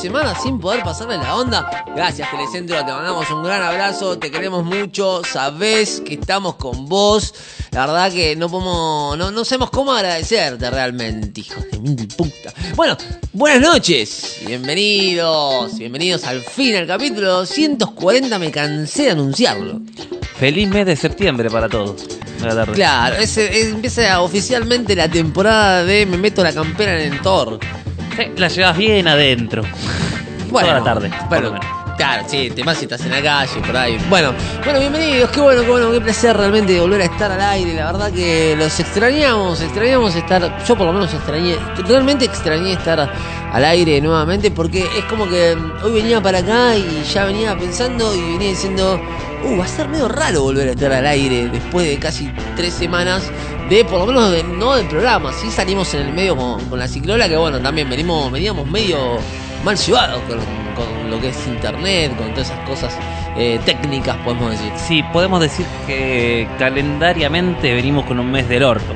semanas sin poder pasarle la onda. Gracias, Telecentro. Te mandamos un gran abrazo. Te queremos mucho. Sabés que estamos con vos. La verdad que no podemos. No, no sabemos cómo agradecerte realmente, hijos de mil puta. Bueno, buenas noches. Bienvenidos. Bienvenidos al fin al capítulo 240. Me cansé de anunciarlo. Feliz mes de septiembre para todos. Claro, es- empieza oficialmente la temporada de Me meto la campera en el Thor. Sí, la llevas bien adentro. Bueno, Toda la tarde. Bueno, claro, sí, te más si estás en la calle, por ahí. Bueno, bueno, bienvenidos, qué bueno, qué bueno, qué placer realmente de volver a estar al aire. La verdad que los extrañamos, extrañamos estar, yo por lo menos extrañé, realmente extrañé estar al aire nuevamente porque es como que mm, hoy venía para acá y ya venía pensando y venía diciendo, uh, va a ser medio raro volver a estar al aire después de casi tres semanas de, por lo menos, de- no del programa, sí salimos en el medio con, la ciclola, que bueno, también venimos, veníamos medio mal llevados con, con lo que es internet, con todas esas cosas eh, técnicas, podemos decir. Sí, podemos decir que calendariamente venimos con un mes del orto.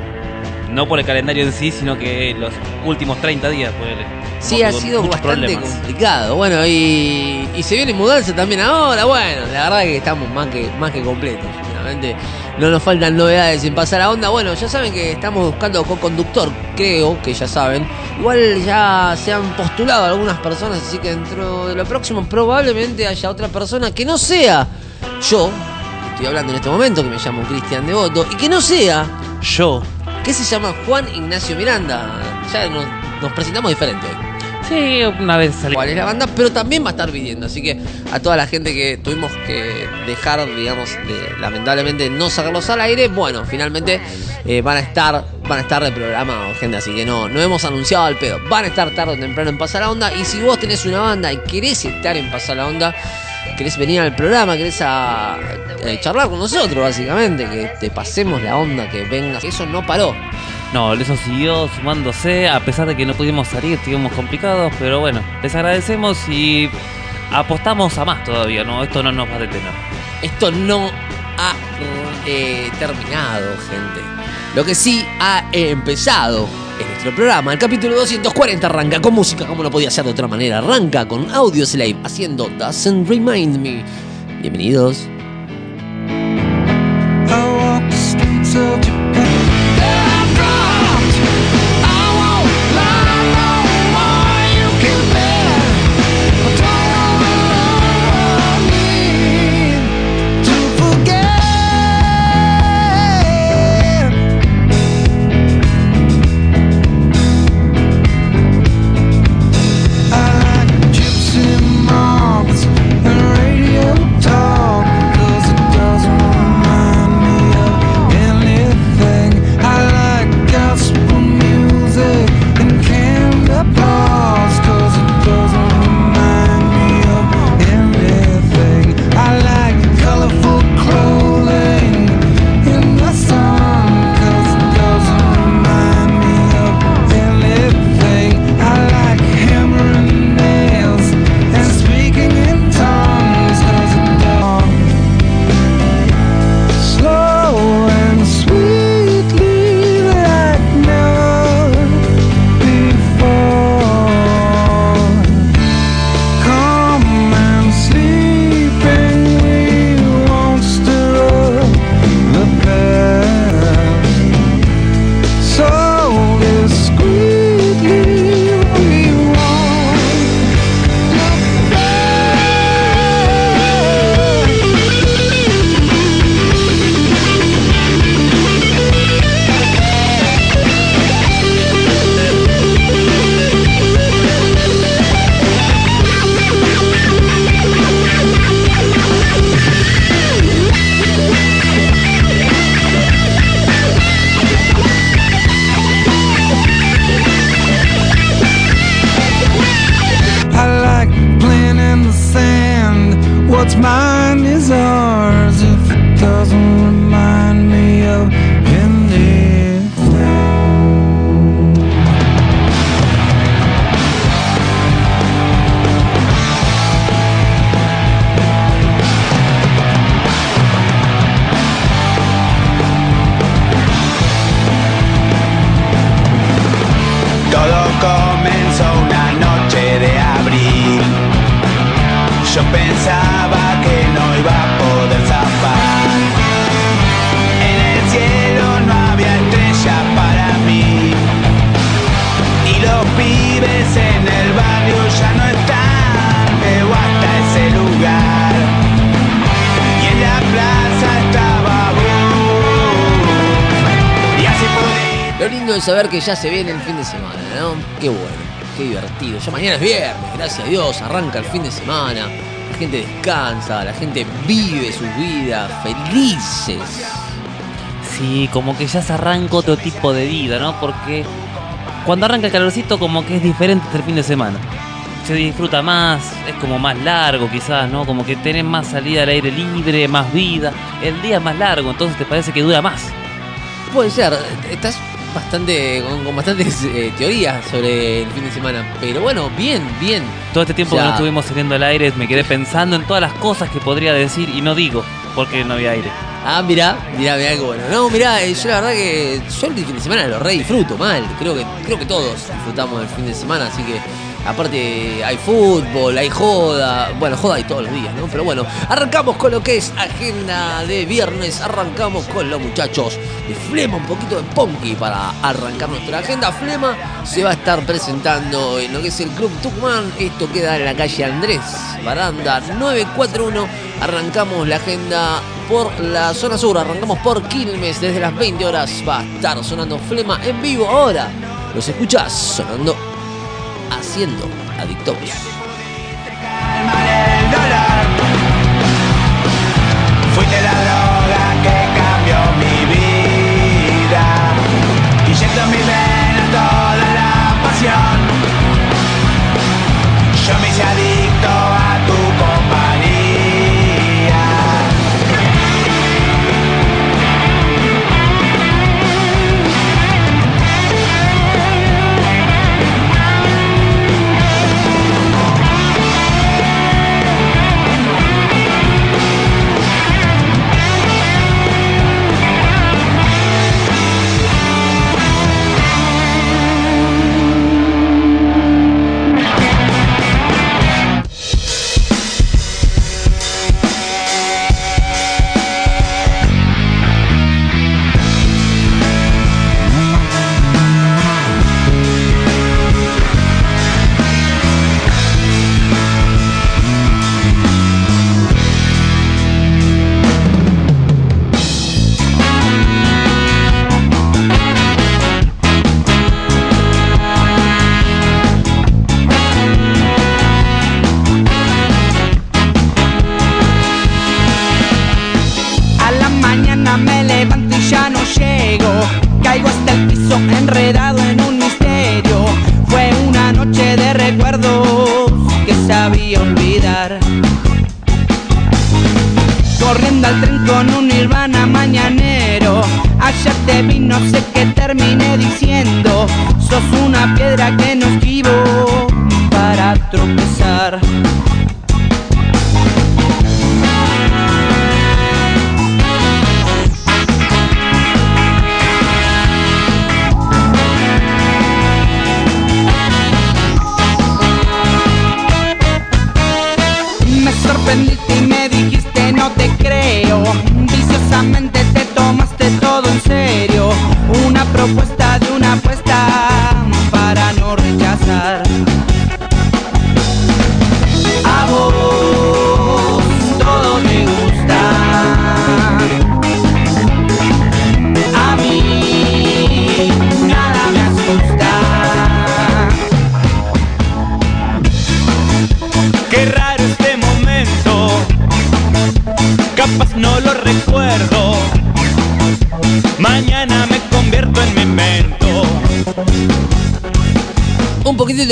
No por el calendario en sí, sino que los últimos 30 días. ponele. Sí, ha sido bastante problemas. complicado. Bueno, y, y se viene mudanza también ahora. Bueno, la verdad que estamos más que, más que completos. Finalmente, no nos faltan novedades en pasar a onda. Bueno, ya saben que estamos buscando co-conductor. Creo que ya saben. Igual ya se han postulado algunas personas, así que dentro de lo próximo probablemente haya otra persona que no sea yo. Estoy hablando en este momento, que me llamo Cristian Devoto. Y que no sea Yo. Que se llama Juan Ignacio Miranda. Ya nos, nos presentamos diferente. Sí, una vez salí. cuál es la banda, pero también va a estar viviendo. Así que a toda la gente que tuvimos que dejar, digamos, de, lamentablemente no sacarlos al aire, bueno, finalmente eh, van a estar, van a estar de programa, gente. Así que no, no hemos anunciado al pedo. Van a estar tarde o temprano en Pasar la Onda. Y si vos tenés una banda y querés estar en Pasar la Onda, querés venir al programa, querés a, eh, charlar con nosotros, básicamente, que te pasemos la onda, que vengas. Eso no paró. No, eso siguió sumándose, a pesar de que no pudimos salir, estuvimos complicados, pero bueno, les agradecemos y apostamos a más todavía, ¿no? Esto no nos va a detener. Esto no ha eh, terminado, gente. Lo que sí ha empezado es nuestro programa. El capítulo 240 arranca con música, como no podía ser de otra manera. Arranca con Audio Slave haciendo Doesn't Remind Me. Bienvenidos. Saber que ya se viene el fin de semana, ¿no? Qué bueno, qué divertido. Ya mañana es viernes, gracias a Dios, arranca el fin de semana. La gente descansa, la gente vive su vida felices. Sí, como que ya se arranca otro tipo de vida, ¿no? Porque cuando arranca el calorcito como que es diferente el fin de semana. Se disfruta más, es como más largo quizás, ¿no? Como que tenés más salida al aire libre, más vida. El día es más largo, entonces te parece que dura más. Puede ser, estás bastante con, con bastantes eh, teorías sobre el fin de semana, pero bueno, bien, bien. Todo este tiempo que no estuvimos saliendo al aire me quedé pensando en todas las cosas que podría decir y no digo, porque no había aire. Ah, mirá, mirá, mirá qué bueno. No, mirá, eh, yo la verdad que yo el fin de semana lo re disfruto mal. Creo que, creo que todos disfrutamos del fin de semana, así que aparte hay fútbol, hay joda. Bueno, joda hay todos los días, ¿no? Pero bueno, arrancamos con lo que es agenda de viernes. Arrancamos con los muchachos de Flema, un poquito de Ponky para arrancar nuestra agenda. Flema se va a estar presentando en lo que es el Club Tucumán. Esto queda en la calle Andrés Baranda 941. Arrancamos la agenda por la zona sur, arrancamos por Quilmes desde las 20 horas. Va a estar sonando Flema en vivo ahora. Los escuchás sonando haciendo adictos.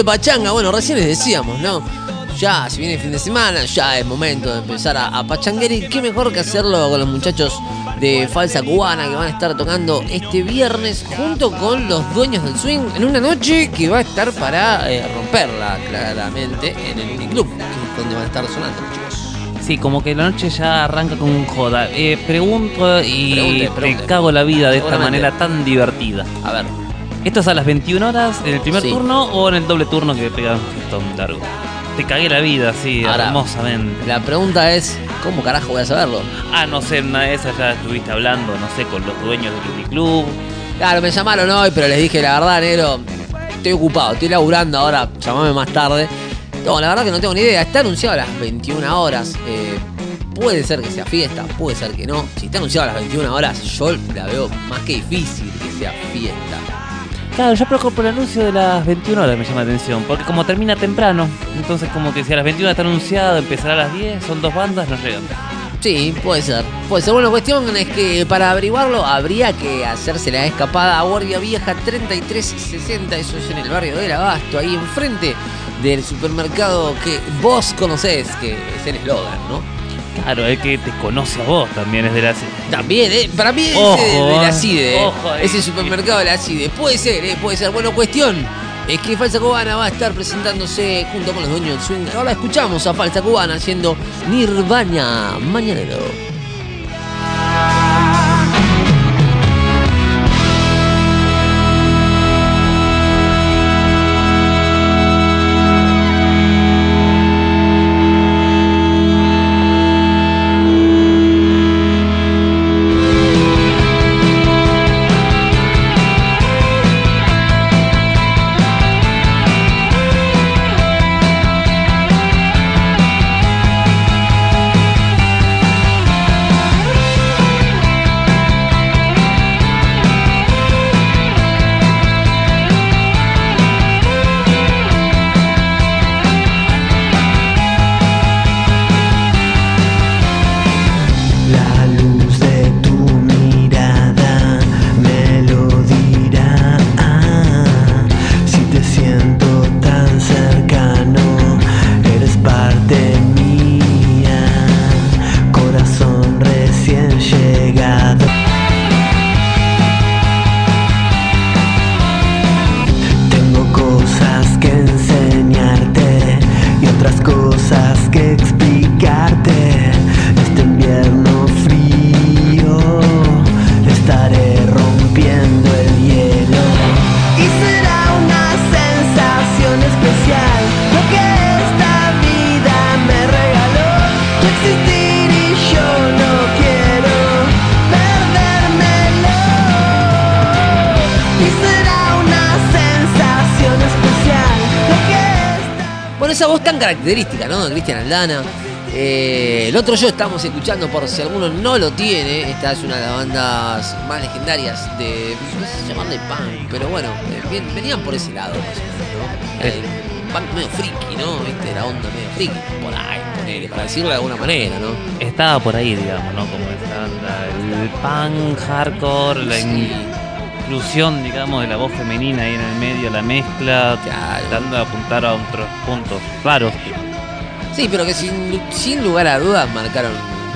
Pachanga, bueno, recién les decíamos, ¿no? Ya, si viene el fin de semana, ya es momento de empezar a, a pachanguear y qué mejor que hacerlo con los muchachos de Falsa Cubana que van a estar tocando este viernes junto con los dueños del swing en una noche que va a estar para eh, romperla claramente en el Uniclub, que es donde van a estar sonando chicos. Sí, como que la noche ya arranca con joda. Eh, pregunto y Pregunte, pregunte. te cago la vida de esta manera tan divertida. A ver, ¿Esto es a las 21 horas en el primer Sí. turno o en el doble turno que pegan un fiestón largo? te cagué la vida así, Ahora, hermosamente. La pregunta es, ¿cómo carajo voy a saberlo? Ah, no sé, en una de esas ya estuviste hablando, no sé, con los dueños del Uniclub. Claro, me llamaron hoy, pero les dije la verdad, negro, estoy ocupado, estoy laburando ahora, llamame más tarde. No, la verdad que no tengo ni idea, está anunciado a las 21 horas. eh, puede ser que sea fiesta, puede ser que no. Si está anunciado a las 21 horas, yo la veo más que difícil que sea fiesta. Claro, yo preocupo el anuncio de las 21 horas me llama la atención, porque como termina temprano, entonces como que si a las 21 está anunciado, empezará a las 10, son dos bandas, no llegan. Sí, puede ser. Puede ser. Bueno, cuestión es que para averiguarlo habría que hacerse la escapada a Guardia Vieja 3360, eso es en el barrio del Abasto, ahí enfrente del supermercado que vos conocés, que es el eslogan, ¿no? Claro, el que te conoce a vos también es de la... También, ¿eh? Para mí ese Ojo, de, de la. CIDE, ¿eh? Ahí. ese supermercado de la CIDE. Puede ser, ¿eh? Puede ser. Bueno, cuestión es que Falsa Cubana va a estar presentándose junto con los dueños del swing. Ahora escuchamos a Falsa Cubana haciendo Nirvana Mañanero. Característica, ¿no? De Cristian Aldana. Eh, el otro yo estamos escuchando, por si alguno no lo tiene, esta es una de las bandas más legendarias de. No sé si llamarle punk, pero bueno, eh, venían por ese lado, ¿no? Eh. Punk medio friki, ¿no? ¿Viste? La onda medio friki, por ahí, ponele, para decirlo de alguna manera, ¿no? Estaba por ahí, digamos, ¿no? Como esa onda, el punk, hardcore, la Sí. Inclusión, digamos, de la voz femenina ahí en el medio, la mezcla, tratando de apuntar a otros puntos raros. Sí, pero que sin, sin lugar a dudas marcaron,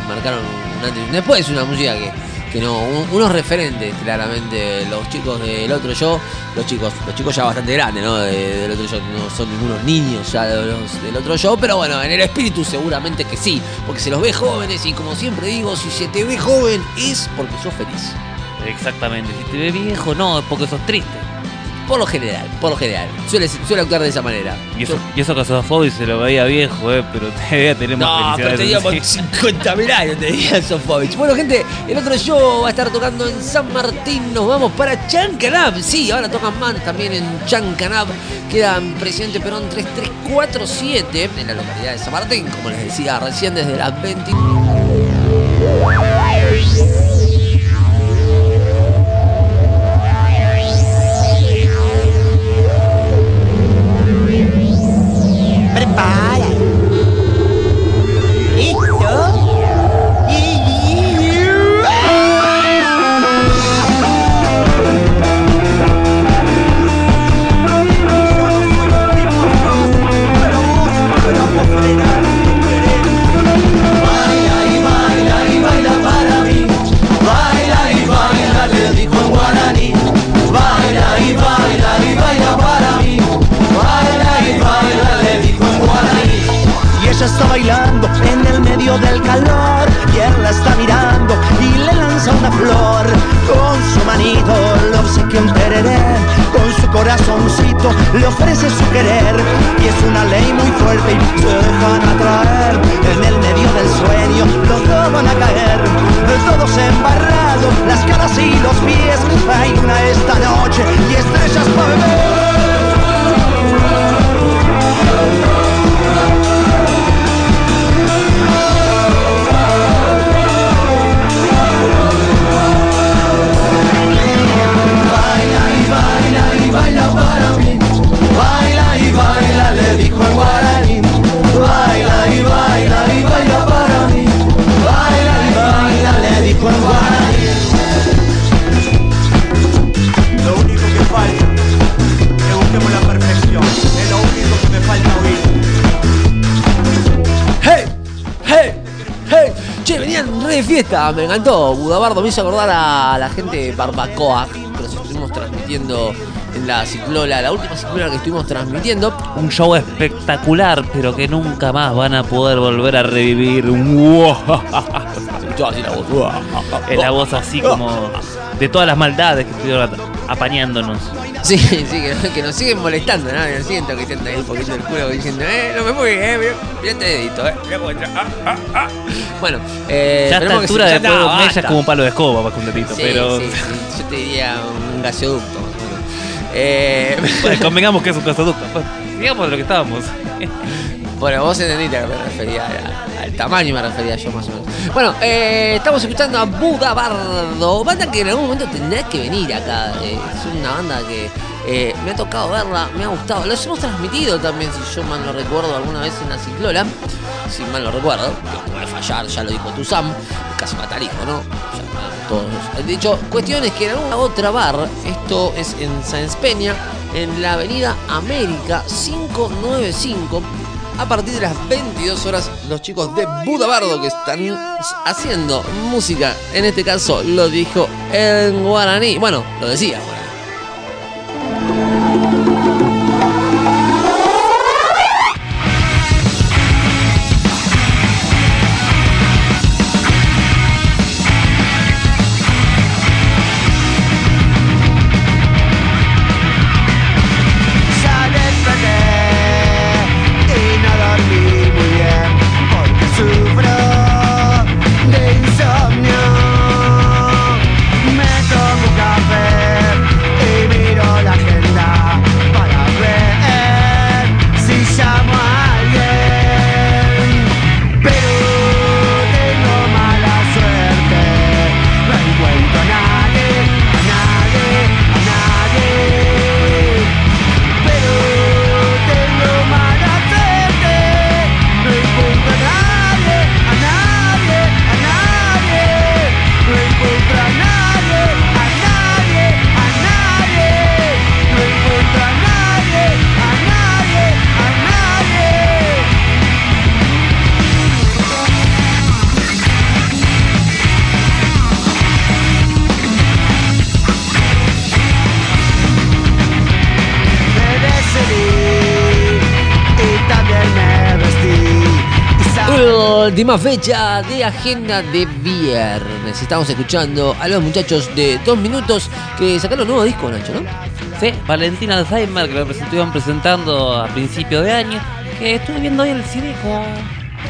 marcaron un antes y un después. Es una música que, que no, un- unos referentes, claramente, los chicos del otro yo, los chicos, los chicos ya bastante grandes, ¿no? De- del otro yo, no son ningunos niños ya de los- del otro yo, pero bueno, en el espíritu seguramente que sí, porque se los ve jóvenes y como siempre digo, si se te ve joven es porque sos feliz. Exactamente. Si te ve viejo, no, es porque sos triste. Por lo general, por lo general. Suele, suele actuar de esa manera. Y eso, y eso que se lo veía viejo, eh, pero te más No, pero teníamos encima. 50 mil años, tenía Sofovich. Bueno, gente, el otro show va a estar tocando en San Martín. Nos vamos para Chancanab. Sí, ahora tocan más también en Chancanab. Queda en Presidente Perón 3347 en la localidad de San Martín. Como les decía recién, desde las 20. Medio del calor. Y él la está mirando y le lanza una flor. Con su manito lo obsequia un tereré. Con su corazoncito le ofrece su querer. Y es una ley muy fuerte y se dejan atraer. En el medio del sueño los dos van a caer. Todos embarrados las caras y los pies. Hay luna esta noche y estrellas para ver me encantó. Budabardo me hizo acordar a la gente de Barbacoa, que los estuvimos transmitiendo en la ciclola, la última ciclola que estuvimos transmitiendo. Un show espectacular, pero que nunca más van a poder volver a revivir. Se así la voz. Es la voz así como de todas las maldades que estuvieron apañándonos. Sí, sí, que, que nos siguen molestando, ¿no? Nos siguen toqueteando ahí un poquito el culo diciendo, eh, no me fui, eh, mirá, mirá este dedito, eh. mirá cómo entra. Ah, ah, ah. Bueno, eh. Ya a esta que altura, de no, mes, ya es como un palo de escoba más que un dedito. Sí, pero sí, sí, yo te diría un gaseoducto, más o menos. Eh, bueno, convengamos que es un gasoducto. Pues, digamos de lo que estábamos. Bueno, vos entendiste a lo que me refería, a- al tamaño me refería yo más o menos. Bueno, eh, estamos escuchando a Buda Bardo, banda que en algún momento tendrá que venir acá. eh, es una banda que eh, me ha tocado verla, me ha gustado. Los hemos transmitido también, si yo mal no recuerdo, alguna vez en la ciclola. Si mal no recuerdo, que puede fallar, ya lo dijo tu Sam, casi mata al hijo, ¿no? Ya, todos. De hecho, cuestión es que en alguna otra bar, esto es en Sáenz Peña, en la avenida América 595. A partir de las 22 horas, los chicos de Budabardo que están haciendo música, en este caso lo dijo en guaraní. Bueno, lo decía en Última fecha de agenda de viernes. Estamos escuchando a los muchachos de dos minutos que sacaron un nuevo disco, Nacho, ¿no? Sí, Valentina Alzheimer, que lo estuvieron presentando a principio de año. Que estuve viendo hoy el CD como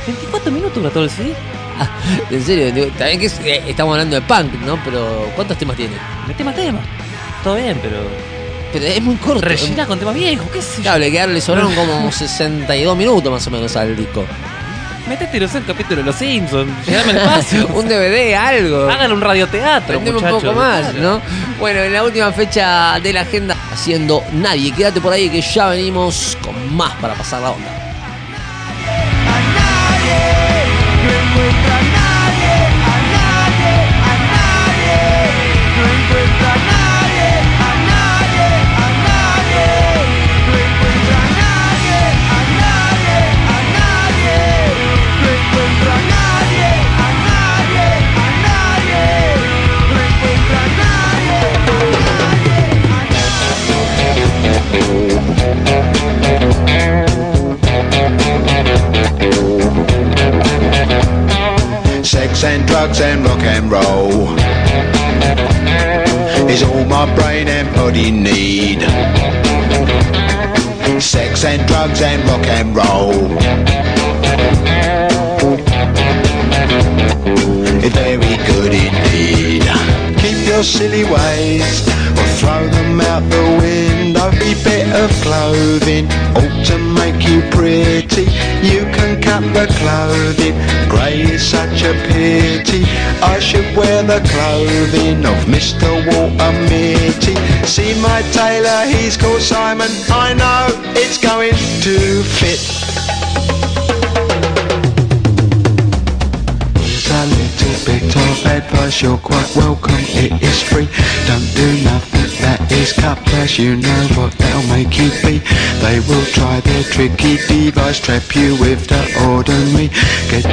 24 minutos duró todo el CD. Ah, en serio, también que es- eh, estamos hablando de punk, ¿no? Pero ¿cuántos temas tiene? Mete más temas. Todo bien, pero. Pero es muy corto. Rellena con temas viejos, qué sé yo. Claro, le quedaron- le sobraron como 62 minutos más o menos al disco. Metete no sé, el capítulo de los Simpsons. Llegame el espacio. un DVD, algo. Háganle un radioteatro, Prendeme un poco más. ¿no? Bueno, en la última fecha de la agenda, haciendo nadie. Quédate por ahí que ya venimos con más para pasar la onda. A nadie, drugs and rock and roll is all my brain and body need. sex and drugs and rock and roll. Very good indeed. Keep your silly ways or throw them out the window. Bit of clothing ought to make you pretty. You the clothing. Grey is such a pity. I should wear the clothing of Mr. Walter Mitty. See my tailor, he's called Simon. I know it's going to fit. Here's a little bit of advice, you're quite welcome, it is free. Don't do nothing that is cut press, you know what they'll make you be. They will try their tricky device, trap you with the ordinary. Get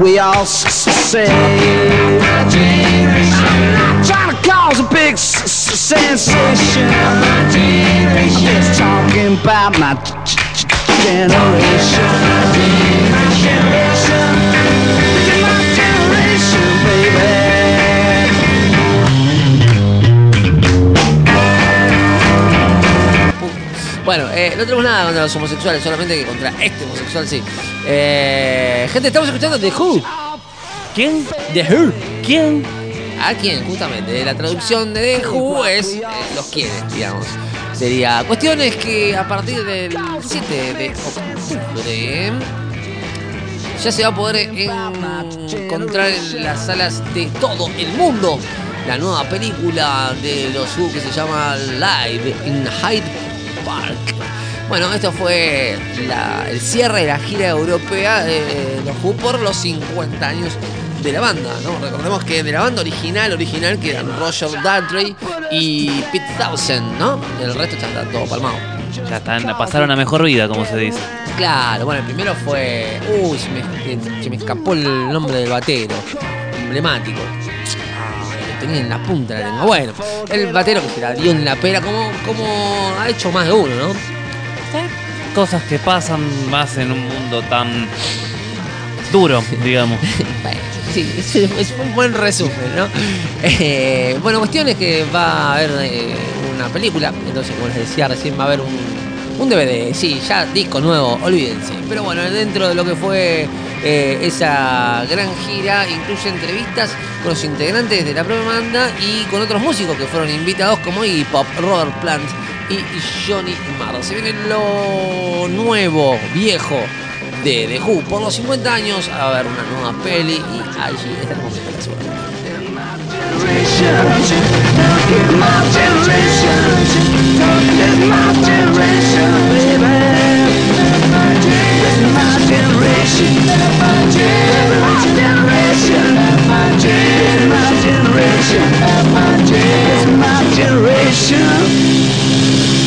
we all say. Trying to cause a big sensation. I'm just talking about my generation. My generation, baby. Bueno, eh, no tenemos nada contra los homosexuales, solamente que contra este homosexual sí. Eh, gente, estamos escuchando The Who. ¿Quién? The Who. ¿Quién? ¿A quién? Justamente. La traducción de The Who es eh, los quiere, digamos. Sería cuestiones que a partir del 7 de octubre ya se va a poder encontrar en las salas de todo el mundo la nueva película de los Who que se llama Live in Park. Bueno, esto fue la- el cierre de la gira europea de los Who por los 50 años de la banda, ¿no? Recordemos que de la banda original, original, que eran Roger Daltrey y Pete Townsend, ¿no? El resto ya está todo palmado. Ya están, pasaron a mejor vida, como se dice. Claro, bueno, el primero fue. Uy, se me, se me escapó el nombre del batero. Emblemático. Ah, lo tenía en la punta de la lengua. Bueno, el batero que se la dio en la pera, como, como ha hecho más de uno, ¿no? Cosas que pasan más en un mundo tan duro, digamos. Sí, es, un buen resumen, ¿no? Eh, bueno, cuestión es que va a haber eh, una película, entonces, como les decía, recién va a haber un, un DVD, sí, ya disco nuevo, olvídense. Pero bueno, dentro de lo que fue eh, esa gran gira, incluye entrevistas con los integrantes de la propia banda y con otros músicos que fueron invitados, como Iggy Pop, Robert Plant y Johnny Marr. Se viene lo nuevo, viejo de The Who por los 50 años a ver una nueva peli y allí estaremos viendo la.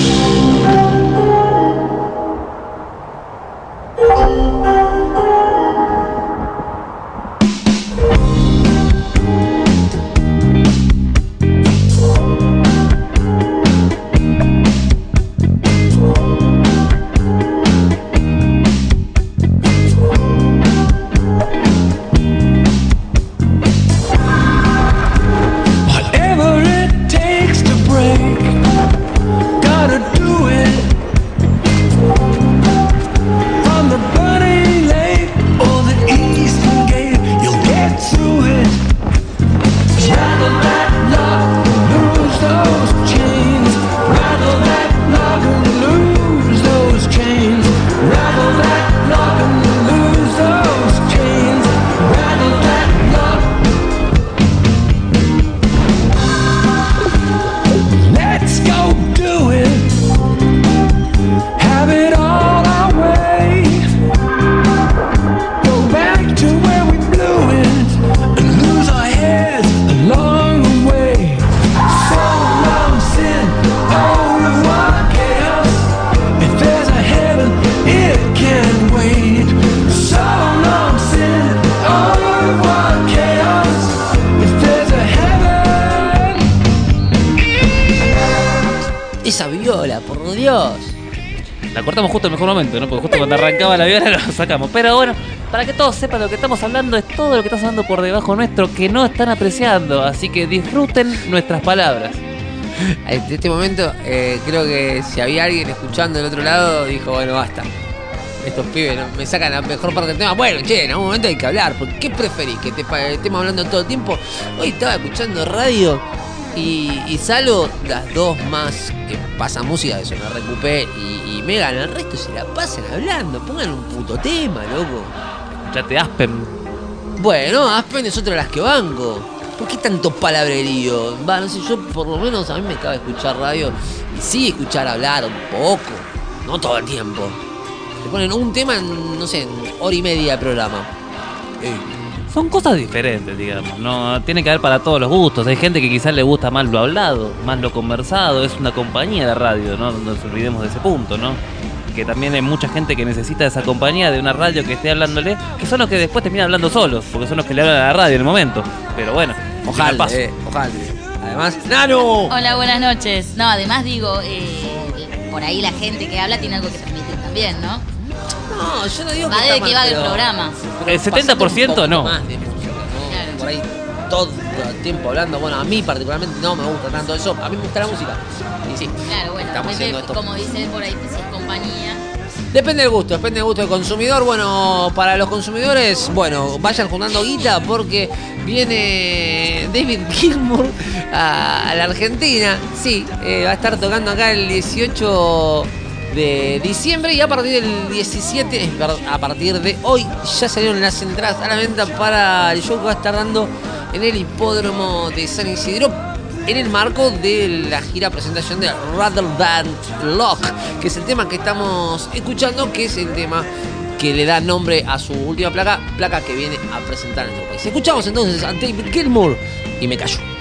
Música justo el mejor momento, ¿no? Porque justo cuando arrancaba la viola la sacamos. Pero bueno, para que todos sepan lo que estamos hablando, es todo lo que está sonando por debajo nuestro que no están apreciando. Así que disfruten nuestras palabras. En este momento, eh, creo que si había alguien escuchando del otro lado, dijo, bueno, basta. Estos pibes me sacan la mejor parte del tema. Bueno, che, en algún momento hay que hablar. porque ¿Qué preferís? ¿Que te estemos hablando todo el tiempo? Hoy estaba escuchando radio y, salvo las dos más que pasan música, que son RQP y, y Megan. El resto se la pasan hablando. Pongan un puto tema, loco. Escuchate Aspen. Bueno, Aspen es otra de las que banco. ¿Por qué tanto palabrerío? Va, no sé, yo por lo menos a mí me acaba de escuchar radio y sí escuchar hablar un poco, no todo el tiempo. Te ponen un tema en, no sé, en hora y media de programa. Son cosas diferentes, digamos. No tiene que haber para todos los gustos. Hay gente que quizás le gusta más lo hablado, más lo conversado. Es una compañía de radio, ¿no? No nos olvidemos de ese punto, ¿no? Que también hay mucha gente que necesita esa compañía de una radio que esté hablándole, que son los que después terminan hablando solos, porque son los que le hablan a la radio en el momento. Pero bueno, ojalá, eh, ojalá. Además, ¡Nano! Hola, buenas noches. No, además digo, eh, por ahí la gente que habla tiene algo que transmitir también, ¿no? No, yo no digo Va que de está que va del programa. El pasate un 70% poco no. Más de música, ¿no? Claro. Por ahí todo el tiempo hablando. Bueno, a mí particularmente no me gusta tanto eso. A mí me gusta la música. Y sí, Claro, bueno, estamos haciendo de- esto. como dice por ahí, si es compañía, Depende del gusto, depende del gusto del consumidor. Bueno, para los consumidores, bueno, vayan juntando guita porque viene David Gilmour a, a la Argentina. Sí, eh, va a estar tocando acá el 18 de diciembre y a partir del 17, es verdad, a partir de hoy, ya salieron las entradas a la venta para el show que va a estar dando en el hipódromo de San Isidro en el marco de la gira presentación de Rather Than Lock, que es el tema que estamos escuchando, que es el tema que le da nombre a su última placa, placa que viene a presentar en nuestro país. Escuchamos entonces a David Gilmour y me callo.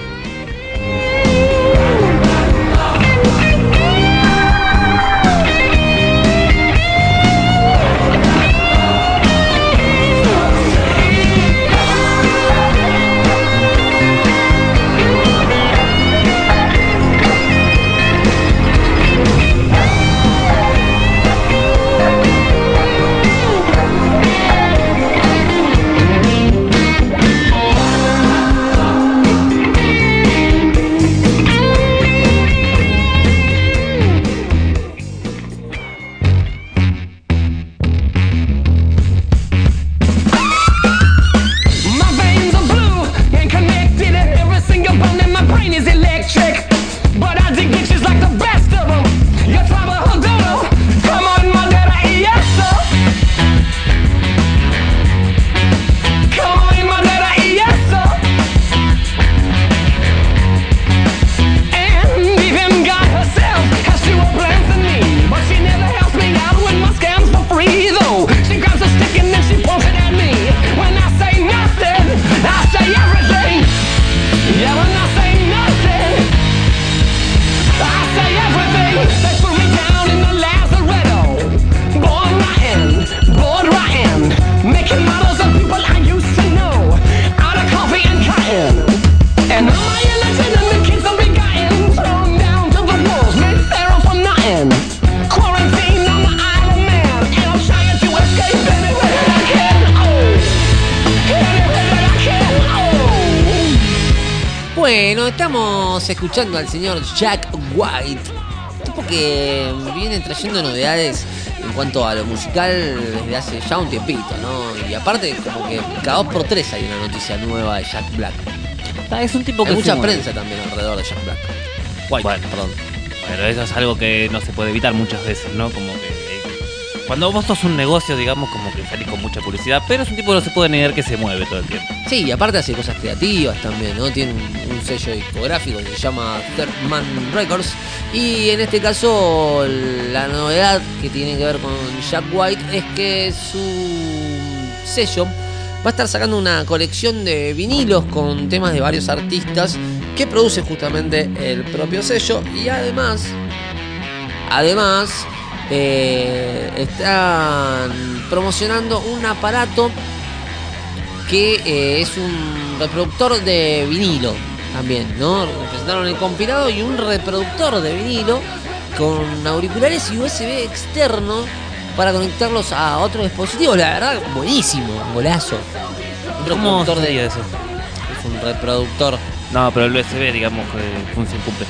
Escuchando al señor Jack White, tipo que viene trayendo novedades en cuanto a lo musical desde hace ya un tiempito, ¿no? Y aparte, como que cada dos por tres hay una noticia nueva de Jack Black. Ah, Es un tipo que Hay mucha prensa también alrededor de Jack Black. White, Bueno. perdón. Pero eso es algo que no se puede evitar muchas veces, ¿no? Como Cuando vos sos un negocio, digamos, como que salís con mucha publicidad, pero es un tipo que no se puede negar que se mueve todo el tiempo. Sí, y aparte hace cosas creativas también, ¿no? Tiene un, sello discográfico que se llama Third Man Records. Y en este caso, la novedad que tiene que ver con Jack White es que su sello va a estar sacando una colección de vinilos con temas de varios artistas que produce justamente el propio sello. Y además, además, eh, están promocionando un aparato que eh, es un reproductor de vinilo también, ¿no? Presentaron el compilado y un reproductor de vinilo con auriculares y USB externo para conectarlos a otros dispositivos. La verdad, buenísimo, golazo. Un ¿Cómo reproductor de eso? Es un reproductor. No, pero el USB, digamos, que función cumple.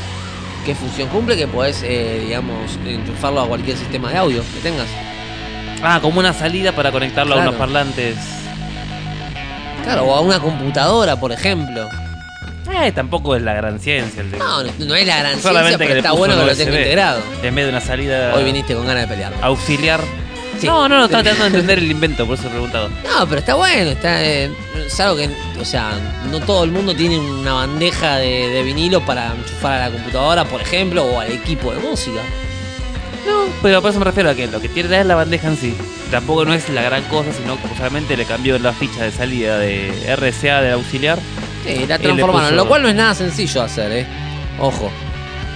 ¿Qué función cumple? Que podés, eh, digamos, enchufarlo a cualquier sistema de audio que tengas. Ah, como una salida para conectarlo a unos parlantes. Claro, o a una computadora, por ejemplo. Eh, tampoco es la gran ciencia el de. No, no, no es la gran ciencia, pero que está bueno que lo tenga integrado. En vez de una salida Hoy viniste con ganas de pelear. auxiliar. Sí. No, no, no, estaba tratando de entender el invento, por eso he preguntado. No, pero está bueno, está eh, es algo que, o sea, no todo el mundo tiene una bandeja de, de vinilo para enchufar a la computadora, por ejemplo, o al equipo de música. No, pero por eso me refiero a que lo que tiene es la bandeja en sí. Tampoco no es la gran cosa, sino que solamente le cambió la ficha de salida de RCA del auxiliar. Sí, la transformaron, puso- lo cual no es nada sencillo de hacer, eh. Ojo.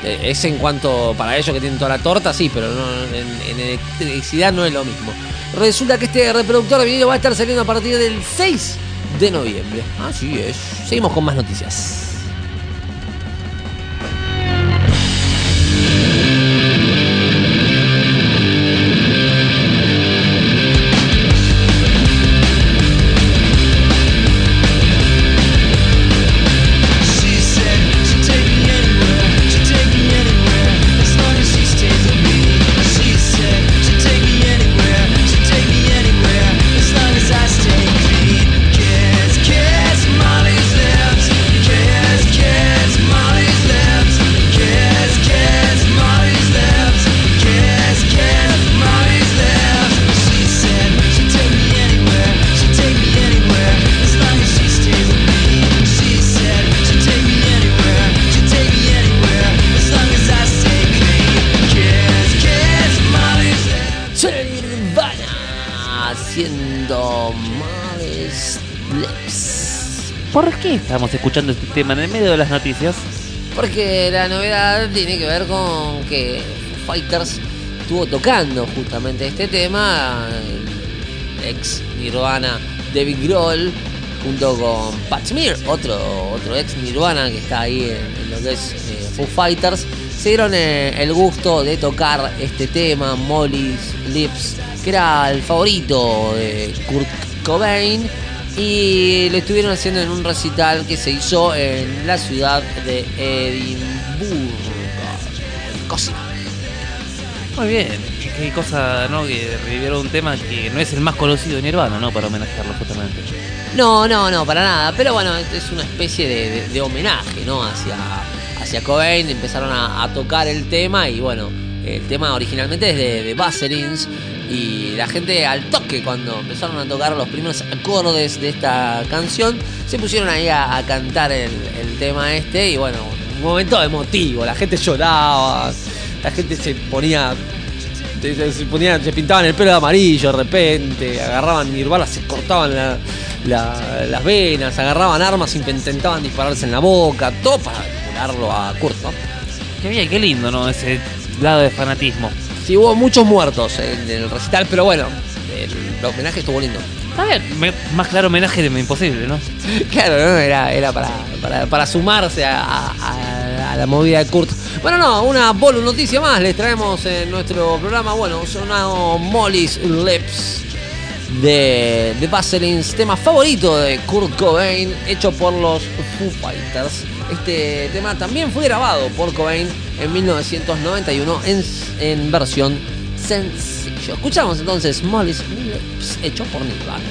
Eh, Es en cuanto para ellos que tienen toda la torta, sí, pero no, en, electricidad no es lo mismo. Resulta que este reproductor de vinilo va a estar saliendo a partir del 6 de noviembre. Así es. Seguimos con más noticias. Estamos escuchando este tema en el medio de las noticias? Porque la novedad tiene que ver con que Fighters estuvo tocando justamente este tema, ex Nirvana David Grohl, junto con Pat otro, otro ex Nirvana que está ahí en, en lo que es eh, Foo Fighters, se dieron eh, el gusto de tocar este tema, Molly's Lips, que era el favorito de Kurt Cobain. Y lo estuvieron haciendo en un recital que se hizo en la ciudad de Edimburgo. Escocia. Muy bien. Qué cosa, ¿no? Que revivieron un tema que no es el más conocido de Nirvana, ¿no? Para homenajearlo justamente. No, no, no, para nada. Pero bueno, es una especie de, de- de homenaje, ¿no? Hacia, hacia Cobain. Empezaron a, a tocar el tema y bueno, el tema originalmente es de, de. Y la gente al toque, cuando empezaron a tocar los primeros acordes de esta canción, se pusieron ahí a, cantar el, tema este. Y bueno, un momento emotivo. La gente lloraba, la gente se ponía se, se- se pintaban el pelo de amarillo de repente, agarraban Nirvana, se cortaban la- la- las venas, agarraban armas, intentaban dispararse en la boca, todo para curarlo a Kurt, ¿no? Qué bien, qué lindo, ¿no? Ese lado de fanatismo. Sí, hubo muchos muertos en el recital, pero bueno, el, homenaje estuvo lindo. Me- más claro homenaje de imposible, ¿no? Claro, ¿no? Era, era para, para, para sumarse a, a- a la movida de Kurt. Bueno, no, una bolu noticia más les traemos en nuestro programa. Bueno, sonado Molly's Lips de, de Vaselines, tema favorito de Kurt Cobain, hecho por los Foo Fighters. Este tema también fue grabado por Cobain en 1991 en, en versión sencillo. Escuchamos entonces Molly's Lips, hecho por Nirvana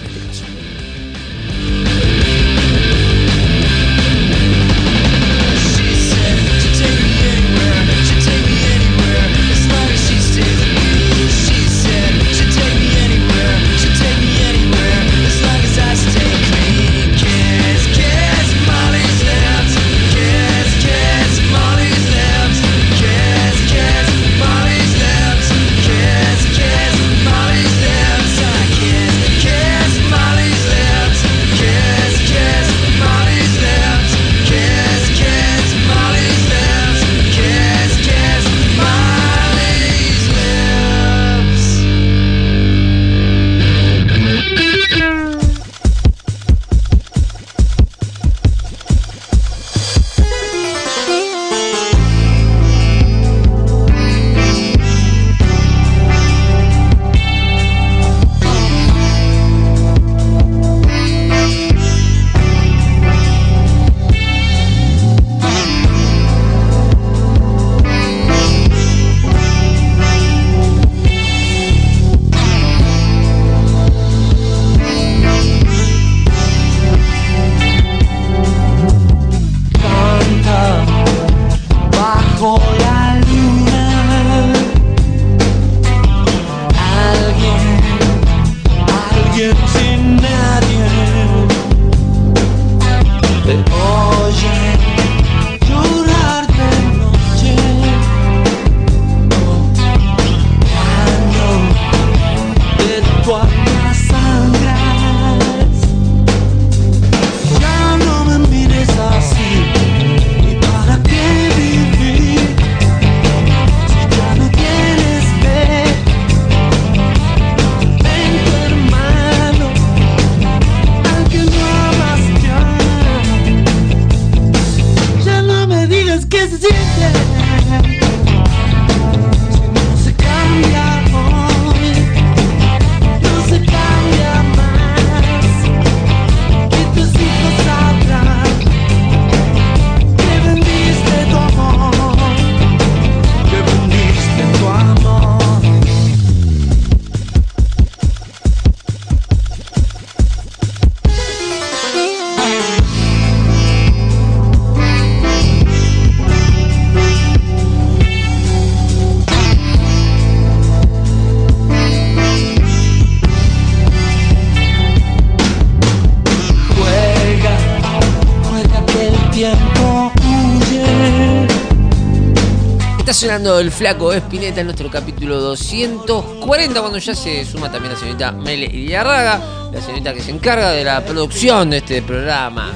sonando el flaco Espineta en nuestro capítulo 240, cuando ya se suma también la señorita Mele Iriarraga, la señorita que se encarga de la producción de este programa.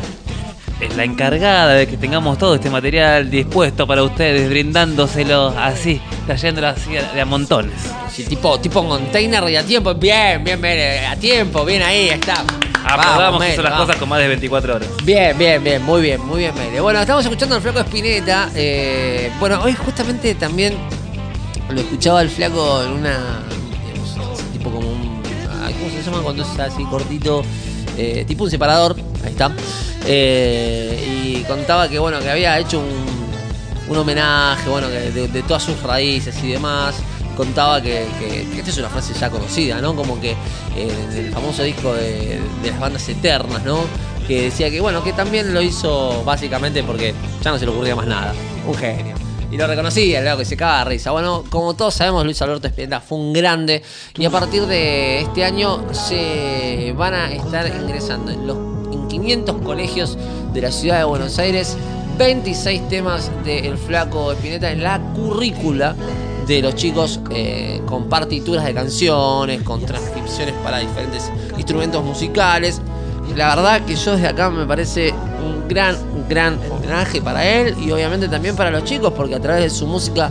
es la encargada de que tengamos todo este material dispuesto para ustedes, brindándoselo así, trayéndolo así de a montones. Sí, tipo, tipo container y a tiempo. Bien, bien, bien. A tiempo, bien ahí, está. Acordamos que las vamos. cosas con más de 24 horas. Bien, bien, bien, muy bien, muy bien, Mele. Bueno, estamos escuchando al flaco Espineta. eh, bueno, hoy justamente también lo escuchaba el flaco en una. digamos, tipo como un. ¿Cómo se llama cuando es así cortito? Eh, tipo un separador, ahí está. Eh, y contaba que bueno, que había hecho un, un homenaje, bueno, que de, de todas sus raíces y demás. Contaba que, que- que esta es una frase ya conocida, ¿no? Como que el famoso disco de, de las bandas eternas, ¿no? Que decía que, bueno, que también lo hizo básicamente porque ya no se le ocurría más nada. Un genio. Y lo reconocía, loco que se caga de risa. Bueno, como todos sabemos, Luis Alberto Espineta fue un grande. Y a partir de este año se van a estar ingresando en, los, en 500 colegios de la ciudad de Buenos Aires 26 temas del Flaco Espineta en la currícula de los chicos eh, con partituras de canciones, con para diferentes instrumentos musicales. Y La verdad que yo desde acá me parece un gran, un gran homenaje para él y obviamente también para los chicos porque a través de su música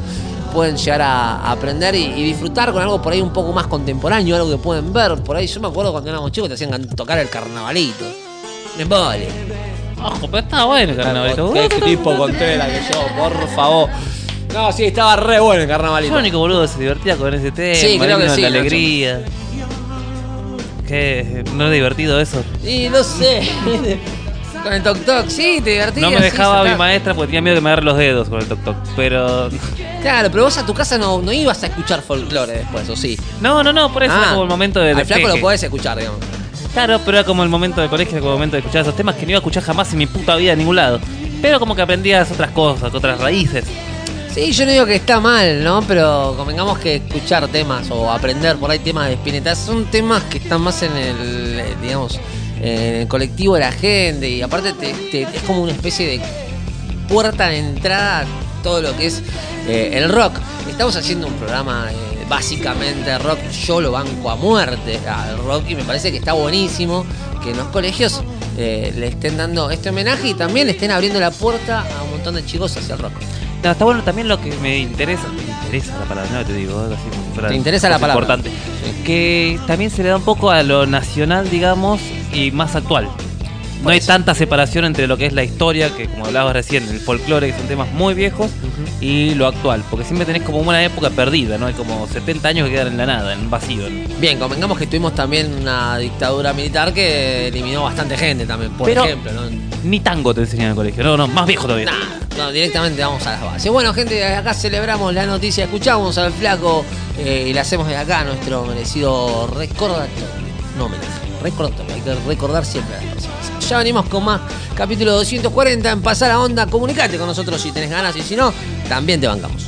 pueden llegar a, aprender y, y disfrutar con algo por ahí un poco más contemporáneo, algo que pueden ver por ahí. Yo me acuerdo cuando éramos chicos te hacían tocar el carnavalito. Vale. Ojo, pero está bueno el carnavalito. Qué tipo Contreras que yo, por favor. No, sí, estaba re bueno el carnavalito. el único boludo se divertía con ese tema. Sí, creo que vino sí, La alegría. ¿Qué? ¿No es divertido eso? Y no sé. con el toc toc, sí, te divertías. No me sí, dejaba mi sacá- maestra porque tenía miedo que me agarre los dedos con el toc toc. Pero. Claro, pero vos a tu casa no, no ibas a escuchar folclore después, ¿o sí? No, no, no, por eso Ah, era como el momento de. Al flaco lo podés escuchar, digamos. Claro, pero era como el momento de colegio, como el momento de escuchar esos temas que no iba a escuchar jamás en mi puta vida en ningún lado. Pero como que aprendías otras cosas, otras raíces. Sí, yo no digo que está mal, ¿no? Pero convengamos que escuchar temas o aprender por ahí temas de Spinetta son temas que están más en el, eh, digamos, en el colectivo de la gente y aparte te- te- es como una especie de puerta de entrada a todo lo que es eh, el rock. Estamos haciendo un programa eh, básicamente rock, yo lo banco a muerte al rock y me parece que está buenísimo que en los colegios eh, le estén dando este homenaje y también le estén abriendo la puerta a un montón de chicos hacia el rock. No, está bueno también lo que me interesa. Me interesa la palabra, no te digo, algo así como fuera Te interesa la palabra. Importante. Que también se le da un poco a lo nacional, digamos, y más actual. No hay tanta separación entre lo que es la historia, que como hablabas recién, el folclore, que son temas muy viejos, y lo actual. Porque siempre tenés como una época perdida, ¿no? Hay como 70 años que quedan en la nada, en vacío. ¿no? Bien, convengamos que tuvimos también una dictadura militar que eliminó bastante gente también, por Pero- ejemplo, ¿no? Ni tango te enseñan en el colegio, no, no, más viejo todavía. Nah, no, directamente vamos a las bases. Bueno, gente, acá celebramos la noticia, escuchamos al flaco eh, y le hacemos desde acá nuestro merecido recordatorio. No homenaje, recordatorio, hay que recordar siempre a las personas. Ya venimos con más capítulo 240 en Pasar a Onda. Comunicate con nosotros si tenés ganas y si no, también te bancamos.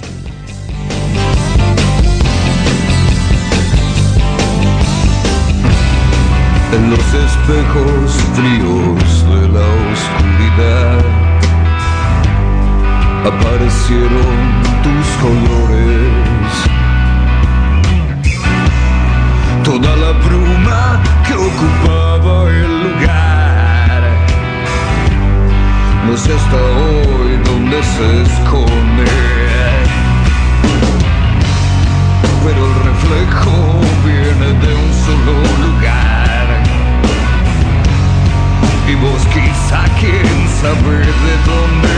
En los espejos fríos de la oscuridad aparecieron tus colores. Toda la bruma que ocupaba el lugar no sé hasta hoy dónde se esconde. Pero el reflejo viene de un solo lugar. Y vos quizá quién sabe de dónde.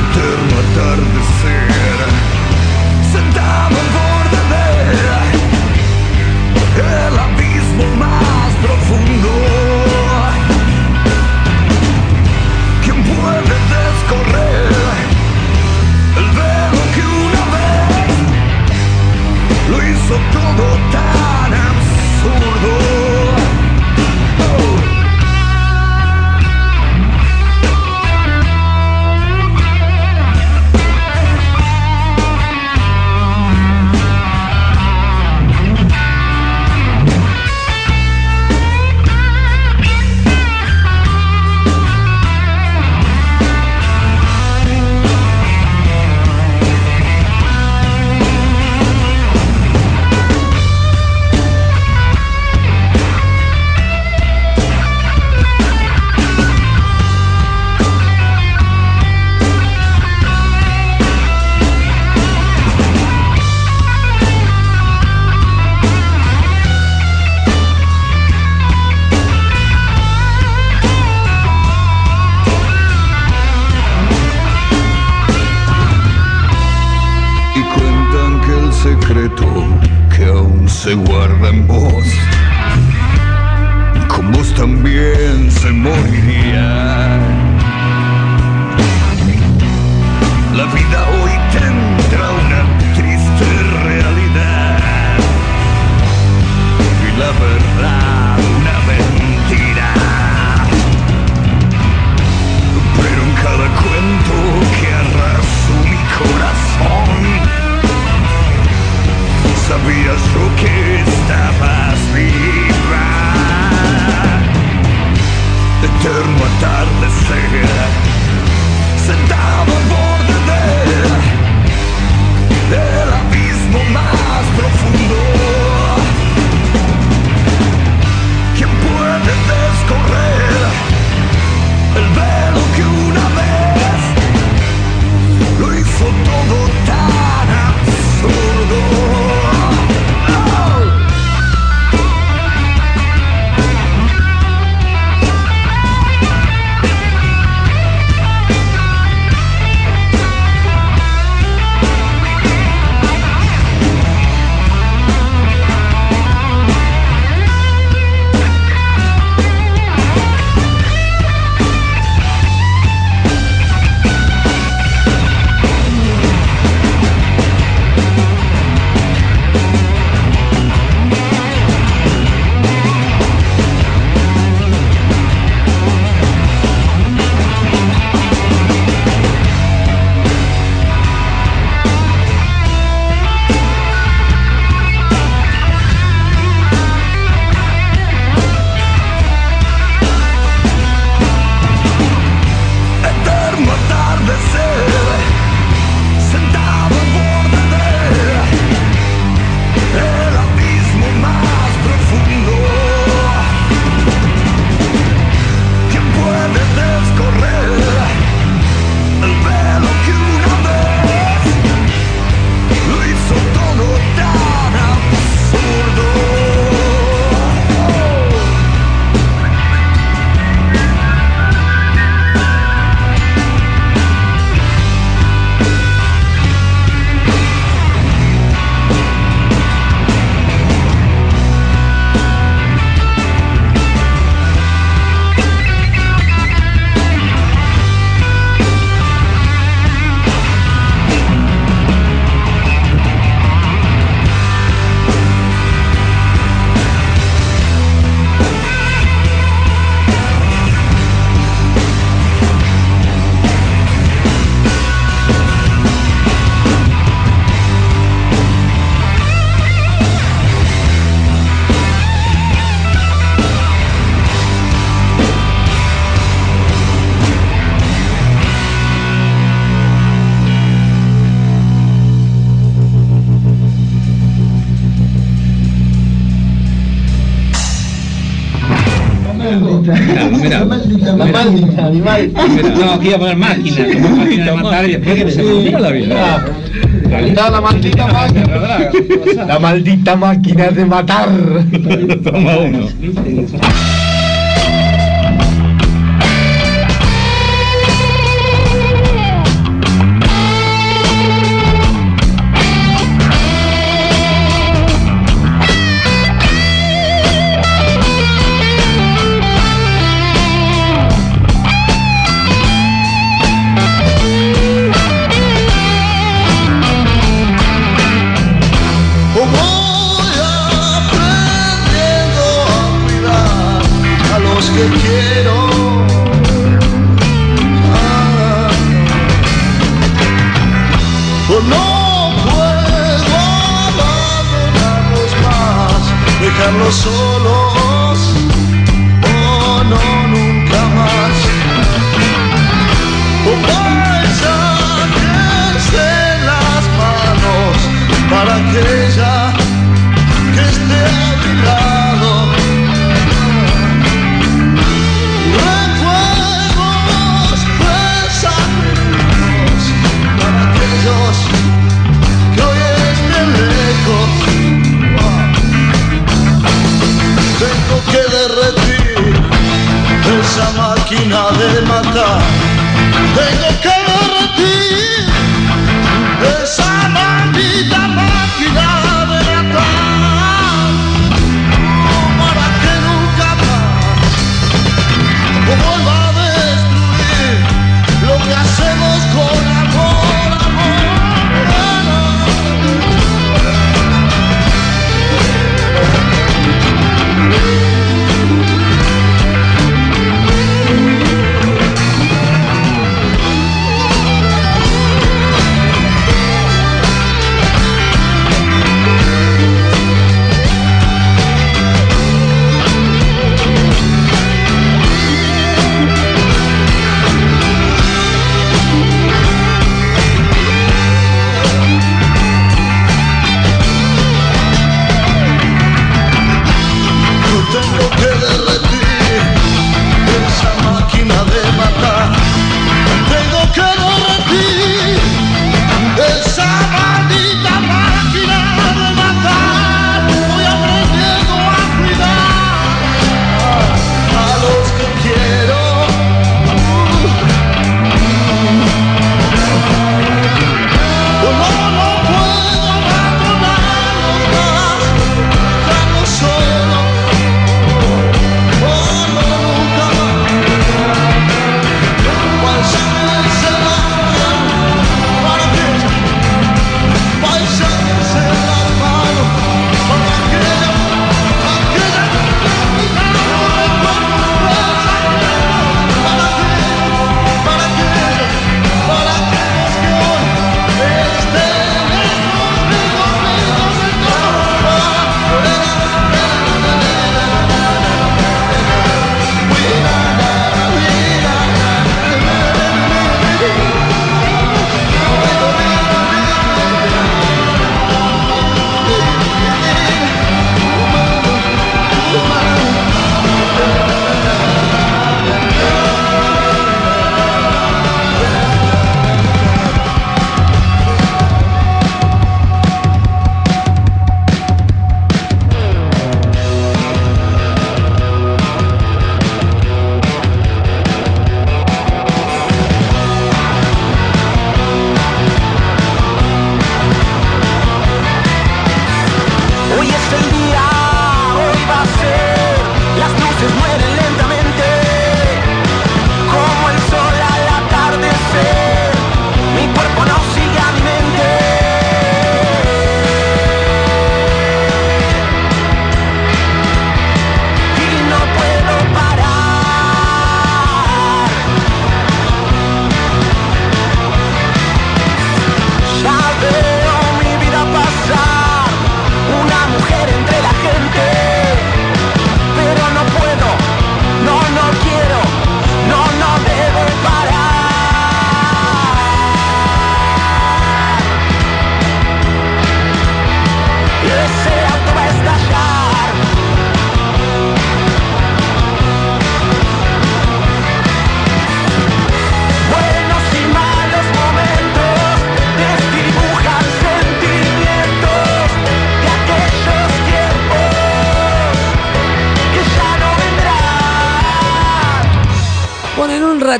Eterno atardecer, sentado al borde del abismo más profundo. Todo tan absurdo? Vos, con vos también se moriría. La vida hoy tendrá una triste realidad y la verdad una mentira. Pero en cada cuento que arrasó mi corazón, sabía yo que estabas viva. Eterno atardecer, sentado al borde de- La maldita animal. No, que iba a poner máquina, como máquina de matar y después que se murió la vida. No, la maldita máquina. La maldita máquina de matar. Toma uno.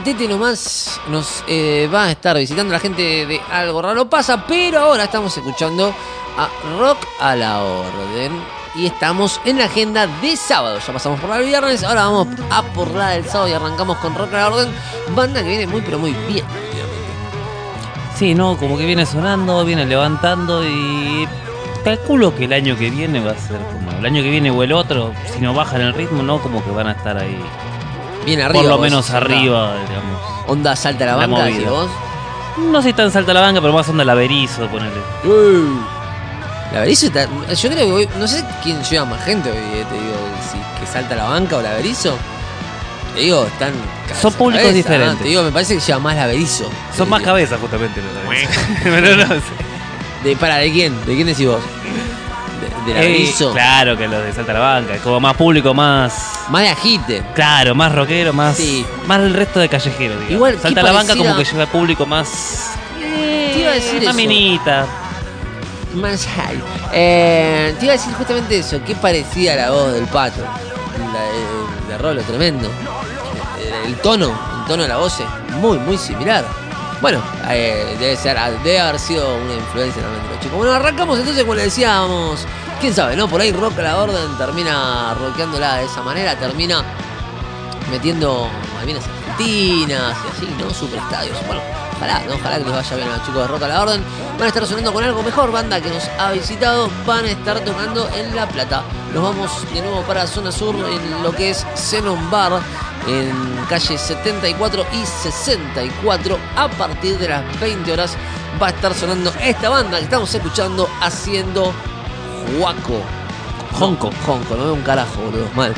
Ratete nomás nos eh, va a estar visitando la gente de Algo Raro Pasa, pero ahora estamos escuchando a Rock a la Orden. Y estamos en la agenda de sábado. Ya pasamos por la del viernes, ahora vamos a por la del sábado y arrancamos con Rock a la Orden. Banda que viene muy pero muy bien. Sí, no, como que viene sonando, viene levantando y calculo que el año que viene va a ser como el año que viene o el otro, si no bajan el ritmo, no, como que van a estar ahí. Bien arriba. Por lo menos arriba, digamos. Onda salta la La banca, movida. vos. No sé si tan salta la banca, pero más onda laberizo, ponele. La Berizo está. Yo creo que hoy. No sé quién lleva más gente hoy, eh, te digo. Si que salta la banca o la Berizo. Te digo, están. Son públicos cabeza, diferentes. ¿no? Te digo, me parece que lleva más la Berizo. Son más cabezas, justamente. los laberizo. pero no sé. De, para, ¿de quién? ¿De quién decís vos? Eh, claro que los de Salta la Banca, es como más público, más. Más de agite. Claro, más rockero, más. Sí. Más el resto de callejero, digamos. Igual, Salta ¿qué la Banca como que lleva público más. Te iba a decir más eso. minita. Más high. Eh, te iba a decir justamente eso. Qué parecida la voz del pato. La de, de Rolo, tremendo. El, el tono, el tono de la voz es muy, muy similar. Bueno, eh, debe, ser, debe haber sido una influencia de los chicos. Bueno, arrancamos entonces, como le decíamos, quién sabe, ¿no? Por ahí Rock a la Orden termina rockeándola de esa manera, termina metiendo balvinas argentinas y así, ¿no? Superestadios. Bueno, ojalá, ¿no? Ojalá que les vaya bien a los chicos de Rock a la Orden. Van a estar sonando con algo mejor, banda que nos ha visitado. Van a estar tocando en La Plata. Nos vamos de nuevo para Zona Sur, en lo que es Xenon Bar, en calle 74 y 64. A partir de las 20 horas va a estar sonando esta banda que estamos escuchando haciendo Huaco. Jonco, Jonco, no veo un carajo, boludo, mal.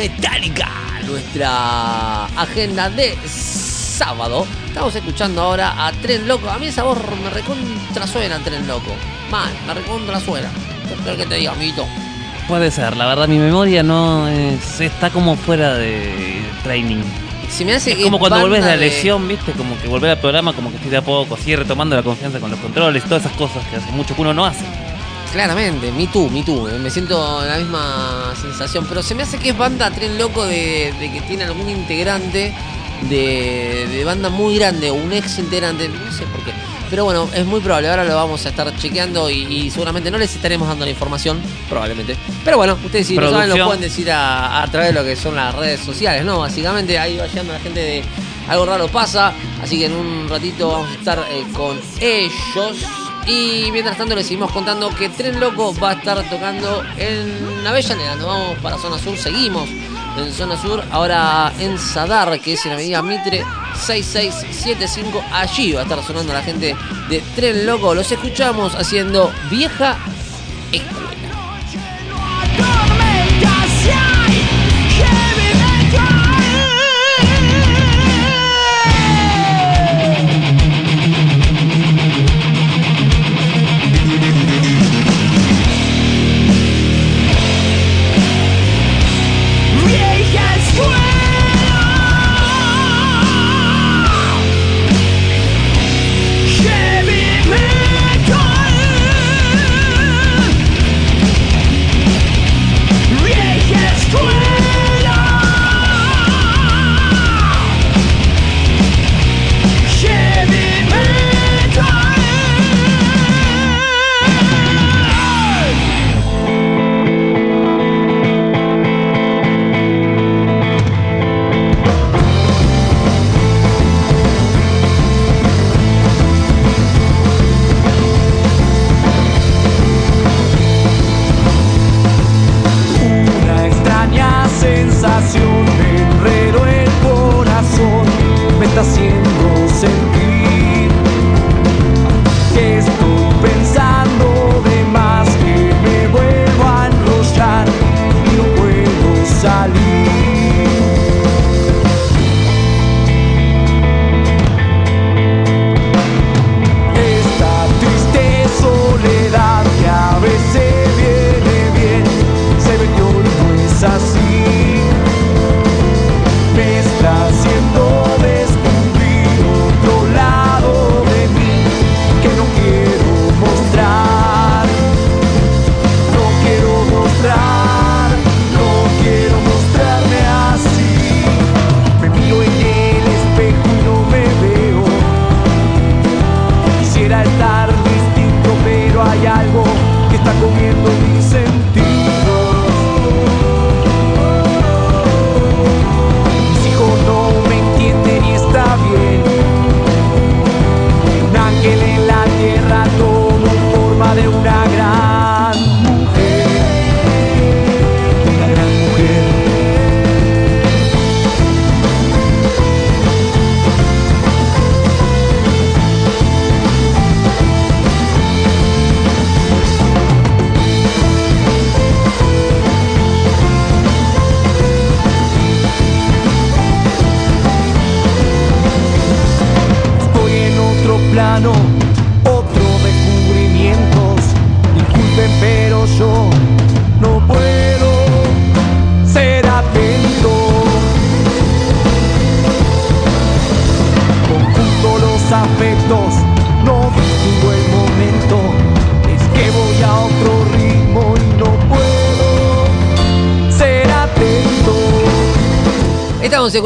Metallica, nuestra agenda de sábado. Estamos escuchando ahora a Tren Loco. A mí esa voz me recontra suena Tren Loco. Mal, me recontra suena. ¿Qué que te diga, amiguito? Puede ser, la verdad mi memoria no es, está como fuera de training. Se me hace Es que como cuando volvés de la lesión, viste, como que volver al programa, como que estoy de a poco, así retomando la confianza con los controles, todas esas cosas que hace mucho que uno no hace. Claramente, me too, me too. Me siento la misma sensación. Pero se me hace que es banda tren loco de, de que tiene algún integrante de, de banda muy grande o un ex integrante. No sé por qué. Pero bueno, es muy probable. Ahora lo vamos a estar chequeando y, y seguramente no les estaremos dando la información, probablemente. Pero bueno, ustedes si no saben lo pueden decir a, a través de lo que son las redes sociales, ¿no? Básicamente ahí va llegando la gente de algo raro pasa. Así que en un ratito vamos a estar eh, con ellos. Y mientras tanto les seguimos contando que Tren Loco va a estar tocando en Avellaneda. Nos vamos para Zona Sur, seguimos en Zona Sur. Ahora en Sadar, que es en Avenida Mitre 6675. Allí va a estar sonando la gente de Tren Loco. Los escuchamos haciendo Vieja Escuela.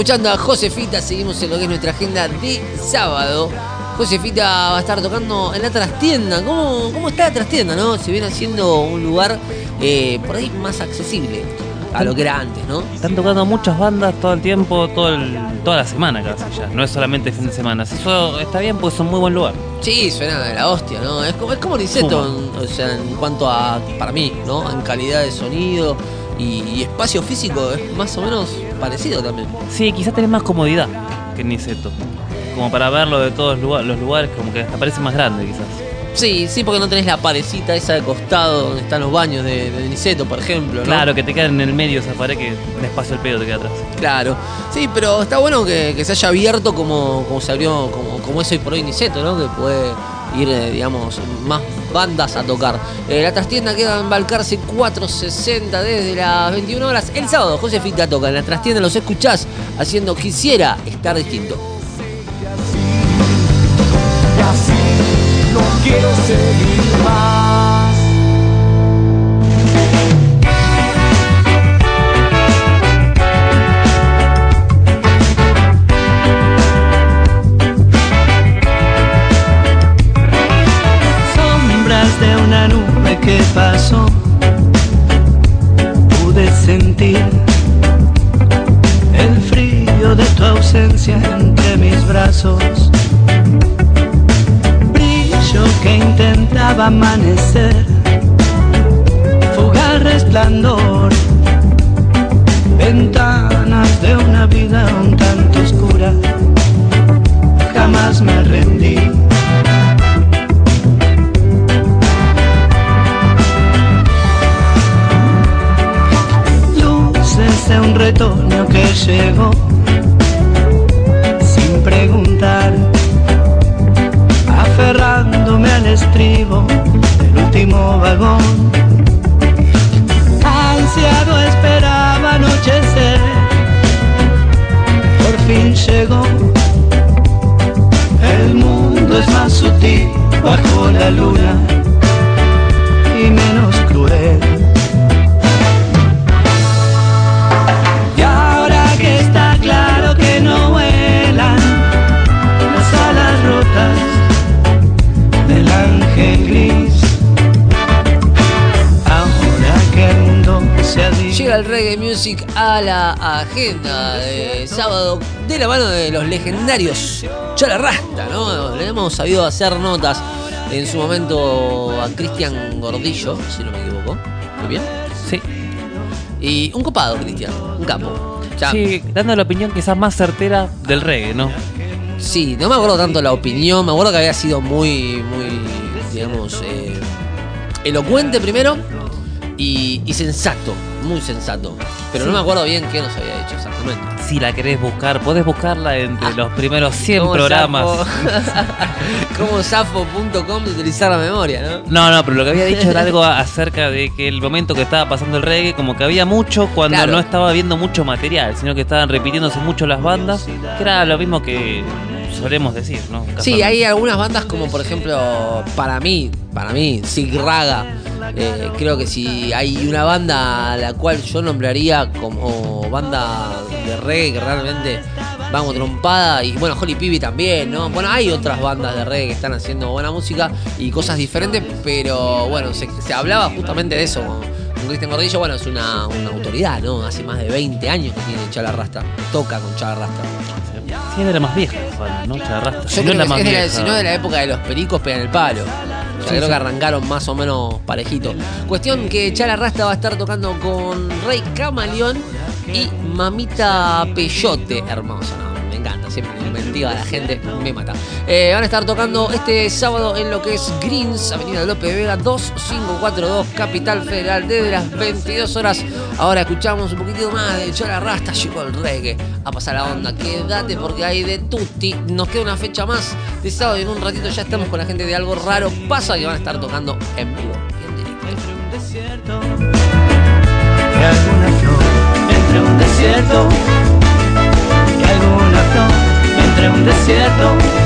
Escuchando a Josefita, seguimos en lo que es nuestra agenda de sábado. Josefita va a estar tocando en la trastienda. ¿Cómo, cómo está la trastienda, no? Se viene haciendo un lugar eh, por ahí más accesible a lo que era antes, ¿no? Están tocando muchas bandas todo el tiempo, todo el- toda la semana casi ya. No es solamente fin de semana. Eso está bien porque es un muy buen lugar. Sí, suena de la hostia, ¿no? Es como, es como Niceto, en- o sea, en cuanto a, para mí, ¿no? En calidad de sonido y, y espacio físico es más o menos parecido también. Sí, quizás tenés más comodidad que Niceto. Como para verlo de todos los lugares, como que hasta parece más grande quizás. Sí, sí, porque no tenés la parecita esa de costado donde están los baños de, de Niceto, por ejemplo, ¿no? Claro, que te quedan en el medio esa pared que despacio el pedo te queda atrás. Claro, sí, pero está bueno que, que se haya abierto como, como se abrió, como, como es hoy por hoy Niceto, ¿no? Que puede ir, eh, digamos, más bandas a tocar. Eh, la trastienda queda en Balcarce 460 desde las 21 horas. El sábado Josefita toca en la trastienda, los escuchás haciendo Quisiera estar distinto. Y así no quiero seguir más. Ausencia entre mis brazos. Brillo que intentaba amanecer, fugaz resplandor, ventanas de una vida un tanto oscura. Jamás me rendí. Luces de un retoño que llegó aferrándome al estribo del último vagón. Ansiado esperaba anochecer, por fin llegó. El mundo es más sutil bajo la luna y menos cruel. Music a la agenda de sábado de la mano de los legendarios Chala Rasta, ¿no? Le hemos sabido hacer notas en su momento a Cristian Gordillo, si no me equivoco. ¿Muy bien? Sí. Y un copado, Cristian, un capo. Ya, Sí, dando la opinión quizás más certera del reggae, ¿no? Sí, no me acuerdo tanto la opinión, me acuerdo que había sido muy, muy, digamos, eh, elocuente primero y, y sensato, muy sensato. Pero no me acuerdo bien qué nos había hecho exactamente. Si la querés buscar, podés buscarla entre Ah. los primeros 100 Como programas. Como zafo.com de utilizar la memoria, ¿no? No, no, pero lo que había dicho era algo acerca de que el momento que estaba pasando el reggae, como que había mucho cuando Claro. no estaba viendo mucho material, sino que estaban repitiéndose mucho las bandas, que era lo mismo que solemos decir, ¿no? Sí, hay algunas bandas como por ejemplo, para mí, para mí, Sig Raga. Eh, creo que si hay una banda a la cual yo nombraría como banda de reggae que realmente vamos trompada y bueno, Holly Pibi también, ¿no? Bueno, hay otras bandas de reggae que están haciendo buena música y cosas diferentes, pero bueno, se, se hablaba justamente de eso con, con Cristian Gordillo, bueno, es una, una autoridad, ¿no? Hace más de 20 años que tiene Chala Rasta, toca con Chala Rasta. Sí, es de la más vieja, ¿no? Charrasta. Yo Si no es la que más es de la, vieja. si no de la época de los pericos pegan el palo. Creo que arrancaron más o menos parejito. Cuestión que Chala Rasta va a estar tocando con Rey Camaleón y Mamita Peyote. Me siempre inventiva de la gente me mata. Eh, van a estar tocando este sábado en lo que es Greens, Avenida López Vega 2542, Capital Federal, desde las 22 horas. Ahora escuchamos un poquitito más de Chala Rasta, llegó el reggae a pasar la onda. Quédate porque hay de tutti. Nos queda una fecha más de sábado y en un ratito ya estamos con la gente de algo raro. Pasa que van a estar tocando en vivo y en directo. desierto y alguna flor entre un desierto un desierto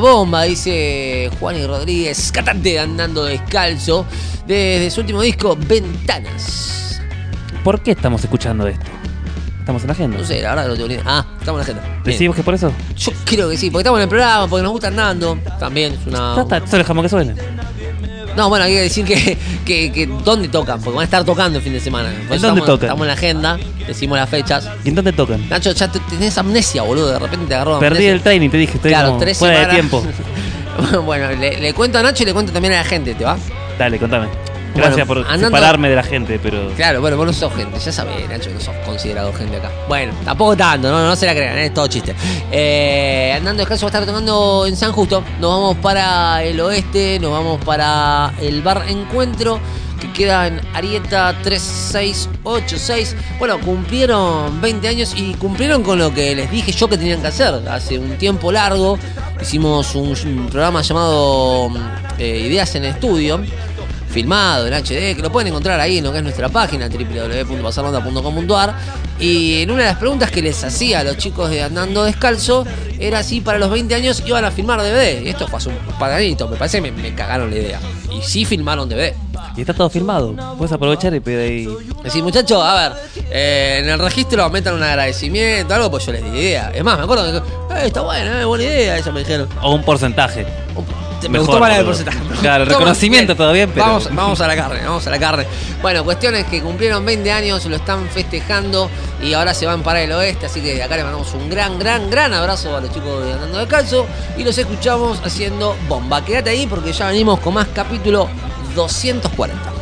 bomba, dice Juan y Rodríguez, cantante andando descalzo, desde su último disco, Ventanas. ¿Por qué estamos escuchando esto? ¿Estamos en la agenda? No sé, la verdad que no tengo. Ah, estamos en la agenda. Bien. ¿Decimos que por eso? Yo creo que sí, porque estamos en el programa, porque nos gusta andando. También es una. Ya está, solo dejamos que suene. No, bueno, hay que decir que, que, que dónde tocan, porque van a estar tocando el fin de semana. Por ¿En dónde estamos, tocan? Estamos en la agenda, decimos las fechas. ¿Y en dónde tocan? Nacho, ya te- tenés amnesia, boludo, de repente te agarró Perdí el training, te dije, estoy Claro, como tres fuera semanas. de tiempo. bueno, le, le cuento a Nacho y le cuento también a la gente, ¿te va? Dale, contame. Gracias Bueno, por andando- separarme de la gente, pero. Claro, bueno, vos no sos gente, ya sabés, Nacho, que no sos considerado gente acá. Bueno, tampoco tanto, no, no se la crean, es todo chiste. Eh, Andando Descalzo va a estar tocando en San Justo. Nos vamos para el oeste, nos vamos para el bar Encuentro, que queda en Arieta 3686. Bueno, cumplieron 20 años y cumplieron con lo que les dije yo que tenían que hacer. Hace un tiempo largo hicimos un, un programa llamado eh, Ideas en Estudio filmado en HD, que lo pueden encontrar ahí en lo que es nuestra página, www.pasarronda.com.ar. Y en una de las preguntas que les hacía a los chicos de Andando Descalzo era si para los 20 años iban a filmar DVD. Y esto fue hace un par de añitos, me parece que me, me cagaron la idea. Y sí filmaron DVD. Y está todo filmado. Puedes aprovechar y pedir ahí. Decir, muchachos, a ver, eh, en el registro metan un agradecimiento, algo, pues yo les di idea. Es más, me acuerdo que, eh, está buena, eh, buena idea, eso me dijeron. O un porcentaje. Me Mejor, gustó del boludo. porcentaje. Claro, reconocimiento bien, pero. Vamos, vamos a la carne, vamos a la carne. Bueno, cuestiones que cumplieron 20 años, lo están festejando y ahora se van para el oeste, así que de acá le mandamos un gran, gran, gran abrazo a los chicos de Andando Descalzo y los escuchamos haciendo bomba. Quédate ahí porque ya venimos con más capítulo 240.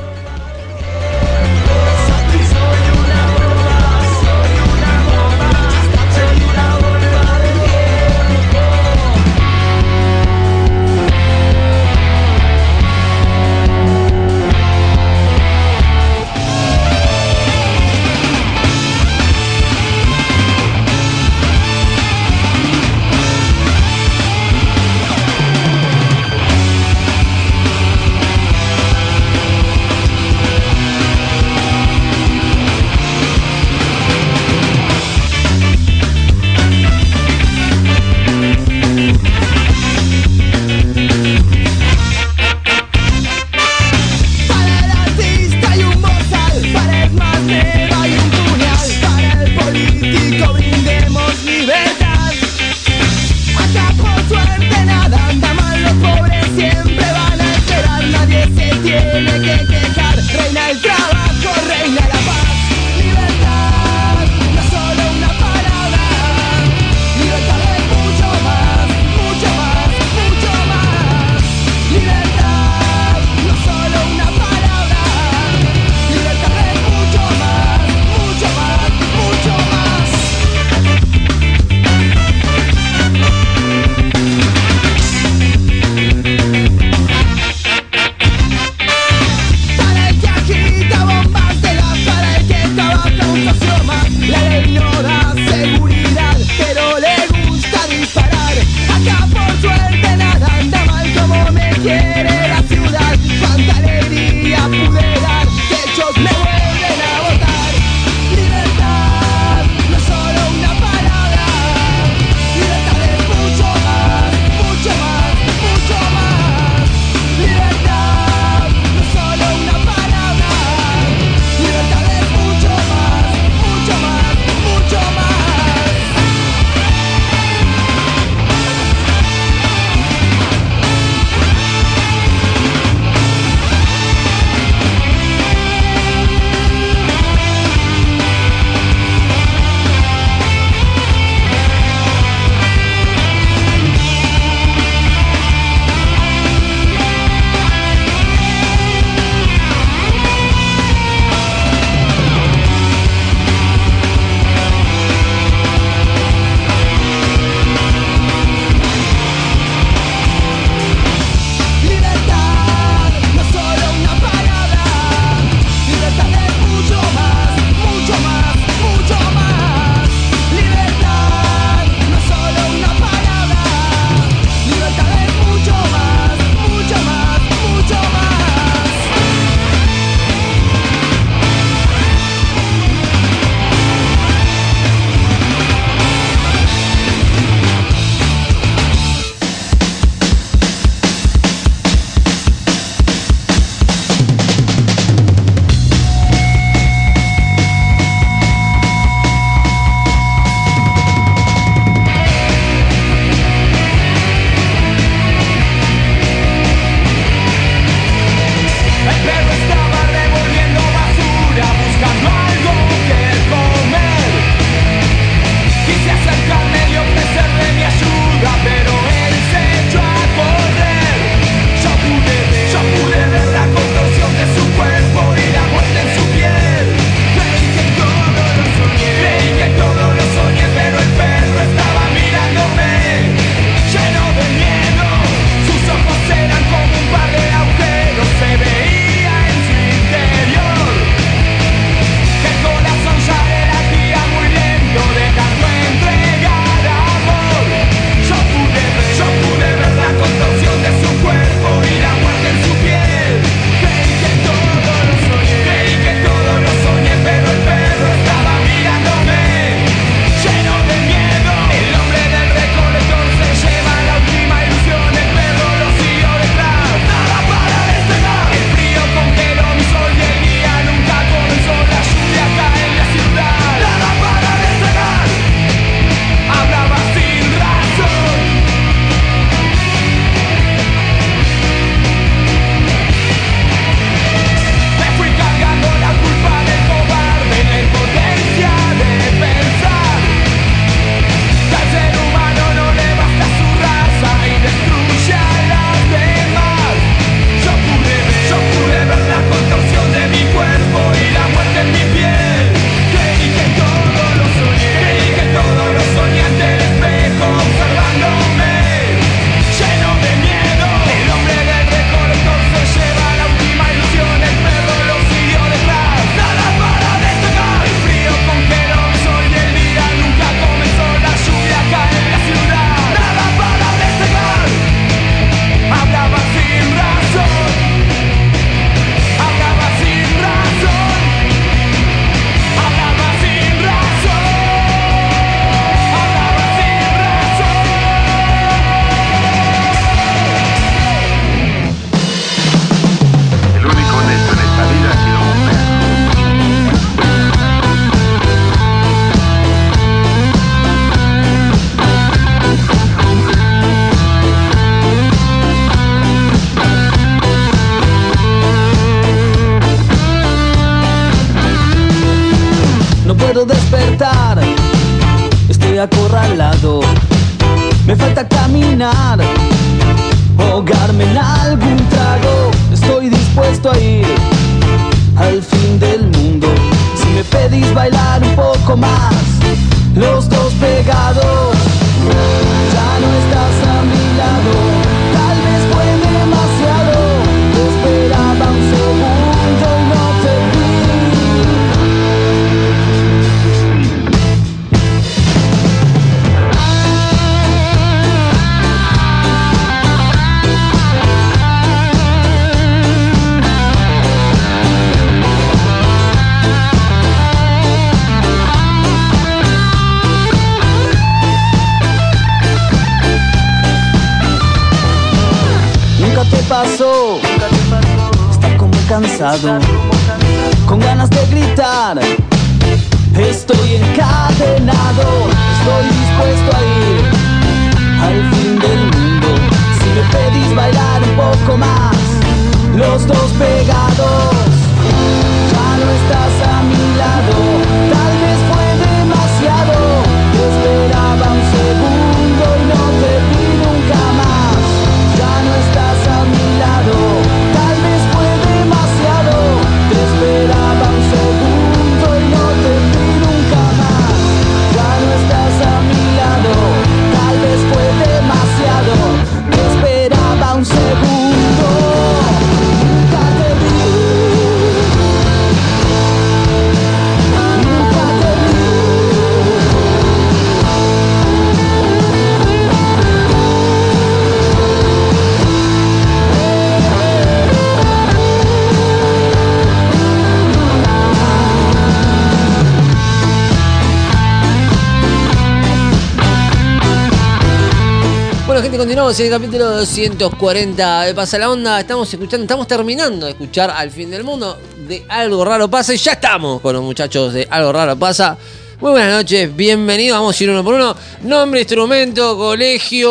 Continuamos en el capítulo 240 de Pasa la Onda. Estamos escuchando, estamos terminando de escuchar Al Fin del Mundo de Algo Raro Pasa y ya estamos con los muchachos de Algo Raro Pasa. Muy buenas noches, bienvenidos. Vamos a ir uno por uno. Nombre, instrumento, colegio.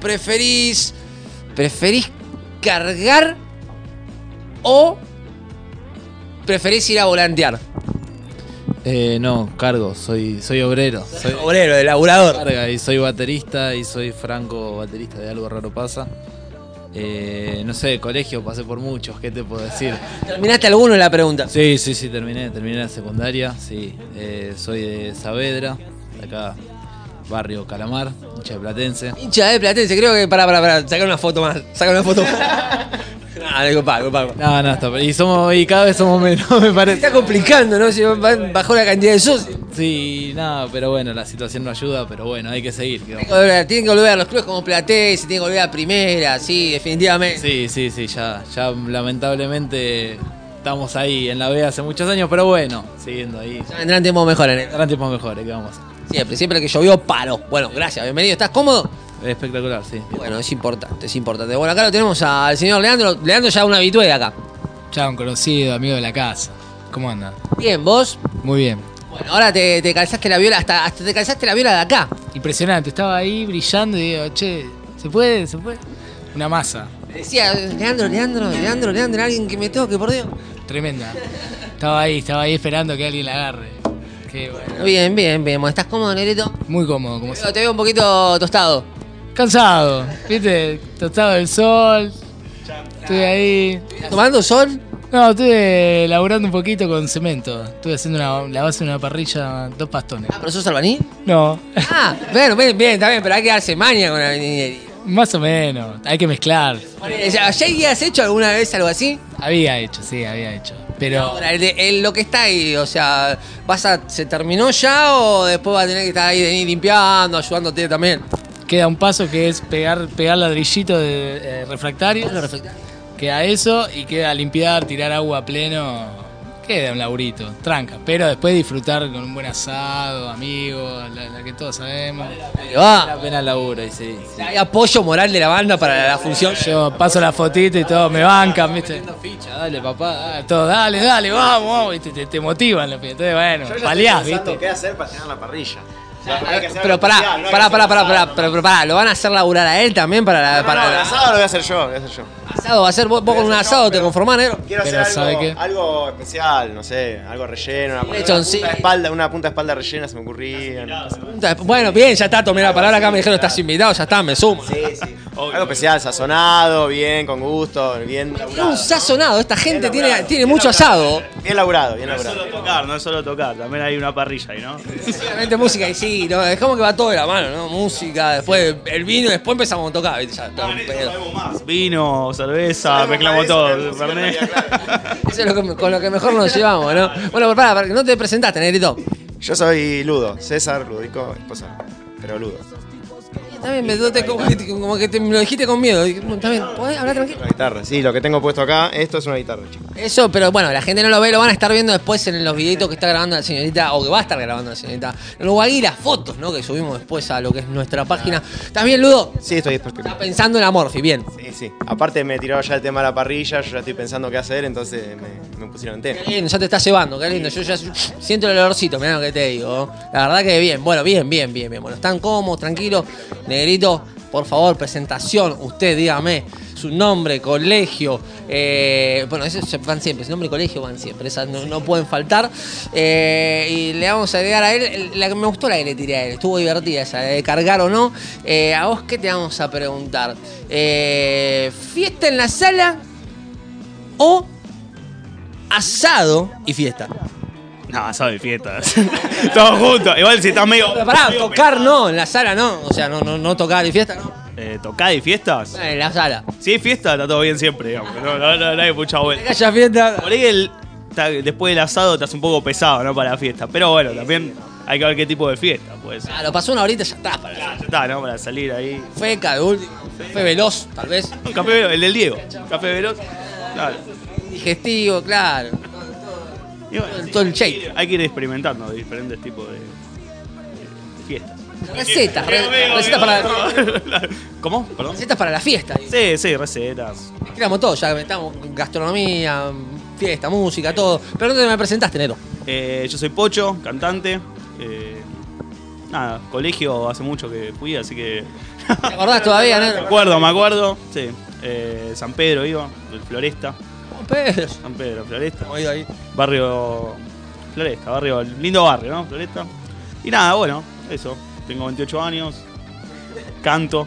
¿Preferís. ¿Preferís cargar o preferís ir a volantear? Eh, no, cargo, soy, soy obrero. Soy Obrero, de laburador. carga y soy baterista y soy franco baterista de Algo Raro Pasa. Eh, no sé, colegio pasé por muchos, ¿qué te puedo decir? ¿Terminaste alguno de la pregunta? Sí, sí, sí, terminé, terminé la secundaria, sí. Eh, soy de Saavedra, de acá, barrio Calamar, hincha de Platense. Hincha de Platense, creo que para, para, para, sacar una foto más. Sacar una foto más. Ah, disculpa, disculpa. No, no, está, y, somos, y cada vez somos menos, me Se parece. está complicando, ¿no? Si va- bajó la cantidad de socios. Sí, nada, pero bueno, la situación no ayuda, pero bueno, hay que seguir. ¿qué Tienen que volver, tienen que volver a los clubes como Platense, tienen que volver a primera, sí, definitivamente. Sí, sí, sí, ya, ya lamentablemente estamos ahí en la B hace muchos años, pero bueno, siguiendo ahí. Ya vendrán tiempos mejores. ¿eh? Serán tiempos mejores, ¿qué vamos a hacer? Siempre, siempre que llovió, paro. Bueno, gracias, bienvenido. ¿Estás cómodo? Espectacular, sí. Bueno, es importante, es importante. Bueno, acá lo tenemos al señor Leandro. Leandro ya un habitué de acá. Ya un conocido, amigo de la casa. ¿Cómo anda? Bien, vos. Muy bien. Bueno, ahora te, te calzaste la viola, hasta, hasta te calzaste la viola de acá. Impresionante, estaba ahí brillando y digo, che, ¿se puede? ¿Se puede? Una masa, Decía, Leandro, Leandro, Leandro, Leandro, alguien que me toque, por Dios. tremenda. Estaba ahí, estaba ahí esperando que alguien la agarre. Qué bueno. Bien, bien, bien. ¿Estás cómodo, Negrito? Muy cómodo, como Te veo un poquito tostado. Cansado, ¿viste? Tostado del sol. Estoy ahí. ¿Tomando sol? No, estuve laburando un poquito con cemento. Estuve haciendo una, la base de una parrilla, dos pastones. ¿Pero sos albañil? No, Ah, bueno, bien, bien, está bien, pero hay que darse maña con la albañilería. más o menos. Hay que mezclar. ¿Ya has hecho alguna vez algo así? Había hecho, sí, había hecho. Pero Ahora, el el- lo que está ahí, o sea, vas a, ¿se terminó ya o después vas a tener que estar ahí limpiando, ayudándote también? Queda un paso que es pegar, pegar ladrillito de eh, refractario. Queda eso y queda limpiar, tirar agua a pleno. Queda un laburito, tranca. Pero después disfrutar con un buen asado, amigos, la, la que todos sabemos. va. La pena el laburo, y sí. sí. Hay apoyo moral de la banda para la función. Yo paso la fotito y todo, me bancan, ¿viste? Ficha, dale, papá. Ah, Todo, dale, dale, vamos, vamos. Te, te motivan los. Entonces, bueno, paliás, ¿viste? qué hacer para llenar la parrilla. Pero pará, pará, pará, pará, pará, pero, pará, ¿lo van a hacer laburar a él también para la, No, para no, el la- asado lo voy a hacer yo, lo voy a hacer yo. asado? ¿Va a ser vos, vos con un asado te conformás, negro? Quiero Pero hacer ¿sabe algo, especial, no sé, algo relleno, una, punta de espalda, una punta de espalda rellena se me ocurría. Bueno, bien, ya está, tomé la palabra acá, me dijeron estás invitado, ya está, me sumo. Sí, sí. Algo especial, sazonado, bien, con gusto, bien Tiene un laburado. sazonado, esta gente tiene, tiene mucho asado. Bien laburado, bien No es laburado. solo tocar, no es solo tocar, también hay una parrilla ahí, ¿no? Música y sí, ¿no? es como que va todo de la mano, ¿no? Música, después el vino después empezamos a tocar, ¿viste? Ya, todo un pedo. Vino, cerveza, mezclamos todo. Fernet. Eso es lo que, con lo que mejor nos llevamos, ¿no? Bueno, pero pará, pará, que no te presentaste, negrito. Yo soy Ludo, César Ludico, esposa, pero Ludo. Está bien, me te- como, que, te- como que te- me lo dijiste con miedo. Está bien, podés hablar tranquilo. Una guitarra, sí, lo que tengo puesto acá, esto es una guitarra, chicos. Eso, pero bueno, la gente no lo ve, lo van a estar viendo después en los videitos que está grabando la señorita, o que va a estar grabando la señorita. Luego ahí las fotos, ¿no? Que subimos después a lo que es nuestra página. ¿Estás bien, Ludo? Sí, estoy. Está pensando en Amorfi, bien. Sí, sí. Aparte me tiró ya el tema de la parrilla, yo ya estoy pensando qué hacer, entonces me, me pusieron en tema. Qué lindo, ya te está llevando, qué lindo. Yo ya siento el olorcito, mirá lo que te digo. La verdad que bien, bueno, bien, bien, bien, bien. Bueno, están cómodos, tranquilos. Negrito, por favor, presentación. Usted dígame su nombre, colegio. eh, bueno, esos se van siempre, su nombre y colegio van siempre, esas no, pueden faltar. Eh, y le vamos a agregar a él, la me gustó la que le tiré a él, estuvo divertida esa, de cargar o no. Eh, a vos, ¿qué te vamos a preguntar? ¿Fiesta en la sala o asado y fiesta? No, asado y fiesta. Todos juntos. Igual si estás medio. Pero pará, tocar no, en la sala no. O sea, no, no, no tocar y fiesta no. Eh, ¿Tocada y fiestas? En la sala. Si hay fiesta, está todo bien siempre, digamos. No, no, no, no hay mucha vuelta. Que haya fiesta. Por ahí el, después del asado te hace un poco pesado, ¿no? Para la fiesta. Pero bueno, también hay que ver qué tipo de fiesta, pues. Lo pasó una horita ya está. Para Ya está, ¿no? Para salir ahí. Feca de último. Fe veloz, tal vez. Un café veloz, el del Diego. Café veloz. Claro. Digestivo, claro. Y bueno, Todo el shake. Hay que ir experimentando diferentes tipos de, de fiestas. Recetas, re- recetas para, ¿Cómo? Perdón. recetas para la fiesta. Sí, sí, recetas. Tiramos todo, ya estamos gastronomía, fiesta, música, todo. Pero no te me presentaste, Nero. Eh, yo soy Pocho, cantante. Eh, nada, colegio hace mucho que fui, así que. ¿Te acordás todavía, Me Nero? acuerdo, me acuerdo. Sí. Eh, San Pedro iba, el Floresta. Pedro. San Pedro, Floresta. Como ido ahí. Barrio. Floresta, barrio. Lindo barrio, ¿no? Floresta. Y nada, bueno, eso. Tengo 28 años. Canto.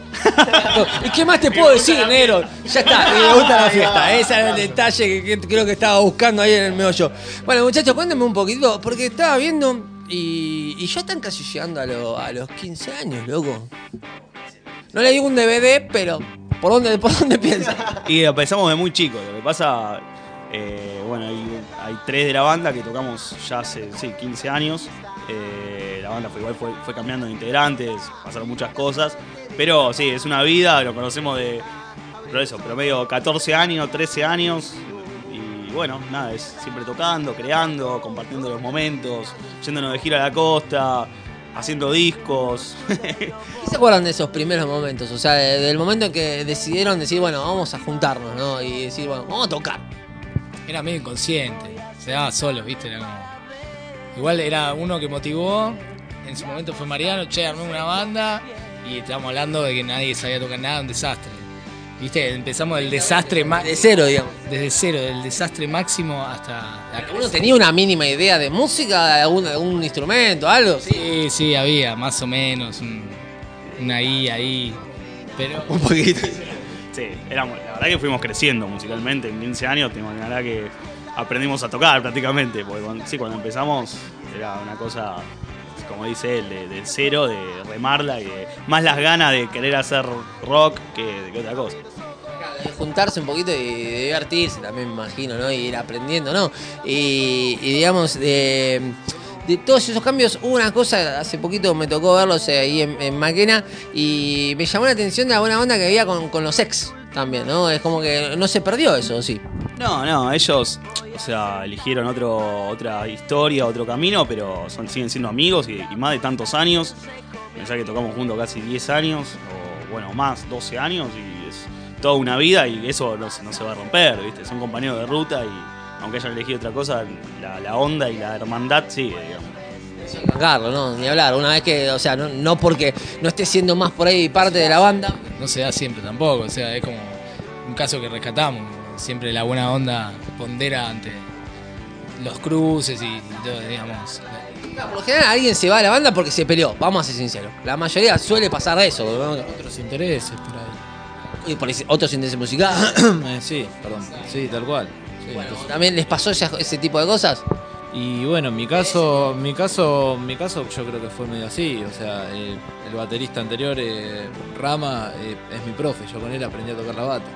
¿Y qué más te puedo decir, Nero? Ya está, me gusta la fiesta. Ese era el detalle que, creo que estaba buscando ahí en el meollo. Bueno, muchachos, cuéntame un poquito, porque estaba viendo y, y ya están casi llegando a, lo- a los 15 años, loco. No le digo un DVD, pero ¿por dónde, por dónde piensas? Y empezamos de muy chicos. Lo que pasa, eh, bueno, hay, tres de la banda que tocamos ya hace sí, 15 años. Eh, la banda fue igual fue, fue cambiando de integrantes, pasaron muchas cosas. Pero sí, es una vida, lo conocemos de pero eso, promedio 14 años, 13 años. Y bueno, nada, es siempre tocando, creando, compartiendo los momentos, yéndonos de gira a la costa, haciendo discos. ¿Qué se acuerdan de esos primeros momentos? O sea, de- del momento en que decidieron decir, bueno, vamos a juntarnos, ¿no? Y decir, bueno, vamos a tocar. Era medio inconsciente, se daba solo, ¿viste? Era como- Igual era uno que motivó, en su momento fue Mariano, che, armé una banda y estábamos hablando de que nadie sabía tocar nada, un desastre. ¿Viste? Empezamos del desastre más. De cero, digamos. Desde cero, del desastre máximo hasta. la ¿Uno tenía una mínima idea de música, de algún, de algún instrumento, algo? Sí, sí, había, más o menos, un, una I ahí. Pero. Un poquito. Sí, éramos, la verdad que fuimos creciendo musicalmente en 15 años, tengo la verdad que aprendimos a tocar prácticamente, porque cuando, sí, cuando empezamos era una cosa, como dice él, de, de cero, de remarla, de- más las ganas de querer hacer rock que, que otra cosa. de juntarse un poquito y divertirse también me imagino, ¿no? Y ir aprendiendo, ¿no? Y, digamos, de, de todos esos cambios, hubo una cosa, hace poquito me tocó verlos eh, ahí en, en Maquena y me llamó la atención de la buena onda que había con los ex también, ¿no? Es como que no se perdió eso, sí. No, no, ellos, o sea, eligieron otro, otra historia, otro camino, pero son, siguen siendo amigos y, más de tantos años. Pensá que tocamos juntos casi 10 años, o bueno, más, 12 años, y es toda una vida y eso no, se- no se va a romper, ¿viste? Son compañeros de ruta y aunque hayan elegido otra cosa, la, la onda y la hermandad sigue, digamos. Carlos, no, ni hablar. Una vez que, o sea, no, no porque no esté siendo más por ahí parte de la banda. No se da siempre tampoco, o sea, es como un caso que rescatamos. Siempre la buena onda pondera ante los cruces y, y todo, digamos. Por lo general alguien se va a la banda porque se peleó, vamos a ser sinceros. La mayoría suele pasar eso. ¿no? Otros intereses por ahí. Y por otros intereses musicales. Eh, sí, perdón. Sí, tal cual. Sí, entonces- ¿También les pasó ese, ese tipo de cosas? Y bueno, en mi caso, mi caso, mi caso yo creo que fue medio así. O sea, eh, el baterista anterior, eh, Rama, eh, es mi profe. Yo con él aprendí a tocar la bata.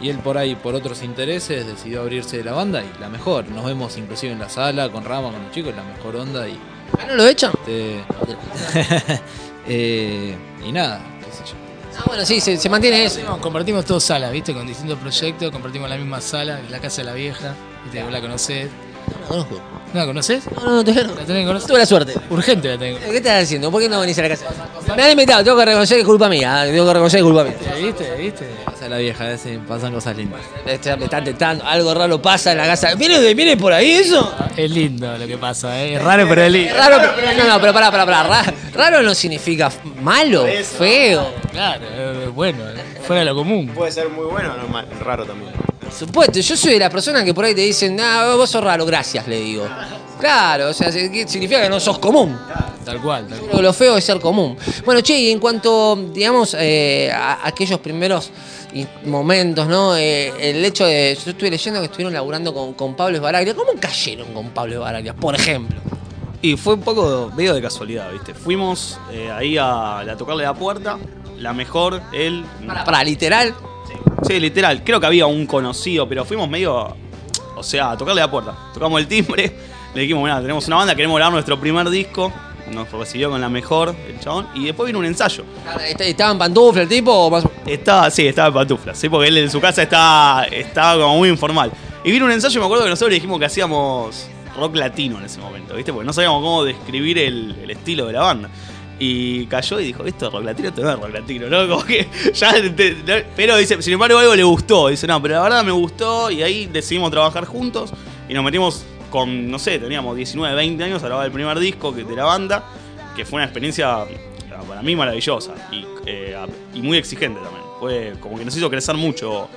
Y él por ahí, por otros intereses, decidió abrirse de la banda y la mejor. Nos vemos inclusive en la sala con Rama, con los chicos, la mejor onda y. ¿No lo echan? Este, eh, y nada, qué sé yo. Ah, bueno, sí, se, se mantiene eso. Compartimos, compartimos todos salas, ¿viste? Con distintos proyectos, compartimos la misma sala, la casa de la vieja, ¿viste? Vos la conocés. No la conozco. ¿No la conocés? No, no, todavía no. La tenés que conocer. Tuve la suerte. Urgente la tengo. ¿Qué estás haciendo? ¿Por qué no venís a la casa? Me han invitado, tengo que reconocer que es culpa mía. ¿eh? Tengo que reconocer que es culpa mía. ¿Viste? ¿Viste? Es la vieja, a veces pasan cosas lindas. Este, Me están tentando, algo raro pasa en la casa. ¿Viene, viene por ahí eso? Es lindo lo que pasa, ¿eh? Es raro, pero es lindo. Es raro, pero- no, no, pero pará, pará, pará. Ra- Raro no significa malo, feo. Claro, eh, bueno, eh, fuera de lo común. Puede ser muy bueno o no, mal- raro también. Por supuesto, yo soy de la persona que por ahí te dicen, ah, vos sos raro, gracias, le digo. Claro, o sea, si- significa que no sos común. Tal cual, tal que lo feo es ser común. Bueno, che, y en cuanto, digamos, eh, a aquellos primeros momentos, ¿no? Eh, el hecho de. Yo estuve leyendo que estuvieron laburando con, con Pablo Esbaraglia. ¿Cómo cayeron con Pablo Esbaraglia, por ejemplo? Y fue un poco medio de casualidad, ¿viste? Fuimos eh, ahí a, a tocarle la puerta, la mejor, él. Para, para, literal. Sí, literal. Creo que había un conocido, pero fuimos medio. O sea, a tocarle la puerta. Tocamos el timbre, le dijimos, bueno, tenemos una banda, queremos grabar nuestro primer disco. Nos recibió con la mejor, el chabón. Y después vino un ensayo. Est- ¿Estaba en pantufla el tipo o más? Estaba, sí, estaba en pantuflas, sí, porque él en su casa estaba, estaba como muy informal. Y vino un ensayo y me acuerdo que nosotros le dijimos que hacíamos rock latino en ese momento, ¿viste? Porque no sabíamos cómo describir el, el estilo de la banda. Y cayó y dijo, esto es rock no es rock ¿no? Que pero dice, sin embargo algo le gustó. Dice, no, pero la verdad me gustó y ahí decidimos trabajar juntos y nos metimos con, no sé, teníamos 19, 20 años a grabar el primer disco de la banda, que fue una experiencia para mí maravillosa y, eh, y muy exigente también. Fue como que nos hizo crecer mucho.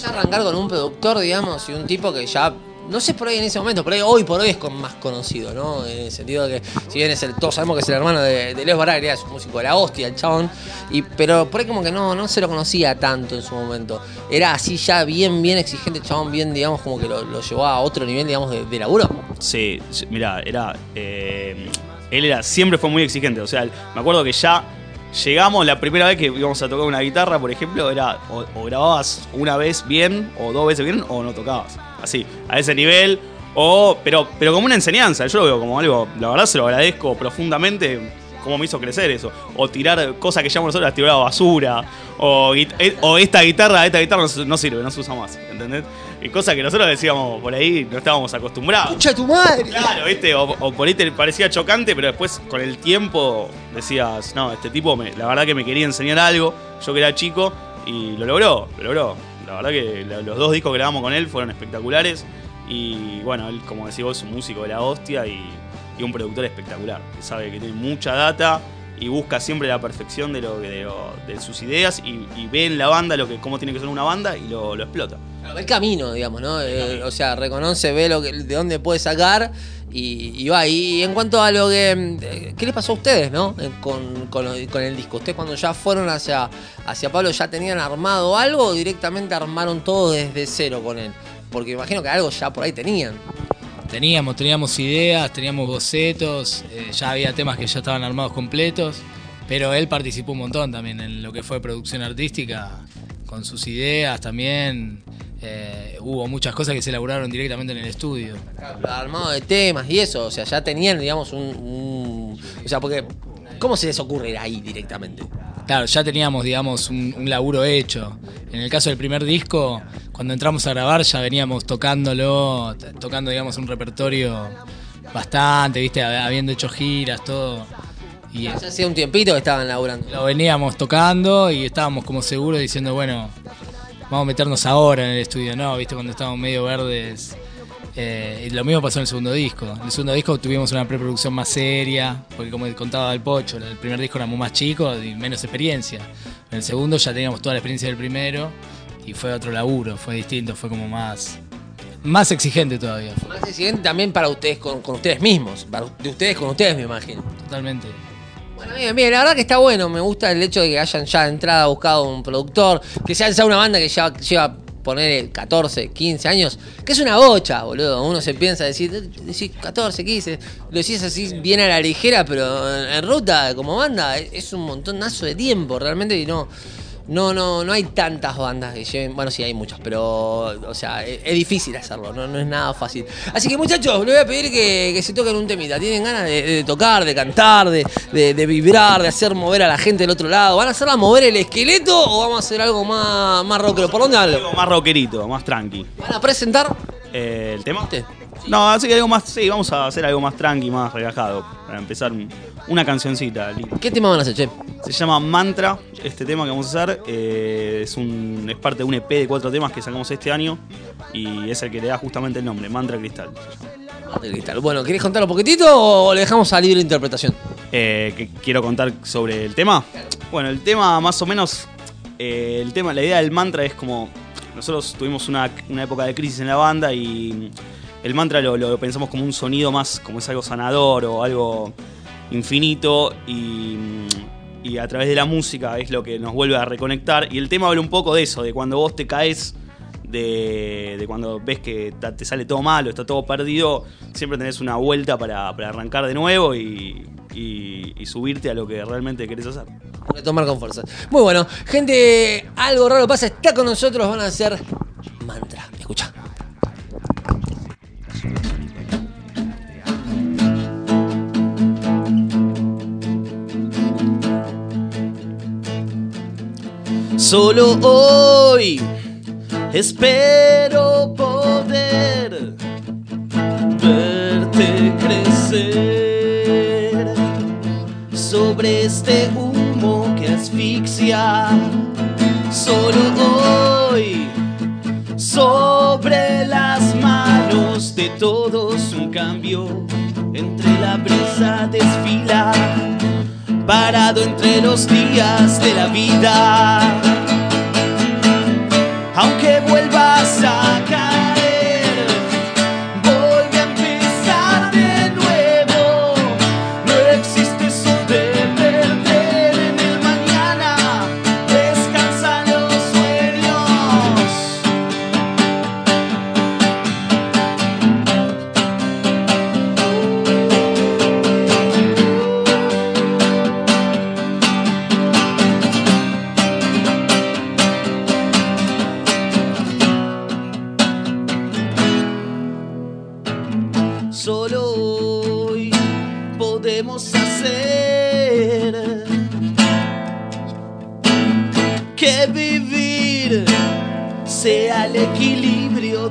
Ya arrancar con un productor, digamos, y un tipo que ya. No sé por ahí en ese momento, pero hoy por hoy es con- más conocido, ¿no? En el sentido de que, si bien es el, todos sabemos que es el hermano de, de Leo Baraglia, es un músico de la hostia, el chabón, y, pero por ahí como que no, no se lo conocía tanto en su momento. Era así ya bien, bien exigente, el chabón, bien, digamos, como que lo, llevó a otro nivel, digamos, de, laburo. Sí, mira, era. eh, él era, siempre fue muy exigente. O sea, me acuerdo que ya llegamos la primera vez que íbamos a tocar una guitarra, por ejemplo, era o, o grababas una vez bien, o dos veces bien, o no tocabas. Así, a ese nivel. O, pero, pero como una enseñanza, yo lo veo como algo, la verdad se lo agradezco profundamente, cómo me hizo crecer eso. O tirar cosas que llamamos nosotros, tirar a basura. O, eh, o esta guitarra, esta guitarra no, sirve, no se usa más, ¿entendés? Y cosas que nosotros decíamos por ahí, no estábamos acostumbrados. ¡Escucha tu madre! Claro, ¿viste? O, o por ahí te parecía chocante, pero después con el tiempo decías, no, este tipo me- la verdad que me quería enseñar algo, yo que era chico, y lo logró, lo logró. La verdad que los dos discos que grabamos con él fueron espectaculares. Y bueno, él, como decís vos, es un músico de la hostia y, y un productor espectacular. Que sabe que tiene mucha data y busca siempre la perfección de, lo, de, lo- de sus ideas y, y ve en la banda lo que, cómo tiene que ser una banda y lo, lo explota. El camino, digamos, ¿no? Eh, o sea, reconoce, ve lo que, de dónde puede sacar y, va. Y en cuanto a lo que. eh, ¿Qué les pasó a ustedes, no? Eh, Con, con el disco. ¿Ustedes cuando ya fueron hacia, hacia Pablo ya tenían armado algo o directamente armaron todo desde cero con él? Porque imagino que algo ya por ahí tenían. Teníamos, teníamos ideas, teníamos bocetos, eh, ya había temas que ya estaban armados completos, pero él participó un montón también en lo que fue producción artística, con sus ideas también. eh, hubo muchas cosas que se elaboraron directamente en el estudio. Armado de temas y eso. O sea, ya tenían, digamos, un. un- o sea, porque. ¿Cómo se les ocurre ir ahí directamente? Claro, ya teníamos, digamos, un, un laburo hecho. En el caso del primer disco, cuando entramos a grabar ya veníamos tocándolo, tocando, digamos, un repertorio bastante, viste, Hab- habiendo hecho giras, todo. Y Ya hacía un tiempito que estaban laburando. lo veníamos tocando y estábamos como seguros diciendo, bueno, vamos a meternos ahora en el estudio, ¿no? Viste, cuando estábamos medio verdes, Eh, y lo mismo pasó en el segundo disco. En el segundo disco tuvimos una preproducción más seria, porque como contaba el Pocho, el primer disco éramos más chicos y menos experiencia. En el segundo ya teníamos toda la experiencia del primero y fue otro laburo, fue distinto, fue como más, más exigente todavía. Más exigente también para ustedes con, con ustedes mismos, para de ustedes con ustedes me imagino. Totalmente. Bueno, bien, bien, la verdad que está bueno, me gusta el hecho de que hayan ya de entrada buscado un productor, que sea ya una banda que ya lleva poner 14, 15 años, que es una bocha, boludo. Uno se piensa decir, decís 14, 15, lo decís así bien a la ligera, pero en, en ruta como banda es un montonazo de tiempo realmente y no. No, no, no hay tantas bandas que lleven. Bueno, sí, hay muchas, pero. O sea, es, es difícil hacerlo, no, no es nada fácil. Así que, muchachos, les voy a pedir que, que se toquen un temita. ¿Tienen ganas de, de tocar, de cantar, de, de- de vibrar, de hacer mover a la gente del otro lado? ¿Van a hacerla mover el esqueleto o vamos a hacer algo más, más rockero? ¿Por dónde? Algo más rockerito, más tranqui. ¿Van a presentar? Eh, ¿El tema? No, así que algo más, sí, vamos a hacer algo más tranqui, más relajado. Para empezar, un- una cancioncita. ¿Qué tema van a hacer, che? Se llama Mantra, este tema que vamos a hacer. eh, es, un, es parte de un EP de cuatro temas que sacamos este año. Y es el que le da justamente el nombre, Mantra Cristal. De cristal. Bueno, ¿querés contar un poquitito o le dejamos a libre interpretación? Eh, que quiero contar sobre el tema. Bueno, el tema más o menos, eh, el tema, la idea del mantra es como nosotros tuvimos una, una época de crisis en la banda y el mantra lo, lo pensamos como un sonido más, como es algo sanador o algo infinito y, a través de la música es lo que nos vuelve a reconectar y el tema habla un poco de eso, de cuando vos te caes. De, cuando ves que te sale todo malo, está todo perdido, siempre tenés una vuelta para, arrancar de nuevo y subirte a lo que realmente querés hacer. Retomar con fuerza. Muy bueno. Gente, algo raro pasa. Está con nosotros. Van a hacer mantra. Escucha. Solo hoy espero poder verte crecer sobre este humo que asfixia. Solo hoy sobre las manos de todos un cambio entre la brisa desfila parado entre los días de la vida. Aunque vuelvas a caer,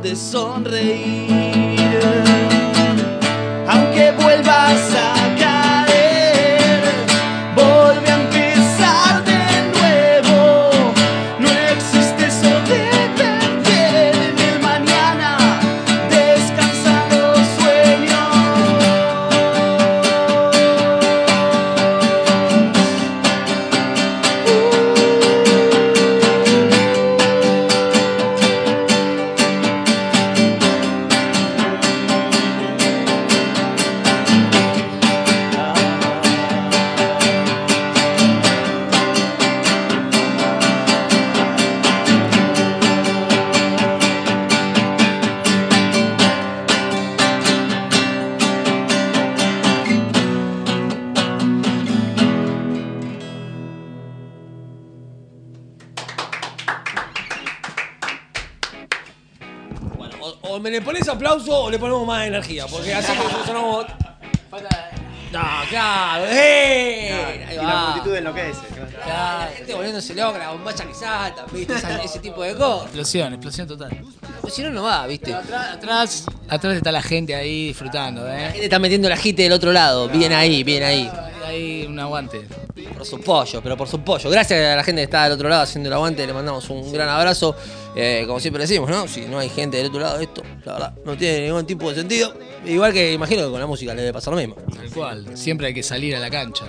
de sonreír. O le ponemos más energía. Porque así que sonamos. No, claro. ¡Eh! Ahí y va. la multitud enloquece. Claro, la gente volviéndose loca, la bombacha que salta, ¿viste? Esa- ese tipo de cosas. Explosión, explosión total. Pues si no, no va, ¿viste? Atrás, atrás está la gente ahí disfrutando, La ¿eh? gente está metiendo la jite del otro lado. Bien ahí, bien ahí. Y ahí un aguante. Por su pollo, pero por su pollo. Gracias a la gente que está del otro lado haciendo el aguante, le mandamos un gran abrazo. Eh, como siempre decimos, ¿no? Si no hay gente del otro lado, esto, la verdad, no tiene ningún tipo de sentido. Igual que imagino que con la música le debe pasar lo mismo. Tal cual. Siempre hay que salir a la cancha.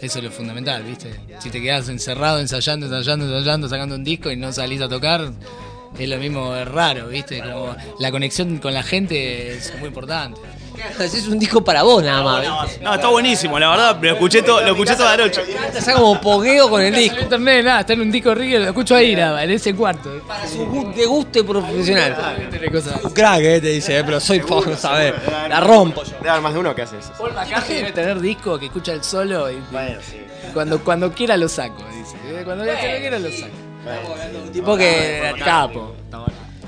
Eso es lo fundamental, ¿viste? Si te quedas encerrado, ensayando, ensayando, ensayando, sacando un disco y no salís a tocar, es lo mismo, es raro, ¿viste? La conexión con la gente es muy importante. Es un disco para vos nada más. ¿viste? No, está buenísimo, la verdad. Lo escuché, to- lo escuché toda la noche. Está como pogueo con el disco. No internet, nada, está en un disco río, lo escucho ahí, nada, en ese cuarto. Para su gu- de gusto profesional. Un crack, eh, te dice, eh, pero soy poco, ¿sabes? La rompo yo. Debe haber más de uno que hace eso. Paul McCartney debe tener disco que escucha el solo y cuando, cuando quiera lo saco, dice. Eh, Cuando quiera lo saco. Un tipo que. Capo.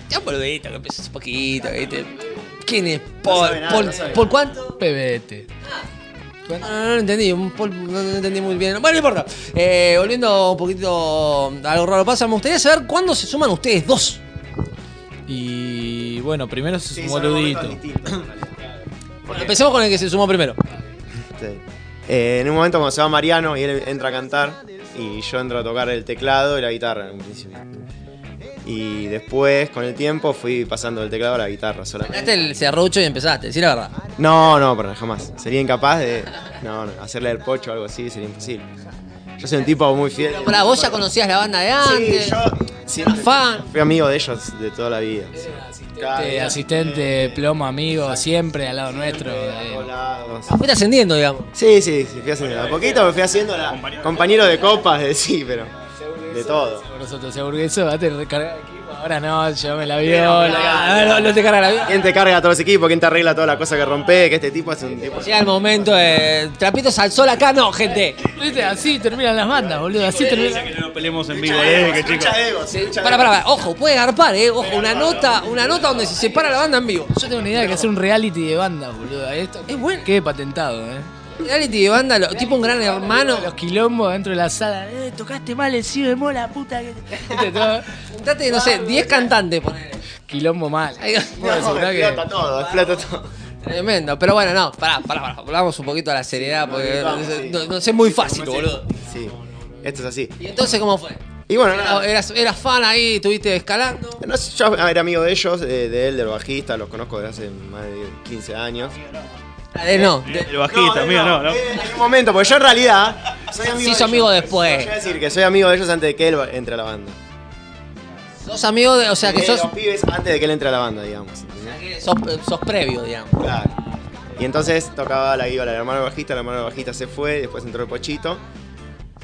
Ya un boludito que empezó hace poquito, ¿viste? ¿Quién es Paul? sabe nada, Paul, no sabe ¿Paul cuánto? PBT. No, no, no lo entendí, un Paul, no, no entendí muy bien. Bueno, no importa. Eh, volviendo un poquito a lo raro pasa, me gustaría saber cuándo se suman ustedes dos. Y bueno, primero se Sí, sumó Ludito. Bueno, empecemos con el que se sumó primero. Sí. Eh, en un momento cuando se va Mariano y él entra a cantar y yo entro a tocar el teclado y la guitarra en un principio. Y después, con el tiempo, fui pasando del teclado a la guitarra solamente. Sacaste el serrucho y empezaste, decir la verdad. No, no, pero jamás. Sería incapaz de no, no, hacerle el pocho o algo así, sería imposible. Yo soy un tipo muy fiel. Pará, vos ya conocías la banda de antes. Sí, yo sí, fan. fui amigo de ellos de toda la vida. Este, asistente, plomo, amigo, siempre al lado nuestro. eh. Fuiste ascendiendo, digamos. Sí, sí, sí, fui haciendo. A poquito me fui haciendo la compañero de copas, de sí, pero de todo. Nosotros se aburguesó, va a tener recargar equipo. Ahora no, llévame la viola. Ah, no, no te carga la vida. ¿Quién te carga todos los equipos? ¿Quién te arregla todas las cosas que rompe? Que este tipo es un tipo. Llega el momento de trapitos al sol acá, no, gente. ¿Viste? Así terminan las bandas, boludo. Así terminan. Que no nos peleemos en vivo, eh, que chicos. Pará, pará, pará. Ojo, puede garpar, eh. Ojo, una nota, una nota donde se separa la banda en vivo. Yo tengo una idea de que hacer un reality de bandas, boludo. Esto Es bueno. quede patentado, eh. Reality de banda, lo- tipo un gran hermano. Los quilombos dentro de la sala. Eh, tocaste mal el si bemol, la puta que. Juntate, no sé, 10 cantantes, ponele. Quilombo mal. No, que- explota todo, explota todo. Tremendo, pero bueno, no, pará, pará, pará. Volvamos un poquito a la seriedad, porque no, no- no sé muy fácil, boludo. Sí, esto es así. ¿Y entonces cómo fue? Y bueno, nada. Eras, eras fan ahí, estuviste escalando. No sé, yo era amigo de ellos, de, de él, del bajista, los conozco desde hace más de 15 años. Eh, no, de- El bajista, mío, no, no. En un momento, porque yo en realidad soy amigo se de hizo amigo ellos. después. Yo voy a decir que soy amigo de ellos antes de que él entre a la banda. Sos amigo de, o sea que De sos, los pibes antes de que él entre a la banda, digamos. sos, sos previo, digamos. Claro. Y entonces tocaba la guitarra, el hermano bajista, el hermano bajista se fue, después entró el pochito.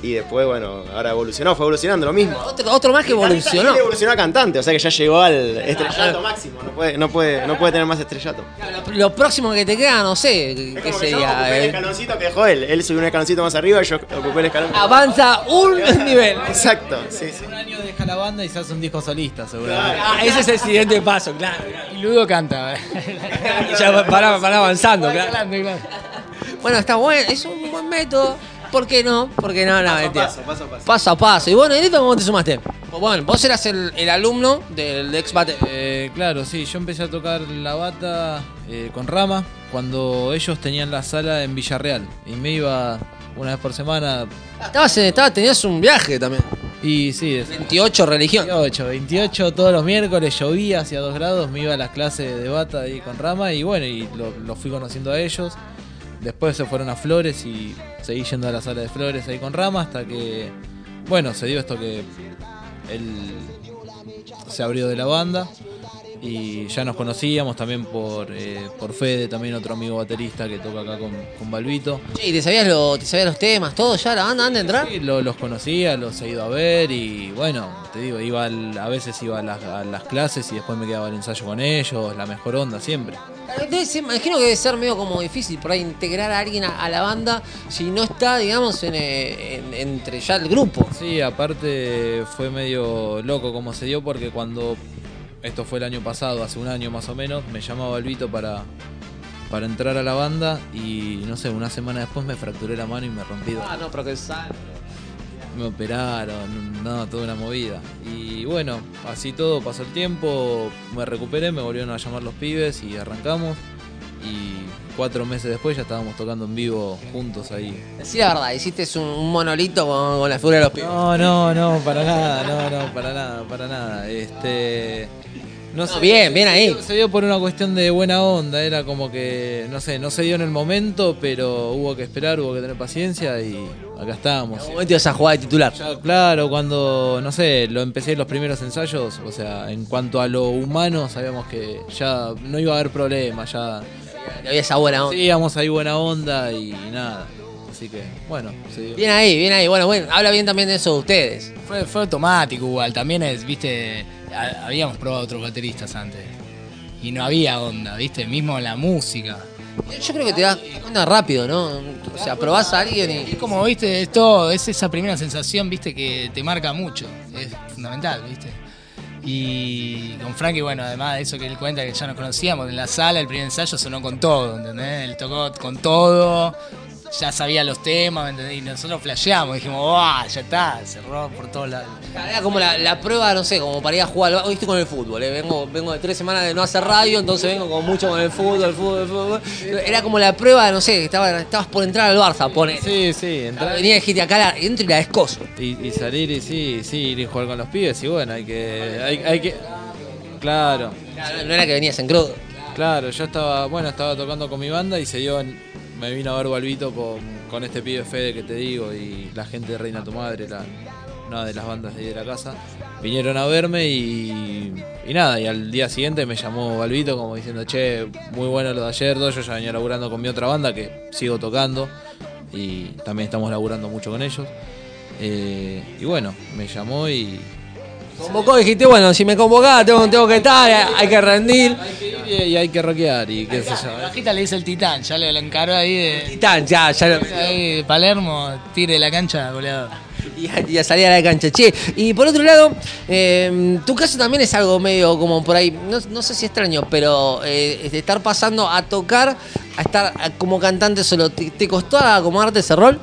Y después, bueno, ahora evolucionó, fue evolucionando lo mismo. Otro, otro más que evolucionó. Él evolucionó a cantante, o sea que ya llegó al estrellato máximo. No puede, no puede, no puede tener más estrellato. Lo, lo próximo que te queda, no sé, Es qué como que yo sería. ocupé el eh, escaloncito que dejó él. Él subió un escaloncito más arriba y yo ocupé el escalón. avanza un nivel. Exacto, sí, sí. Un año deja la banda y se hace un disco solista, seguramente. Ah, ese es el siguiente paso, claro. Y Ludo canta, eh. Ya van, van avanzando, claro. Claro, claro. Bueno, está bueno, es un buen método. ¿Por qué no? ¿Por qué no? no mentira. paso, paso a paso. Paso a paso. Y bueno, ¿y esto cómo te sumaste? Bueno, vos eras el, el alumno del ex bate. Eh, claro, sí, yo empecé a tocar la bata eh, con Rama cuando ellos tenían la sala en Villarreal y me iba una vez por semana Estabas, en- estabas, tenías un viaje también. y sí, es 28 religión. 28, 28 todos los miércoles llovía hacia 2 grados, me iba a las clases de bata ahí con Rama y bueno, y lo, lo fui conociendo a ellos. Después se fueron a Flores y seguí yendo a la sala de Flores ahí con Rama hasta que, bueno, se dio esto que él se abrió de la banda y ya nos conocíamos también por, eh, por Fede, también otro amigo baterista que toca acá con, con Balbito. Che, ¿y te sabías, lo- te sabías los temas, todo ya, la banda antes de entrar? Sí, lo- los conocía, los he ido a ver y bueno, te digo, iba al- a veces iba a las, a las clases y después me quedaba el ensayo con ellos, la mejor onda siempre. Debe ser- imagino que debe ser medio como difícil por ahí integrar a alguien a, a la banda si no está, digamos, en, eh, en- entre ya el grupo. Sí, aparte fue medio loco como se dio porque cuando esto fue el año pasado, hace un año más o menos, me llamaba Albito para, para entrar a la banda y no sé, una semana después me fracturé la mano y me rompí. Ah, no, pero que. Me operaron, no, toda una movida. Y bueno, así todo pasó el tiempo, me recuperé, me volvieron a llamar los pibes y arrancamos. Y cuatro meses después ya estábamos tocando en vivo juntos ahí. Sí, la verdad, hiciste un, monolito con, con la figura de los pibes. No, no, no, para nada, no, no, para nada, para nada. Este. No sé. bien, bien ahí. Se dio por una cuestión de buena onda, era como que, no sé, no se dio en el momento, pero hubo que esperar, hubo que tener paciencia y acá estábamos. En un momento esa jugada de titular. Ya, claro, cuando, no sé, lo empecé los primeros ensayos, o sea, en cuanto a lo humano, sabíamos que ya no iba a haber problema, ya. Había esa buena onda. Sí, íbamos ahí buena onda y nada. Así que, bueno, se dio. Bien ahí, bien ahí. Bueno, bueno, habla bien también de eso de ustedes. Fue, fue automático igual, también es, viste, ha- habíamos probado otros bateristas antes. Y no había onda, viste, mismo la música. Yo creo que te das cuenta rápido, ¿no? O sea, probás a alguien y. Es como, viste, es todo, es esa primera sensación, viste, que te marca mucho. Es fundamental, viste. Y con Frankie, bueno, además de eso que él cuenta que ya nos conocíamos, en la sala el primer ensayo sonó con todo, ¿entendés? Él tocó con todo, ya sabía los temas, ¿entendés? Y nosotros flasheamos, dijimos, ¡ah! Ya está, cerró por todos lados. Era como la, la prueba, no sé, como para ir a jugar. Hoy estoy con el fútbol, ¿eh? vengo, vengo de tres semanas de no hacer radio, entonces vengo con mucho con el fútbol, el fútbol, el fútbol. Era como la prueba, no sé, estaba, estabas por entrar al Barça, pone. Sí, sí, entrar. Venía de GTA acá, la- entro y la descoso. Y, y salir y sí, sí, ir y jugar con los pibes y bueno, hay que. Hay, hay que. Claro. Claro, no era que venías en crudo. Claro, yo estaba, bueno, estaba tocando con mi banda y se dio, en- me vino a ver Balbito con, con este pibe Fede que te digo y la gente de Reina Tu Madre, la, una de las bandas de ahí de la casa, vinieron a verme y, y nada, y al día siguiente me llamó Balbito como diciendo, che, muy bueno lo de ayer, yo ya venía laburando con mi otra banda que sigo tocando y también estamos laburando mucho con ellos. Eh, y bueno, me llamó y, Convocó, dijiste, bueno, si me convocás, tengo, tengo que estar, hay que rendir. y, y hay que rockear y qué sé yo. La bajita le dice el titán, ya le lo encaró ahí de. Titán, ya, ya lo- Ahí de Palermo, tire la cancha, goleador. Y a, y a salir a la cancha. Che, y por otro lado, eh, tu caso también es algo medio como por ahí, no, no sé si extraño, pero eh, es de estar pasando a tocar, a estar como cantante solo. ¿Te, te costó acomodarte ese rol?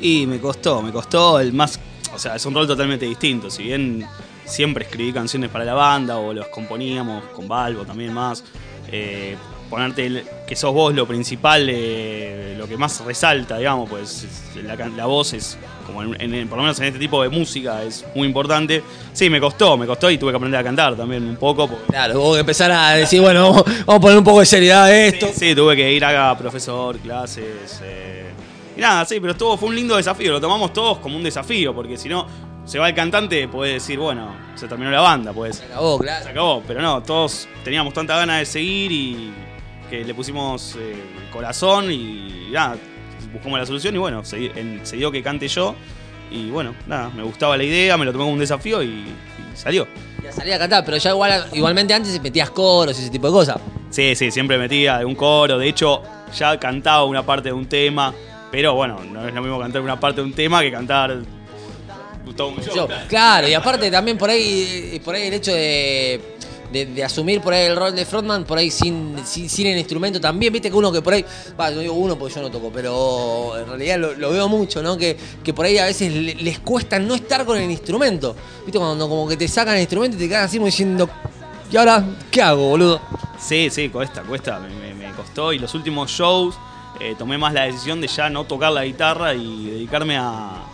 Y me costó, me costó el más. O sea, es un rol totalmente distinto. Si bien siempre escribí canciones para la banda o los componíamos con Balbo también más, eh, ponerte el- que sos vos lo principal, eh, lo que más resalta, digamos, pues es- la, la voz es, como en, en- por lo menos en este tipo de música, es muy importante. Sí, me costó, me costó y tuve que aprender a cantar también un poco. porque- Claro, hubo que empezar a decir, bueno, vamos, vamos a poner un poco de seriedad a esto. Sí, tuve que ir a profesor, clases. eh, y nada, sí, pero estuvo, fue un lindo desafío. Lo tomamos todos como un desafío, porque si no, se va el cantante, puede decir, bueno, se terminó la banda, pues. Se acabó, claro. Se acabó, pero no, todos teníamos tanta ganas de seguir y que le pusimos eh, corazón y nada, buscamos la solución y bueno, se, en- se dio que cante yo. Y bueno, nada, me gustaba la idea, me lo tomé como un desafío y, y salió. Ya salía a cantar, pero ya igual, igualmente antes metías coros y ese tipo de cosas. Sí, sí, siempre metía un coro. De hecho, ya cantaba una parte de un tema. Pero bueno, no es lo mismo cantar una parte de un tema que cantar claro, y aparte también por ahí, por ahí el hecho de, de, asumir por ahí el rol de frontman, por ahí sin, sin, el instrumento también, viste que uno que por ahí, va, digo uno porque yo no toco, pero en realidad lo, veo mucho, ¿no? Que, que por ahí a veces le- les cuesta no estar con el instrumento. Viste, cuando como que te sacan el instrumento y te quedan así diciendo, ¿y ahora qué hago, boludo? Sí, sí, cuesta, cuesta. Me, costó. Y los últimos shows eh, tomé más la decisión de ya no tocar la guitarra y dedicarme a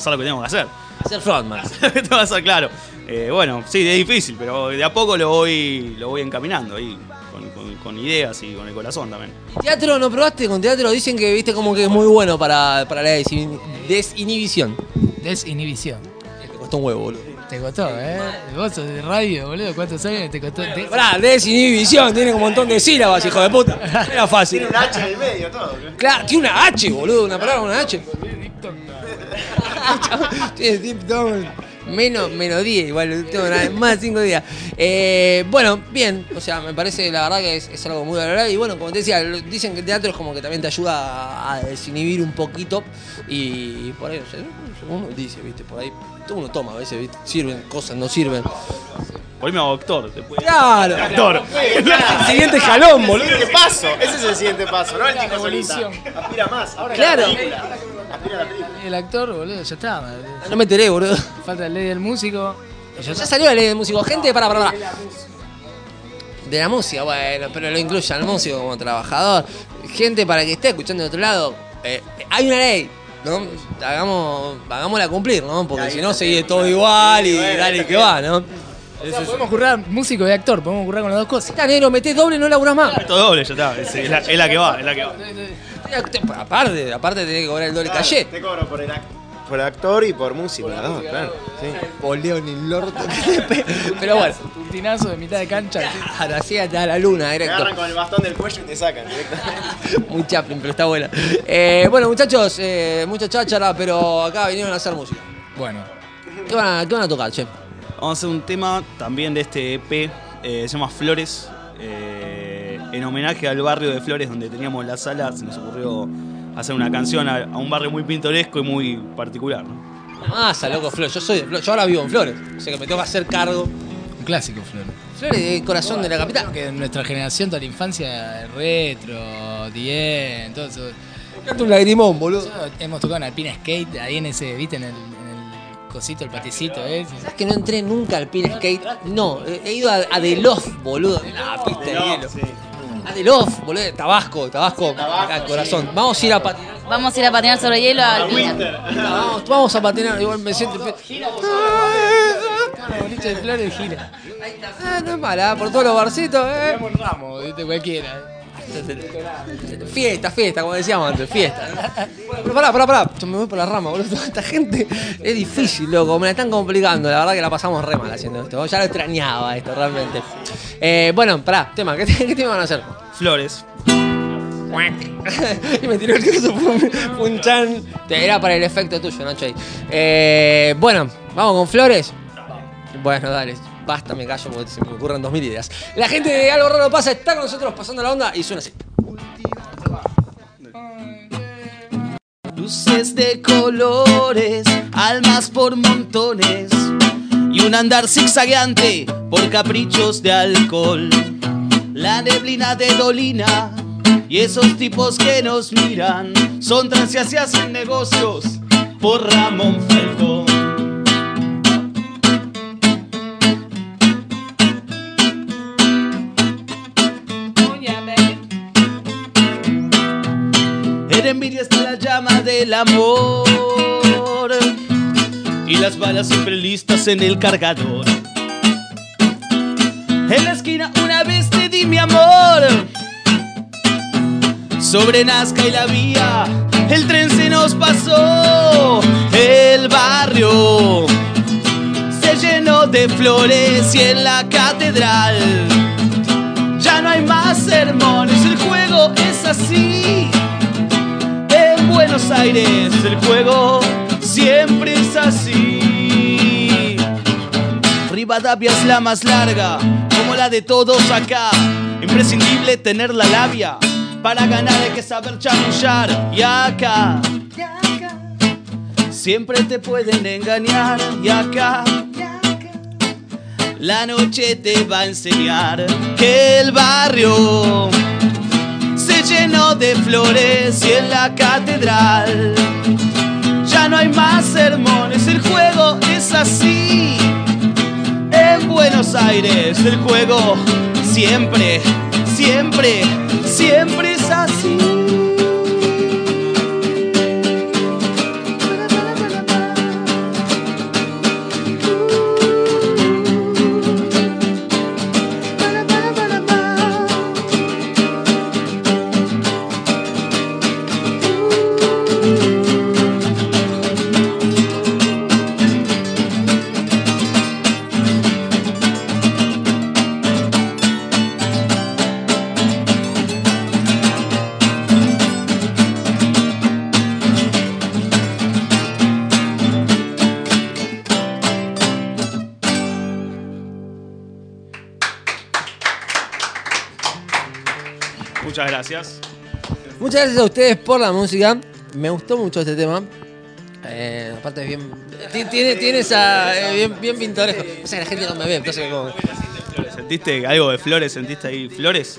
hacer lo que tengo que hacer. Hacer frontman. Tengo que hacer, claro. Eh, bueno, sí, es difícil, pero de a poco lo voy, lo voy encaminando ahí. Con, con- con ideas y con el corazón también. Teatro, ¿no probaste? Con teatro dicen que viste como que es muy bueno para, para la desin- desinhibición. Desinhibición. Te costó un huevo, boludo. Te costó, ¿eh? Vos sos de radio, boludo. ¿Cuántos años te costó? Te- Pará, desinhibición, tiene un montón de sílabas, hijo de puta. Era fácil. Tiene un H en el medio, todo. Claro, tiene una H, boludo, una palabra una H. Menos, menos 10, igual, tengo más de 5 días. Eh, bueno, bien, o sea, me parece la verdad que es, es algo muy valorable. Y bueno, como te decía, dicen que el teatro es como que también te ayuda a, a desinhibir un poquito. Y por ahí, o sea, uno dice, viste, por ahí, uno toma a veces, ¿viste? sirven cosas, no sirven. Por ahí me hago actor. Después. Claro. Actor. El siguiente jalón, boludo. El siguiente paso, ese es el siguiente paso, ¿no? El tipo solita. Aspira más. Ahora Claro. la. Aspira a la película. El actor, boludo, ya está. No me enteré, boludo. Falta el ley del músico. Ya salió la ley de músico. Gente, para, para, para. De la música, bueno, pero lo incluye al músico como trabajador. Gente para que esté escuchando de otro lado. eh, hay una ley, ¿no? Hagamos, hagámosla cumplir, ¿no? Porque si no, sigue todo igual y dale que va, ¿no? O sea, podemos currar músico y actor, podemos currar con las dos cosas. Está negro, metés doble, no laburás más. Esto doble, ya está. Es, es la, es la que va, es la que va. Aparte, aparte tenés que cobrar el doble Claro, calle. Te cobro por el, act- por actor y por músico, las dos, claro. Sí. Poleo ni el orto. Pero bueno. Puntinazo de mitad de cancha. Ahora sí, hasta la luna, Te directo. agarran con el bastón del cuello y te sacan directamente. Muy Chaplin, pero está buena. Eh, bueno, muchachos, eh, mucha cháchara, pero acá vinieron a hacer música. Bueno. ¿Qué van a, qué van a tocar, che? Vamos a hacer un tema también de este EP, eh, se llama Flores. eh, en homenaje al barrio de Flores donde teníamos la sala, se nos ocurrió hacer una canción a, a un barrio muy pintoresco y muy particular. ¿no? Masa, loco, Flores. Yo soy de Flores. Yo ahora vivo en Flores. O sea que me tengo que hacer cargo. Un clásico, Flor. Flores es corazón de la capital. Que en nuestra generación, toda la infancia, retro, Dien, todo eso. Canta un lagrimón, boludo. Hemos tocado en Alpina Skate, ahí en ese, viste, en el, en el cosito, el paticito ese. ¿Sabes que no entré nunca al pin skate? No, he ido a, a The Loft, boludo. La pista de hielo. The Loft, boludo. Tabasco, Tabasco. acá, corazón. Vamos a ir a patinar. Vamos a ir a patinar sobre hielo a Alpina. Vamos, vamos a patinar. Igual me siento. boliche de flores gira. Ah, no es mala, por todos los barcitos, eh. Tenemos ramo, viste, cualquiera. Fiesta, fiesta, como decíamos antes, fiesta. Pero pará, pará, pará. Yo me voy por la rama, boludo. Esta gente es difícil, loco. Me la están complicando. La verdad que la pasamos re mal haciendo esto. Ya lo extrañaba esto, realmente. Eh, bueno, pará, tema. ¿Qué, qué tema van a hacer? Flores. y me tiró el fue un, chan. Te- Era para el efecto tuyo, Nacho. Eh, bueno, vamos con flores. Bueno, dale, basta, me callo porque se me ocurren dos mil ideas. La gente de Algo Raro Pasa está con nosotros pasando la onda y suena así. Luces de colores, almas por montones y un andar zigzagueante por caprichos de alcohol. La neblina de Dolina y esos tipos que nos miran son transias y hacen negocios por Ramón Falcón. Envidia está la llama del amor y las balas siempre listas en el cargador. En la esquina una vez te di mi amor. Sobre Nazca y la vía, el tren se nos pasó. El barrio se llenó de flores y en la catedral ya no hay más sermones. El juego es así. En Buenos Aires el juego siempre es así. Rivadavia es la más larga, como la de todos acá. Imprescindible tener la labia, para ganar hay que saber chamullar. Y acá, siempre te pueden engañar. Y acá, la noche te va a enseñar que el barrio se llenó de flores y en la catedral ya no hay más sermones, el juego es así. En Buenos Aires el juego siempre, siempre, siempre es así. Muchas gracias a ustedes por la música. Me gustó mucho este tema. Eh, aparte es bien. ti- Tiene, tiene esa. eh, bien, bien pintoresco. O sea, la gente no me ve, entonces como. ¿Sentiste algo de flores? ¿Sentiste ahí flores?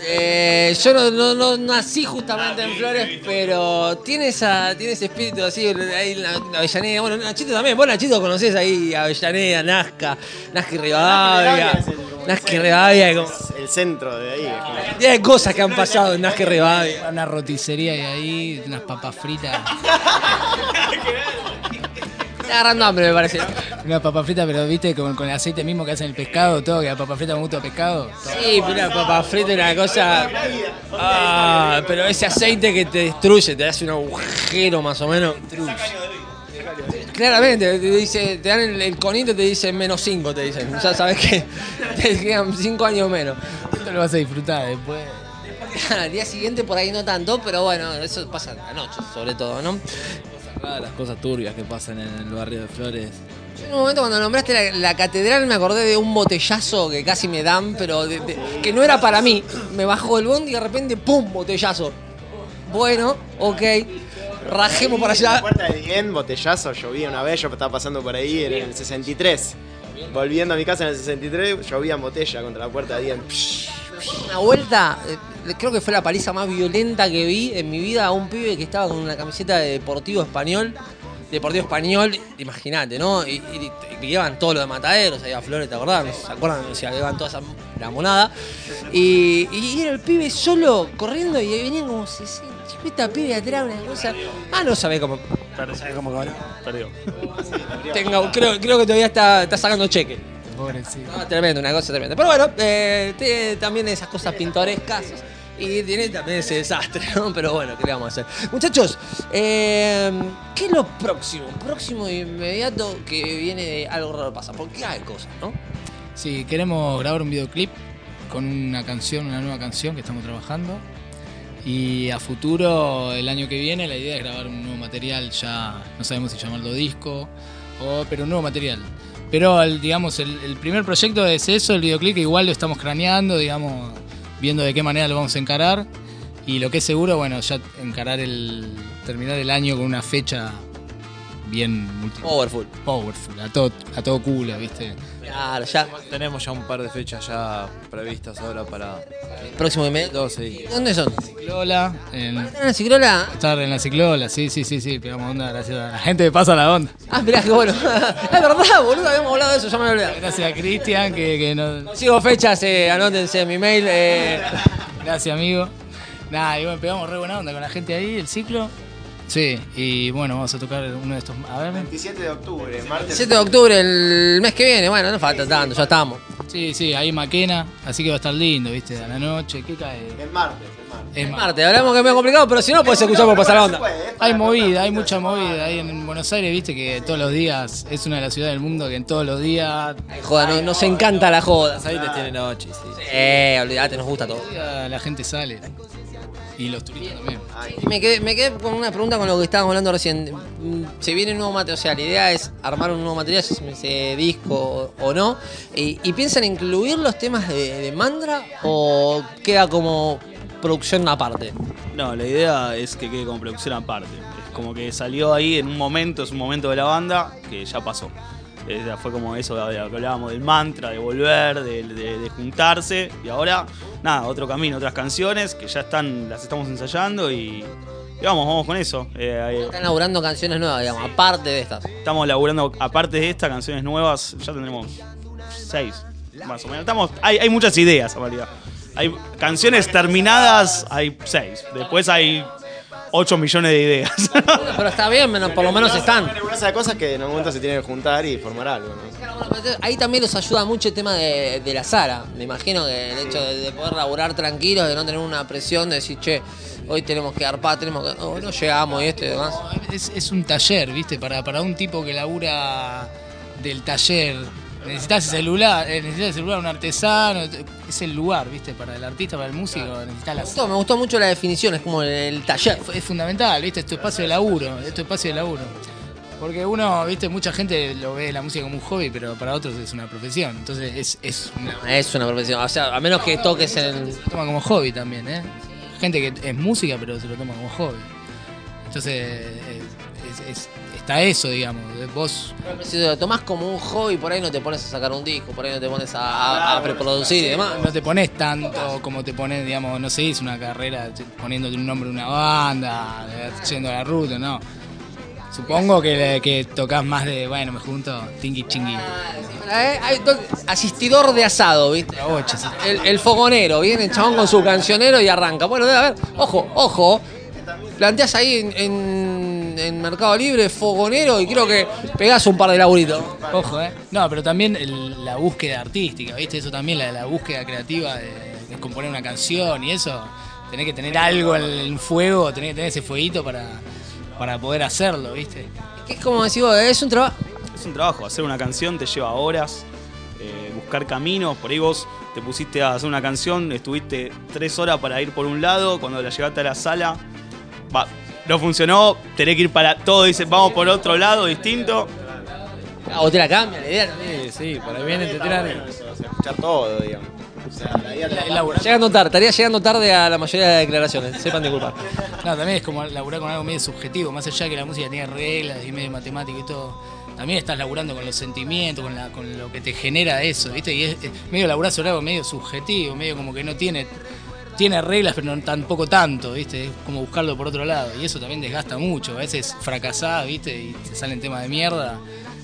Eh, yo no, no- no nací justamente en Flores, pero tiene esa tiene ese espíritu así, ahí en la, en la Avellaneda. Bueno, Nachito también. Vos, Nachito, conocés ahí Avellaneda, Nazca, Nazca y Rivadavia. Nazca y Rivadavia, como... El centro de ahí. como- de cosas que han pasado en Nazca y Rivadavia. Una roticería y ahí, unas papas fritas. Está agarrando hambre, me parece. Una papa frita, pero viste, con, con el aceite mismo que hacen el pescado, todo, que la papa frita me gusta pescado. Sí, pero la papa frita es una cosa. Ah, pero ese aceite que te destruye, te hace un agujero más o menos. Claramente, te, dice, te dan el, el conito y te dicen menos 5, te dicen. Ya sabes que te quedan 5 años menos. Esto lo vas a disfrutar después. Al día siguiente por ahí no tanto, pero bueno, eso pasa a la noche, sobre todo, ¿no? Raras, las cosas turbias que pasan en el barrio de Flores. En un momento cuando nombraste la, la catedral me acordé de un botellazo que casi me dan, pero de- de- que no era para mí. Me bajó el bondi y de repente, ¡pum! botellazo. Bueno, ok. Rajemos para allá. La puerta de Dien, botellazo, llovía una vez, yo estaba pasando por ahí en el 63. Volviendo a mi casa en el 63, llovía en botella contra la puerta de Dien. Una vuelta, eh, creo que fue la paliza más violenta que vi en mi vida a un pibe que estaba con una camiseta de Deportivo Español. Deportivo Español, imagínate, ¿no? Y, y- y llevan todo lo de mataderos, ahí a Flores, ¿te acordás? ¿Se acuerdan? O sea, llevan toda esa la monada. Y, y era el pibe solo corriendo y venían como 60 50 pibe atrás, una cosa. Ah, no sabés cómo. No sabés cómo cabrón. Perdió. Tenga- creo, creo que todavía está, está sacando cheque. No, tremendo, una cosa tremenda. Pero bueno, eh, también esas cosas pintorescas y tiene también ese desastre, ¿no? Pero bueno, ¿qué le vamos a hacer? Muchachos, eh, ¿qué es lo próximo? Próximo e inmediato que viene de algo raro pasa. Porque hay cosas, ¿no? Sí, queremos grabar un videoclip con una canción, una nueva canción que estamos trabajando. Y a futuro, el año que viene, la idea es grabar un nuevo material, ya no sabemos si llamarlo disco, o, pero un nuevo material. Pero el, digamos, el, el primer proyecto es eso, el videoclip, que igual lo estamos craneando, digamos, viendo de qué manera lo vamos a encarar. Y lo que es seguro, bueno, ya encarar el. terminar el año con una fecha bien multi- Powerful. Powerful, a todo, a todo culo, ¿viste? Claro, ya. Tenemos ya un par de fechas ya previstas ahora para. Próximo inmediato. 12 días. ¿Dónde son? Ciclola. En, ¿Están en la ciclola? estar en la ciclola, sí, sí, sí, sí, pegamos onda, gracias a la gente de Pasa la Onda. Ah, mirá, qué bueno. es verdad, boludo, habíamos hablado de eso, ya me olvidé. Gracias a Cristian, que, que nos... Sigo fechas, eh, anótense en mi mail. Eh. Gracias, amigo. Nada, y bueno, pegamos re buena onda con la gente ahí, el ciclo. Sí, y bueno, vamos a tocar uno de estos. A ver. 27 de octubre, martes. 7 de octubre, el mes que viene, bueno, no falta tanto, ya estamos. Sí, sí, ahí Maquena, así que va a estar lindo, ¿viste? A la noche, ¿qué cae? Es martes, es martes. Es mar- Marte, hablamos que es medio complicado, pero si no, puedes escuchar por pasar la onda. Hay movida, hay mucha movida ahí en Buenos Aires, viste que todos los días es una de las ciudades del mundo que en todos los días Joda, no, nos encanta la joda. Ahí te tiene noche, sí. Eh, olvídate, nos gusta todo. la gente sale. Y los turistas también. Y me quedé, me quedé con una pregunta con lo que estábamos hablando recién. Mm, Se viene un nuevo material, o sea, la idea es armar un nuevo material, si se ese disco o no. Y, y piensan incluir los temas de, de Mandra o queda como producción aparte? No, la idea es que quede como producción aparte. Es como que salió ahí en un momento, es un momento de la banda que ya pasó. Fue como eso que hablábamos del mantra, de volver, de, de- de juntarse. Y ahora, nada, otro camino, otras canciones que ya están, las estamos ensayando y, y vamos, vamos con eso. Eh, eh, Están elaborando canciones nuevas, digamos, aparte de estas. estamos laburando, aparte de estas canciones nuevas, ya tendremos seis, más o menos. Estamos, hay, hay muchas ideas, en realidad. Hay canciones terminadas, hay seis. Después hay 8 millones de ideas. Pero está bien, menos- por lo menos están. Una de cosas que en un momento se tienen que juntar y formar algo, ¿no? Ahí también los ayuda mucho el tema de, de la Sara. Me imagino que el hecho de, de poder laburar tranquilos, de no tener una presión de decir, che, hoy tenemos que arpar, tenemos que. No, no llegamos y esto y demás. Es, es un taller, ¿viste? Para, para un tipo que labura del taller. Necesitas celular, eh, necesitas el celular, un artesano, es el lugar, ¿viste? Para el artista, para el músico, necesitas Me la gustó, me gustó mucho la definición, es como el, taller. Es fundamental, ¿viste? Es tu espacio de laburo, es tu espacio de laburo. Porque uno, ¿viste? Mucha gente lo ve la música como un hobby, pero para otros es una profesión. Entonces es, es una... Es una profesión, o sea, a menos que toques en. Se lo toma como hobby también, ¿eh? Gente que es música, pero se lo toma como hobby. Entonces, es- es- está eso, digamos. Vos Si lo tomás como un hobby, por ahí no te pones a sacar un disco, por ahí no te pones a, a- a preproducir y demás. no te pones tanto como te pones, digamos, no seguís una carrera poniéndote un nombre de una banda, eh, yendo a la ruta, no. Supongo que, que tocas más de, bueno, me junto, tingui chingui. Eh, hay do- asistidor de asado, ¿viste? El, el fogonero, viene el chabón con su cancionero y arranca. Bueno, debe haber, ojo, ojo, planteas ahí en, en- en Mercado Libre fogonero y creo que pegás un par de laburitos. Ojo, ¿eh? No, pero también el- la búsqueda artística, ¿viste? Eso también, la, la búsqueda creativa de, de componer una canción y eso. Tenés que tener algo en el fuego, tenés que tener ese fueguito para, para poder hacerlo, ¿viste? Que es como decís vos, es un trabajo. Es un trabajo, hacer una canción te lleva horas, eh, buscar caminos, por ahí vos te pusiste a hacer una canción, estuviste tres horas para ir por un lado, cuando la llegaste a la sala, va, no funcionó, tenés que ir para todo, dice, vamos por otro lado distinto. Ah, o te la cambia la idea también. Sí, sí, por ahí vienen, te tiran. Escuchar todo, digamos. O sea, la idea te- Llegando tarde, estaría llegando tarde a la mayoría de declaraciones, sepan disculpar. No, también es como laburar con algo medio subjetivo, más allá de que la música tiene reglas y medio matemático y todo. También estás laburando con los sentimientos, con, la, con lo que te genera eso, ¿viste? Y es, es medio laburar sobre algo medio subjetivo, medio como que no tiene tiene reglas, pero no tampoco tanto, ¿viste? Es como buscarlo por otro lado. Y eso también desgasta mucho. A veces fracasás, ¿viste? Y te salen temas de mierda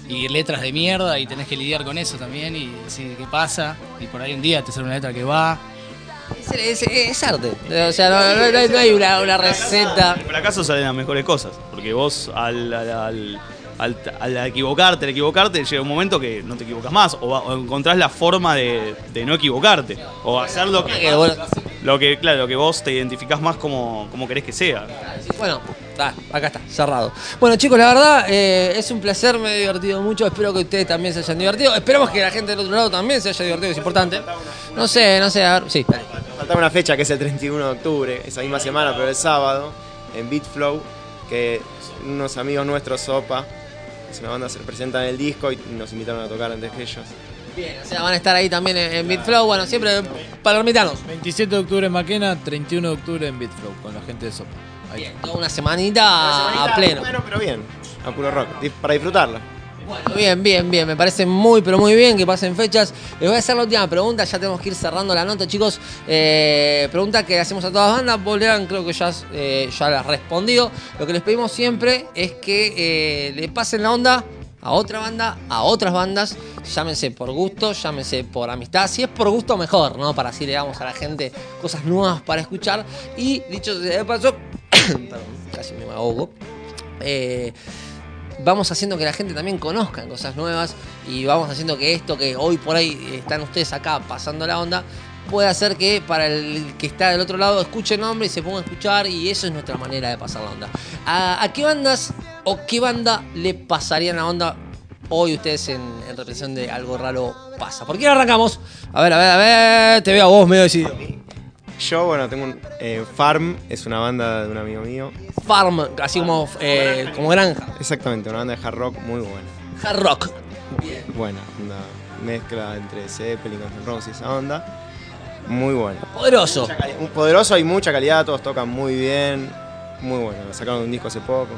y letras de mierda y tenés que lidiar con eso también y decir qué pasa. Y por ahí un día te sale una letra que va. Es, es- es arte. O sea, no, no- no hay- no hay una, una receta. Del fracaso salen las mejores cosas, porque vos al, al, al- al- al equivocarte, al equivocarte, llega un momento que no te equivocas más, o, va- o encontrás la forma de, de no equivocarte, o hacer lo que, lo que, claro, lo que vos te identificás más como, como querés que sea. Bueno, acá está, cerrado. Bueno, chicos, la verdad eh, es un placer, me he divertido mucho. Espero que ustedes también se hayan divertido. Esperemos que la gente del otro lado también se haya divertido, es importante. No sé, no sé, a ver, sí. dale. Faltaba una fecha que es el 31 de octubre, esa misma semana, pero el sábado, en Beatflow, que unos amigos nuestros, Sopa, es una banda, se presentan en el disco y nos invitaron a tocar antes que ellos. Bien, o sea, van a estar ahí también en, en Bitflow. Bueno, siempre palermitanos. 27 de octubre en Maquena, 31 de octubre en Bitflow, con la gente de Sopa. Ahí. Toda una semanita a pleno. Bueno, pero bien, a puro rock, para disfrutarla. Bueno, bien, bien, bien. Me parece muy, pero muy bien que pasen fechas. Les voy a hacer la última pregunta. Ya tenemos que ir cerrando la nota, chicos. Eh, pregunta que le hacemos a todas las bandas. Bolean, creo que ya, eh, ya la has respondido. Lo que les pedimos siempre es que eh, le pasen la onda a otra banda, a otras bandas. Llámense por gusto, llámense por amistad. Si es por gusto, mejor, ¿no? Para así le damos a la gente cosas nuevas para escuchar. Y dicho sea de paso, perdón, casi me ahogo. Eh, vamos haciendo que la gente también conozca cosas nuevas y vamos haciendo que esto que hoy por ahí están ustedes acá pasando la onda pueda hacer que para el que está del otro lado escuche el nombre y se ponga a escuchar y eso es nuestra manera de pasar la onda. ¿A, a qué bandas o qué banda le pasarían la onda hoy ustedes en, en representación de algo raro pasa? ¿Por qué no arrancamos? A ver, a ver, a ver, te veo a vos medio decidido. Yo, bueno, tengo un. eh, Farm es una banda de un amigo mío. Farm, así como, eh, como granja. Exactamente, una banda de hard rock muy buena. Hard rock. Buena, una mezcla entre Zeppelin, Guns N' Roses y esa onda. Muy buena. Poderoso. Un poderoso y mucha calidad, todos tocan muy bien. Muy bueno, sacaron un disco hace poco.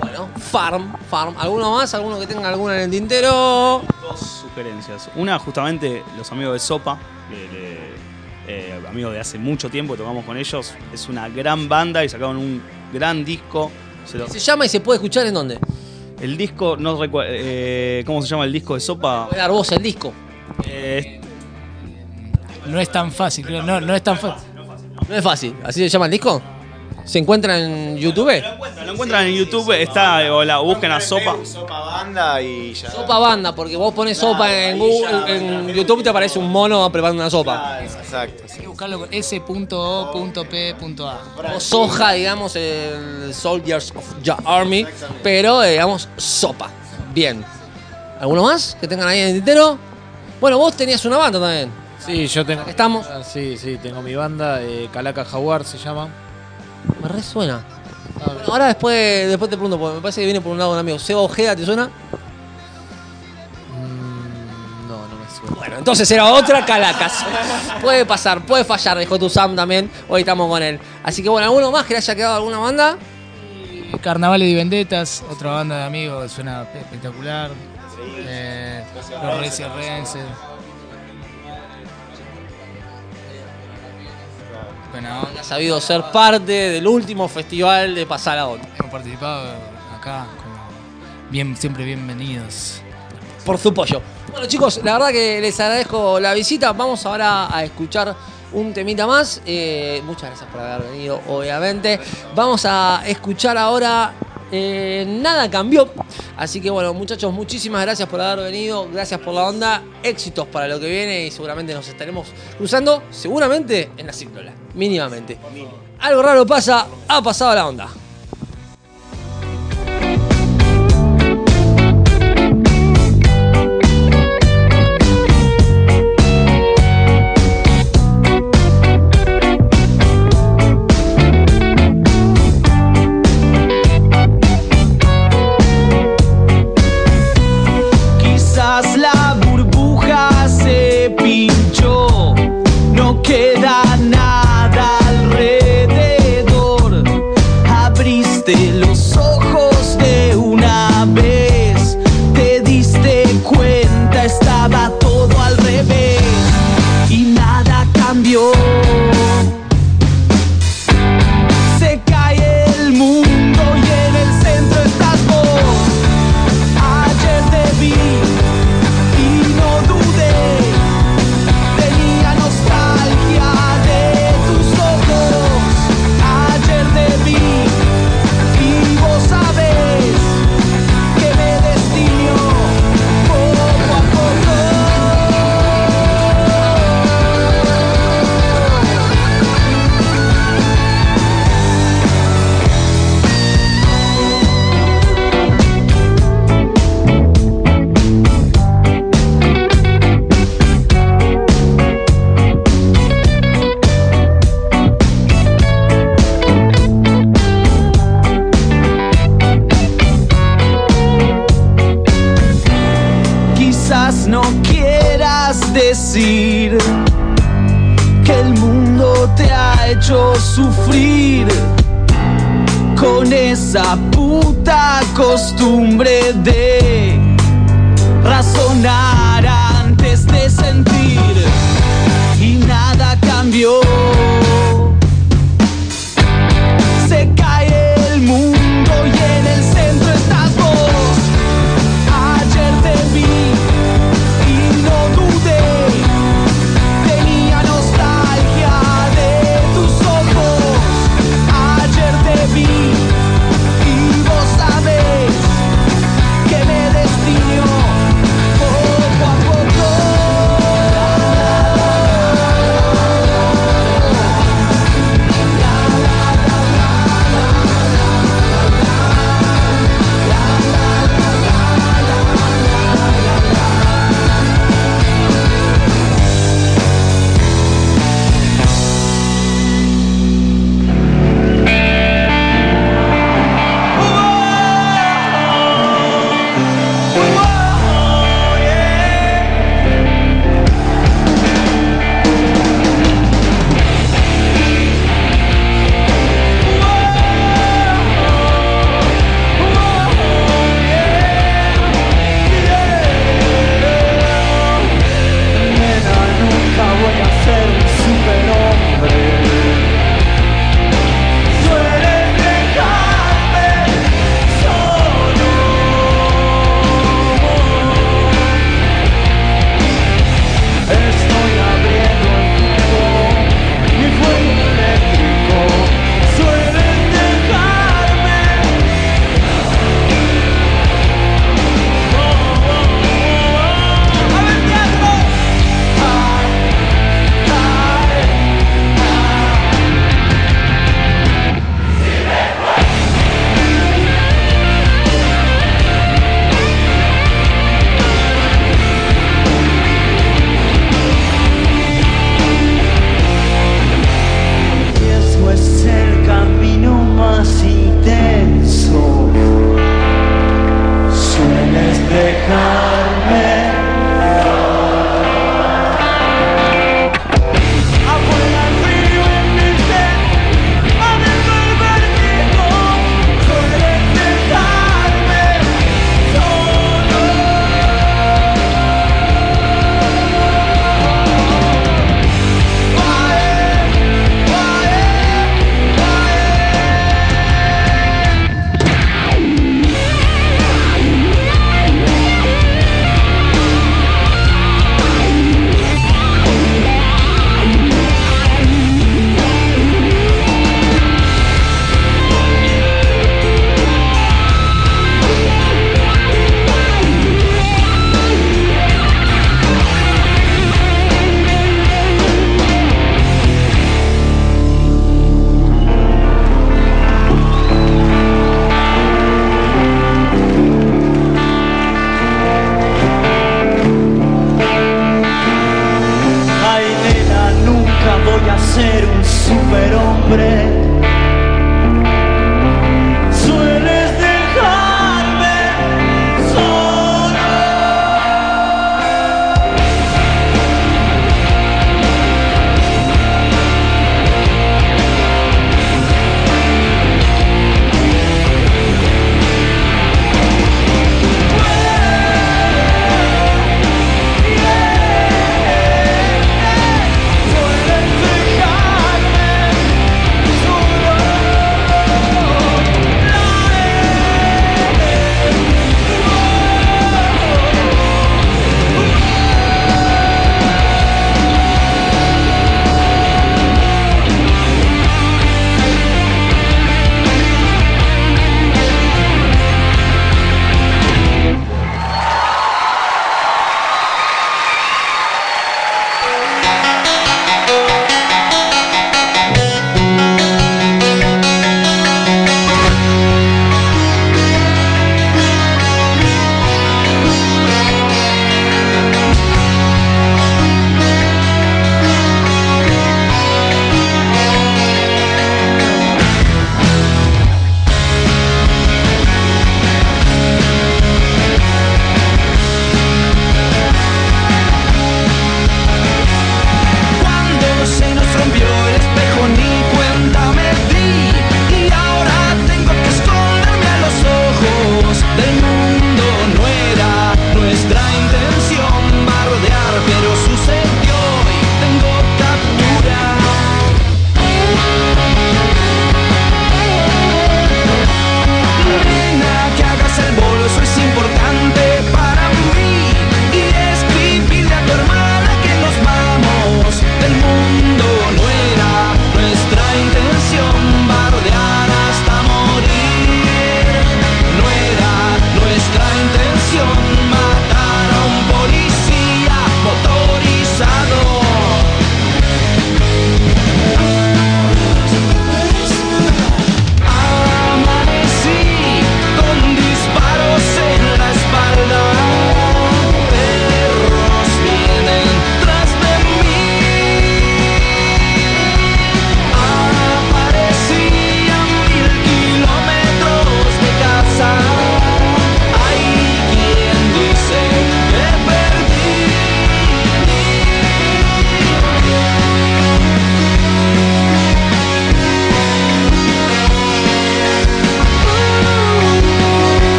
Bueno, Farm, Farm. ¿Alguno más? ¿Alguno que tenga alguna en el tintero? Dos sugerencias. Una, justamente, los amigos de Sopa, eh, amigos de hace mucho tiempo, tocamos con ellos. Es una gran banda y sacaron un gran disco. Se lo- Se llama y se puede escuchar en dónde. el disco, no recuerdo. ¿Cómo se llama el disco de Sopa? Voy a dar vos el disco. Eh, No es tan fácil, creo. No, no es tan fácil. No es fácil. ¿Así se llama el disco? ¿Se encuentra en YouTube? lo encuentran en YouTube, está, o la busquen a Sopa. Sopa banda y ya. Sopa banda, porque vos pones sopa en, Google, en YouTube y te aparece un mono preparando una sopa. Exacto. Hay que buscarlo con s.o.p.a. O soja, digamos, el Soldiers of the Army, pero eh, digamos sopa. Bien. ¿Alguno más que tengan ahí en el tintero? Bueno, vos tenías una banda también. Sí, yo tengo. Estamos. Ah, Sí, sí, tengo mi banda, eh, Calaca Jaguar se llama. Me resuena. Bueno, ahora después, después te pregunto, porque me parece que viene por un lado un amigo. Seba Ojeda, ¿te suena? No, no me suena. Bueno, entonces era otra Calacas. puede pasar, puede fallar, dijo tu Sam también. Hoy estamos con él. Así que bueno, ¿alguno más que le haya quedado alguna banda? Carnavales y Vendetas, otra banda de amigos suena espectacular. Eh, los Reyes Renses. Buena onda. Ha sabido ser parte del último festival de Pasar la Onda. Hemos participado acá, como bien, siempre bienvenidos. por su pollo. Bueno chicos, la verdad que les agradezco la visita. Vamos ahora a escuchar un temita más. Eh, muchas gracias por haber venido, obviamente. Vamos a escuchar ahora eh, Nada cambió. Así que bueno, muchachos, muchísimas gracias por haber venido. Gracias por la onda. Éxitos para lo que viene y seguramente nos estaremos cruzando, seguramente en la ciclola. Mínimamente. Algo raro pasa, ha pasado la onda.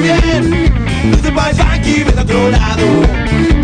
No entiendo bien. Desde Pai Funky ven a otro lado.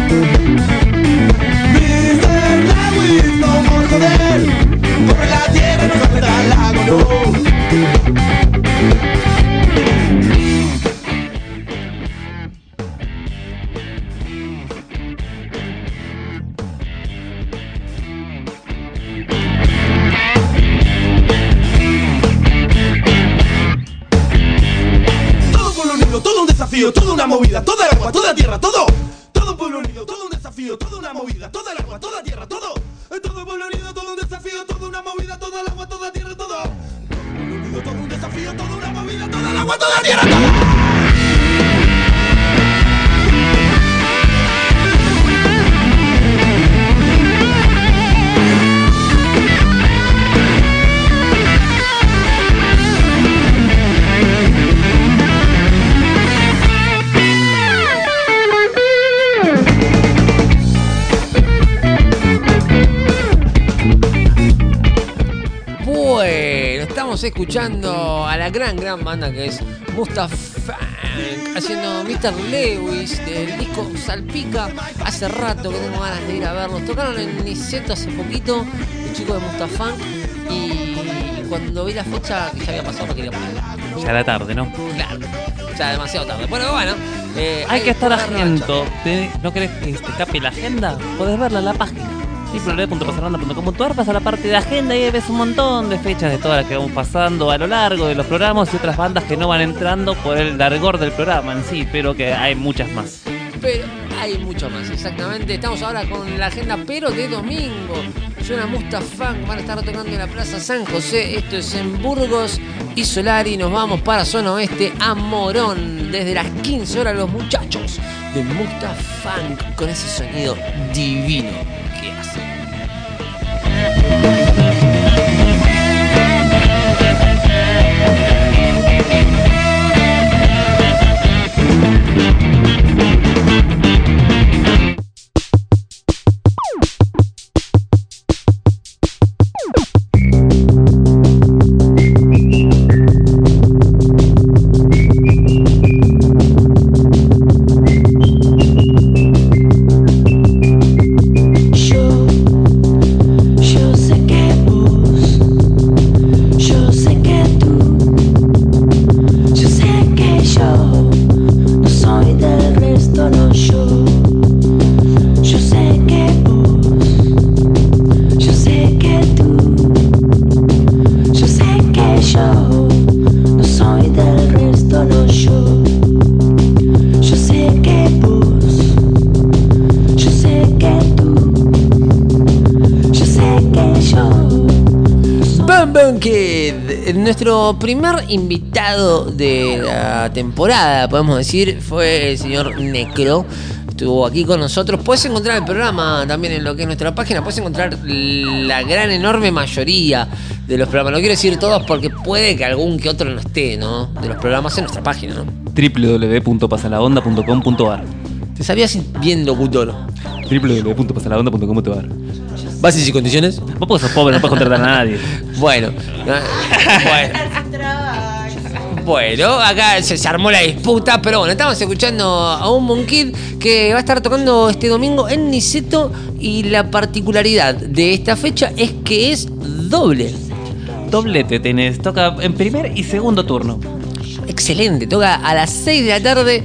Escuchando a la gran, gran banda que es Mustafa haciendo Mr. Lewis del disco Salpica. Hace rato que tengo ganas de ir a verlos. Tocaron en Niceto hace poquito, los chicos de Mustafa. Y cuando vi la fecha, que ya había pasado, no quería poner. Ya era tarde, ¿no? Claro, ya demasiado tarde. Bueno, bueno. eh, Hay que estar ponerlo atento. ¿Te- ¿No querés que te escape la agenda? Podés verla en la página www.pasaranda.com.ar vas a la parte de agenda y ahí ves un montón de fechas de todas las que vamos pasando a lo largo de los programas y otras bandas que no van entrando por el largor del programa en sí, pero que hay muchas más. Pero hay mucho más, exactamente. Estamos ahora con la agenda, pero de domingo. Suena Mustafa, van a estar tocando en la Plaza San José. Esto es en Burgos y Solari. Nos vamos para zona oeste a Morón. Desde las 15 horas los muchachos de Mustafa con ese sonido divino nuestro primer invitado de la temporada, podemos decir, fue el señor Necro. Estuvo aquí con nosotros. Puedes encontrar el programa también en lo que es nuestra página. Puedes encontrar la gran, enorme mayoría de los programas. No quiero decir todos porque puede que algún que otro no esté, ¿no? De los programas en nuestra página, ¿no? www.pasalahonda.com.ar Te sabías bien locutor. www.pasalahonda.com.ar ¿Bases y condiciones? Vos porque sos pobre, no puedes contratar a nadie. Bueno, bueno. Bueno, acá se, se armó la disputa, pero bueno, estamos escuchando a un Monkid que va a estar tocando este domingo en Niceto y la particularidad de esta fecha es que es doble. Doblete tenés, toca en primer y segundo turno. Excelente, toca a las 6 de la tarde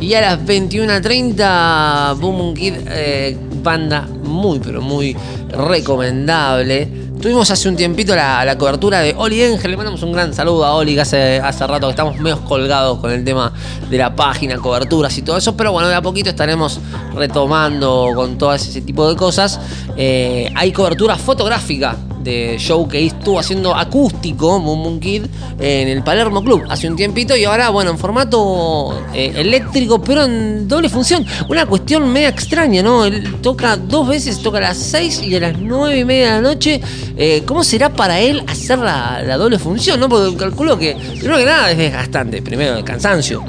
y a las 21.30 Boom Moon Kid, eh, banda muy pero muy recomendable tuvimos hace un tiempito la, cobertura de Oli Ángel. Le mandamos un gran saludo a Oli, que hace, hace rato que estamos medio colgados con el tema de la página, coberturas y todo eso. Pero bueno, de a poquito estaremos retomando con todo ese tipo de cosas. Eh, hay cobertura fotográfica de show que estuvo haciendo acústico Moon Moon Kid en el Palermo Club hace un tiempito y ahora, bueno, en formato eh, eléctrico, pero en doble función. Una cuestión media extraña, ¿no? Él toca dos veces, toca a las 6 y a las 9 y media de la noche. Eh, ¿Cómo será para él hacer la, la doble función, no? Porque calculo que, primero que nada, es desgastante. Primero, el cansancio.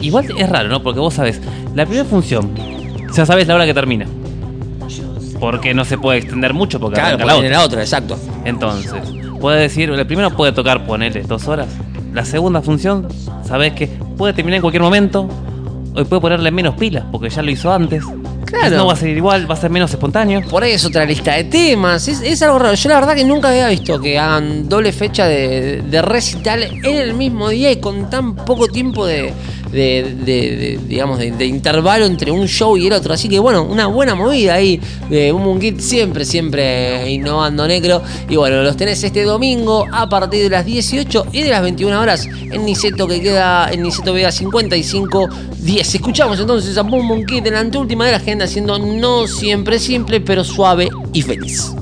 Igual es raro, ¿no? Porque vos sabés, la primera función, ya sabes la hora que termina. Porque no se puede extender mucho porque Claro, arranca otra. la otra, exacto. Entonces, puede decir, el primero puede tocar, ponele dos horas. La segunda función, sabes que puede terminar en cualquier momento. O puede ponerle menos pilas porque ya lo hizo antes. Claro. No va a ser igual, va a ser menos espontáneo. Por ahí es otra lista de temas. Es, es algo raro. Yo la verdad que nunca había visto que hagan doble fecha de, de recital en el mismo día y con tan poco tiempo de, de- digamos, de, intervalo entre un show y el otro. Así que bueno, una buena movida ahí. De un Kid siempre, siempre innovando negro. Y bueno, los tenés este domingo a partir de las 18 y de las 21 horas en Niceto que queda en Niceto Vega 55 10. Escuchamos entonces a Boom Kid en la anteúltima de la agenda siendo no siempre simple, pero suave y feliz.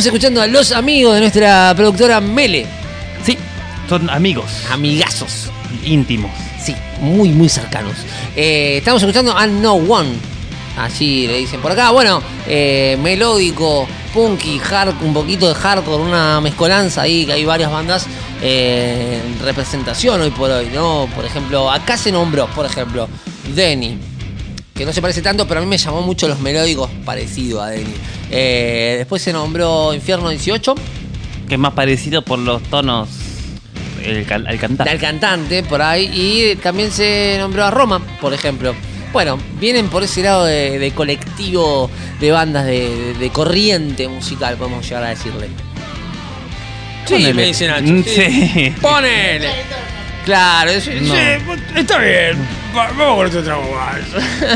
Estamos escuchando a los amigos de nuestra productora Mele. Sí, son amigos. Amigazos. Íntimos. Sí, muy, muy cercanos. Eh, estamos escuchando a No One. Así le dicen por acá. Bueno, eh, melódico, punky, hard, un poquito de hardcore, una mezcolanza ahí, que hay varias bandas eh, en representación hoy por hoy, ¿no? Por ejemplo, acá se nombró, por ejemplo, Denny, que no se parece tanto, pero a mí me llamó mucho los melódicos parecido a Denny. Eh, después se nombró Infierno 18. Que es más parecido por los tonos el al cantar. Al cantante por ahí. Y también se nombró a Roma, por ejemplo. Bueno, vienen por ese lado de, de colectivo de bandas de, de corriente musical, podemos llegar a decirle. Sí, Ponele. me dice Nacho. Mm, sí. sí. Ponele. Claro, No. sí, está bien.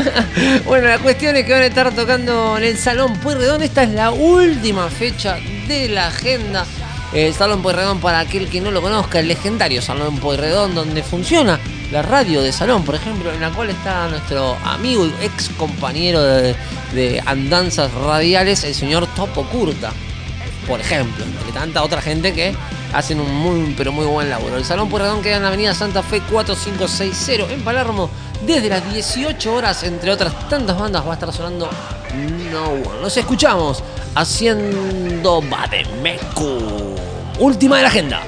Bueno, la cuestión es que van a estar tocando en el Salón Pueyrredón. Esta es la última fecha de la agenda. El Salón Pueyrredón, para aquel que no lo conozca, el legendario Salón Pueyrredón, donde funciona la radio de Salón, por ejemplo, en la cual está nuestro amigo y ex compañero de, de andanzas radiales, el señor Topo Curta por ejemplo, entre tanta otra gente que hacen un muy, pero muy buen laburo. El Salón Pueyrredón queda en la avenida Santa Fe 4560 en Palermo. Desde las 18 horas, entre otras tantas bandas, va a estar sonando No One. Los escuchamos haciendo Bademeco. Última de la agenda.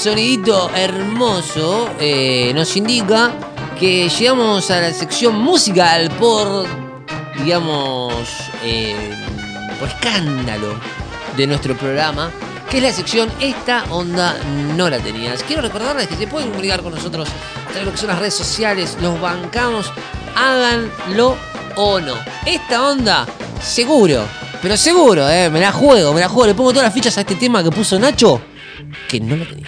Sonidito hermoso eh, nos indica que llegamos a la sección musical por, digamos, eh, por escándalo de nuestro programa, que es la sección Esta onda no la tenías. Quiero recordarles que se pueden comunicar con nosotros a lo que son las redes sociales, los bancamos, háganlo o no. Esta onda, seguro, pero seguro, eh, me la juego, me la juego, le pongo todas las fichas a este tema que puso Nacho, que no lo tenías.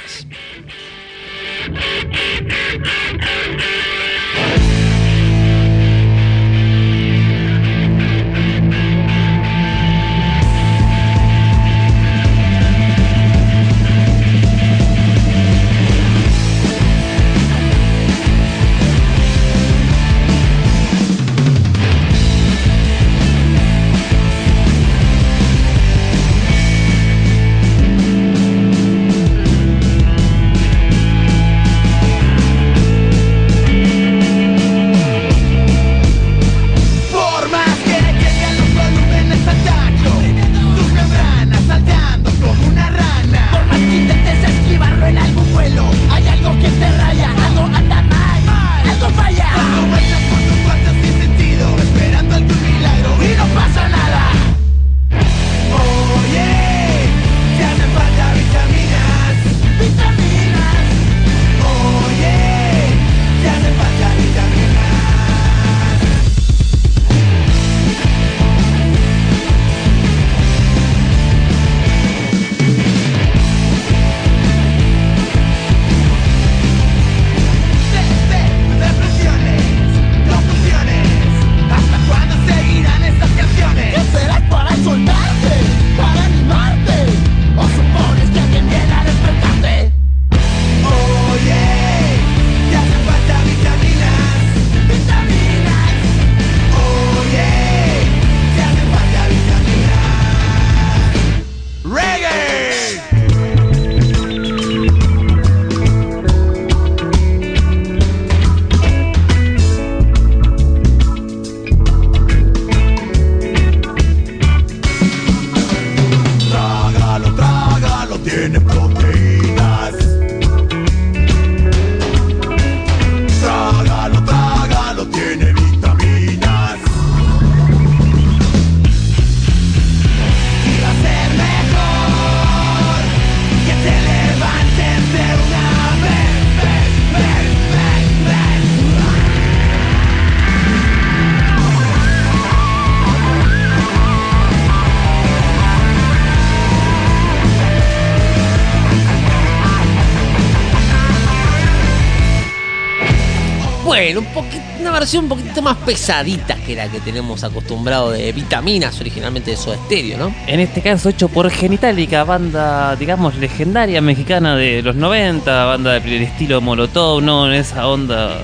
Versión un poquito más pesadita que la que tenemos acostumbrado de vitaminas, originalmente de Soda Stereo, ¿no? En este caso hecho por Genitalica, banda, digamos, legendaria mexicana de los 90, banda del estilo Molotov, ¿no? En esa onda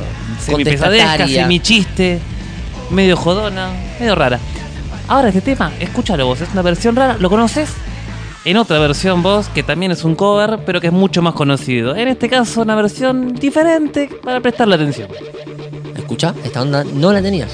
semi-pesadesca, semi-chiste, medio jodona, medio rara. Ahora este tema, escúchalo vos, es una versión rara, ¿lo conoces? En otra versión vos, que también es un cover, pero que es mucho más conocido. En este caso, una versión diferente para prestarle atención. Escucha, esta onda no la tenías.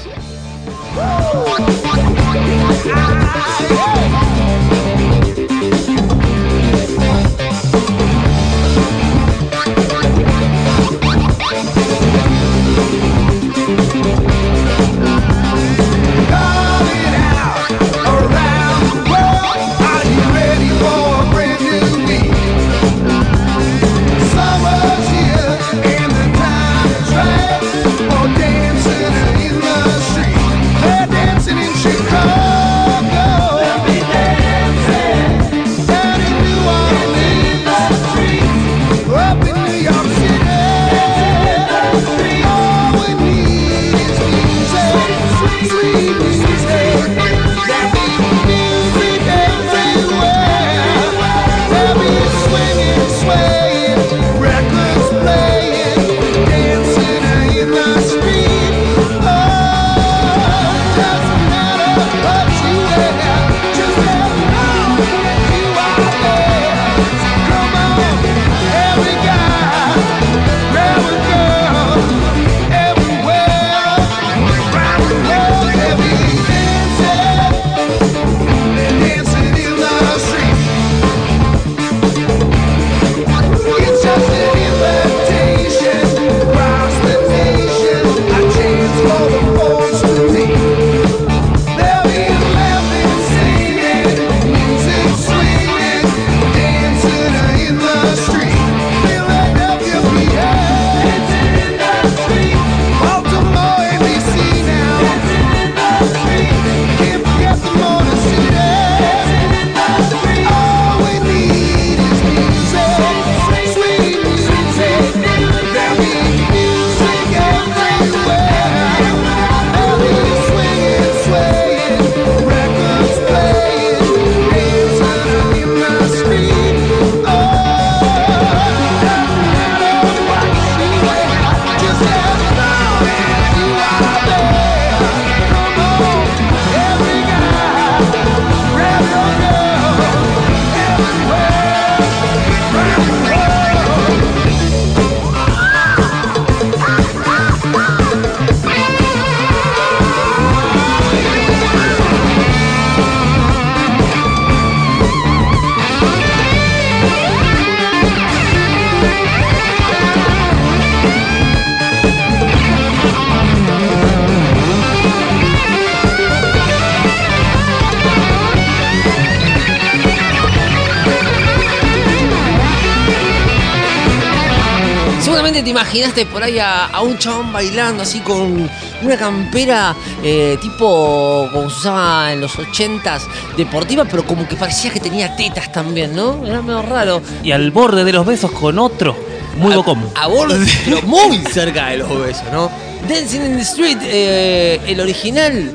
Te imaginaste por ahí a, a un chabón bailando así con una campera eh, tipo como se usaba en los 80s, deportiva, pero como que parecía que tenía tetas también, ¿no? Era medio raro. Y al borde de los besos con otro, muy bocón. A borde, pero muy cerca de los besos, ¿no? Dancing in the Street, eh, el original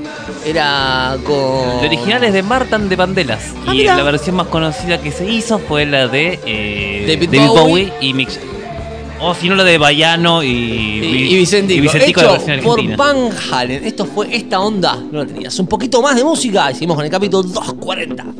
era con. El original es de Martin de Bandelas. Ah, y la versión más conocida que se hizo fue la de eh, David Bowie. y Mick. O si no, la de Bayano y, Y, y Vicentico, y Vicentico, hecho versión por. Van Halen. Esto fue esta onda. No la tenías. Un poquito más de música. Hicimos con el capítulo 240.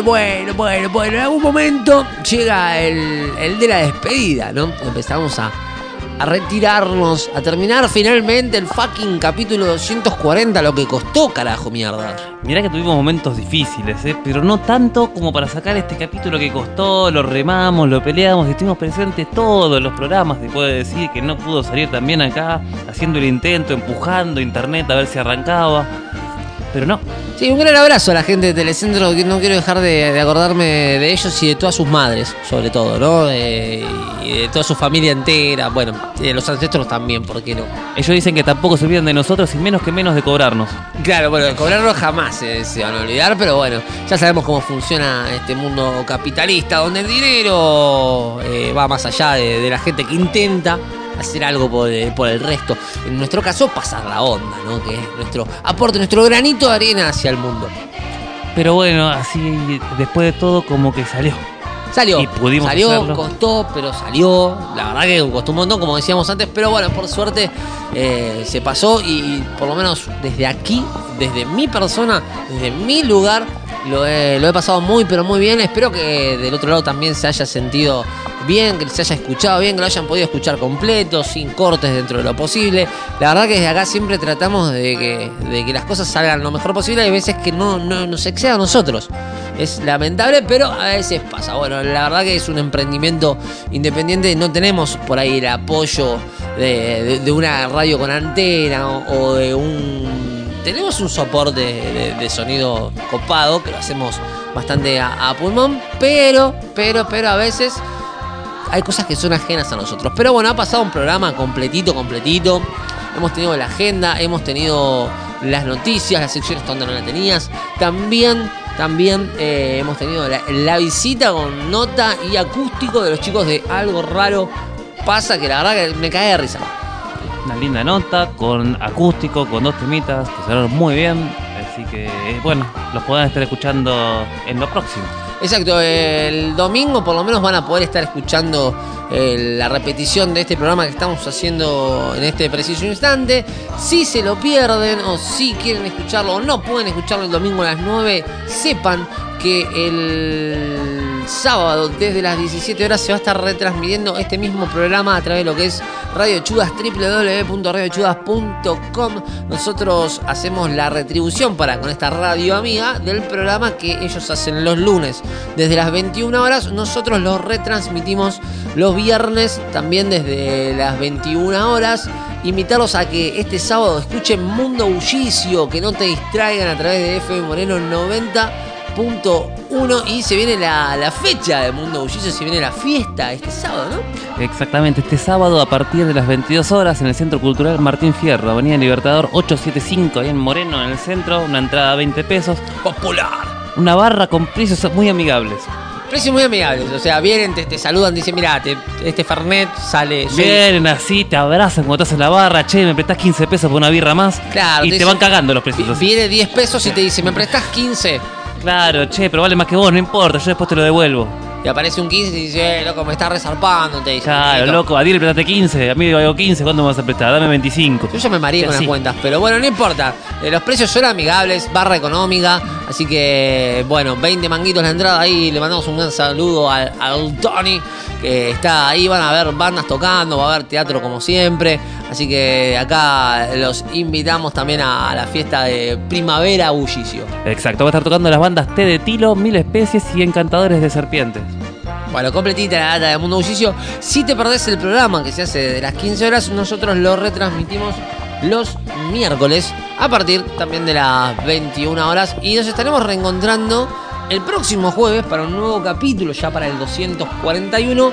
Bueno, bueno, bueno. En algún momento llega el, el de la despedida, ¿no? Empezamos a, a retirarnos, a terminar finalmente el fucking capítulo 240, lo que costó, carajo, mierda. Mirá que tuvimos momentos difíciles, ¿eh? pero no tanto como para sacar este capítulo que costó, lo remamos, lo peleamos, estuvimos presentes todos los programas, te puedo decir que no pudo salir también acá, haciendo el intento, empujando internet a ver si arrancaba, pero no. Sí, un gran abrazo a la gente de Telecentro, que no quiero dejar de, de acordarme de ellos y de todas sus madres, sobre todo, ¿no? Eh, y de toda su familia entera, bueno, de los ancestros también, ¿por qué no? Ellos dicen que tampoco se olvidan de nosotros y menos que menos de cobrarnos. Claro, bueno, de cobrarlo jamás se, se van a olvidar, pero bueno, ya sabemos cómo funciona este mundo capitalista, donde el dinero eh, va más allá de, de la gente que intenta hacer algo por el, por el resto. En nuestro caso, pasar la onda, ¿no? Que es nuestro aporte, nuestro granito de arena hacia el mundo. Pero bueno, así después de todo como que salió. Salió, Y pudimos salió, hacerlo. costó, pero salió. La verdad que costó un montón, como decíamos antes, pero bueno, por suerte eh, se pasó y por lo menos desde aquí, desde mi persona, desde mi lugar, lo he, lo he pasado muy, pero muy bien. Espero que del otro lado también se haya sentido bien, que se haya escuchado bien, que lo hayan podido escuchar completo, sin cortes dentro de lo posible. La verdad que desde acá siempre tratamos de que, de que las cosas salgan lo mejor posible. Hay veces que no, no nos exceda a nosotros. Es lamentable, pero a veces pasa. Bueno, la verdad que es un emprendimiento independiente. No tenemos por ahí el apoyo de, de- una radio con antena o, de un... Tenemos un soporte de, de sonido copado, que lo hacemos bastante a, a pulmón, pero, pero, pero a veces hay cosas que son ajenas a nosotros. Pero bueno, ha pasado un programa completito, completito. Hemos tenido la agenda, hemos tenido las noticias, las secciones donde no la tenías. También, también eh, hemos tenido la, la visita con nota y acústico de los chicos de Algo Raro Pasa, que la verdad que me cae de risa. Una linda nota con acústico, con dos temitas que sonaron muy bien. Así que, eh, bueno, los podrán estar escuchando en lo próximo. Exacto, el domingo por lo menos van a poder estar escuchando eh, la repetición de este programa que estamos haciendo en este preciso instante. Si se lo pierden o si quieren escucharlo o no pueden escucharlo el domingo a las 9, sepan que el sábado desde las 17 horas se va a estar retransmitiendo este mismo programa a través de lo que es Radio Chudas, www.radiochudas.com. Nosotros hacemos la retribución para con esta radio amiga del programa que ellos hacen los lunes desde las 21 horas. Nosotros lo retransmitimos los viernes también desde las 21 horas. Invitarlos a que este sábado escuchen Mundo Bullicio, que no te distraigan a través de FM Moreno 90.1 y se viene la, la fecha de Mundo Bullicio, se viene la fiesta este sábado, ¿no? Exactamente, este sábado a partir de las 22 horas en el Centro Cultural Martín Fierro, Avenida Libertador 875, ahí en Moreno, en el centro, una entrada a 20 pesos. Popular. Una barra con precios muy amigables. Precios muy amigables, o sea, vienen, te, te saludan, dicen, mira, este Fernet sale... soy- Vienen así, te abrazan cuando estás en la barra, che, me prestás 15 pesos por una birra más. Claro, y te te van cagando los precios. Viene 10 pesos y te dice, ¿me prestás 15? Claro, che, pero vale más que vos, no importa, yo después te lo devuelvo. Y aparece un 15 y dice, eh, loco, me estás resarpando, te dice. Claro, loco, a Dile prestaste 15, a mí digo 15, ¿cuánto me vas a prestar? Dame 25. Yo ya me mareé con las cuentas, pero bueno, no importa. Eh, los precios son amigables, barra económica. Así que, bueno, 20 manguitos la entrada ahí. Le mandamos un gran saludo al, al Tony, que está ahí. Van a ver bandas tocando, va a haber teatro como siempre. Así que acá los invitamos también a la fiesta de Primavera Bullicio. Exacto, va a estar tocando las bandas Té de Tilo, Mil Especies y Encantadores de Serpientes. Bueno, completita la data de Mundo Bullicio. Si te perdés el programa que se hace de las 15 horas, nosotros lo retransmitimos los miércoles a partir también de las 21 horas y nos estaremos reencontrando el próximo jueves para un nuevo capítulo, ya para el 241,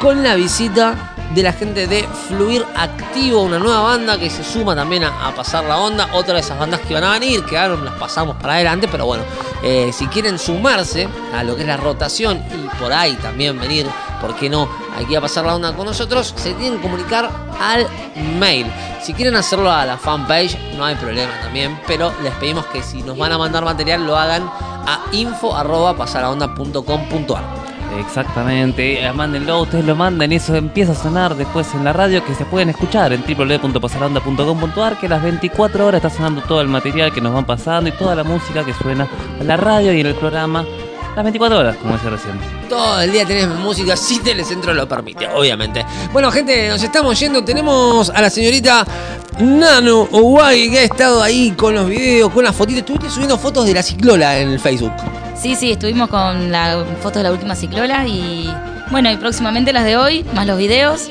con la visita de la gente de Fluir Activo, una nueva banda que se suma también a, a pasar la onda. Otra de esas bandas que van a venir, que ahora las pasamos para adelante, pero bueno, eh, si quieren sumarse a lo que es la rotación y por ahí también venir, ¿por qué no? Aquí a pasar la onda con nosotros, se tienen que comunicar al mail. Si quieren hacerlo a la fanpage, no hay problema también, pero les pedimos que si nos van a mandar material lo hagan a info.pasalaonda.com.ar. Exactamente, eh, mándenlo, ustedes lo mandan y eso empieza a sonar después en la radio que se pueden escuchar en www.pasaronda.com.ar que a las 24 horas está sonando todo el material que nos van pasando y toda la música que suena en la radio y en el programa Las 24 horas, como decía recién. Todo el día tenés música si Telecentro lo permite, obviamente. Bueno, gente, nos estamos yendo. Tenemos a la señorita Nano Uruguay que ha estado ahí con los videos, con las fotitos. Estuviste subiendo fotos de la ciclola en el Facebook. Sí, sí, estuvimos con la foto de la última ciclola y bueno, y próximamente las de hoy, más los videos.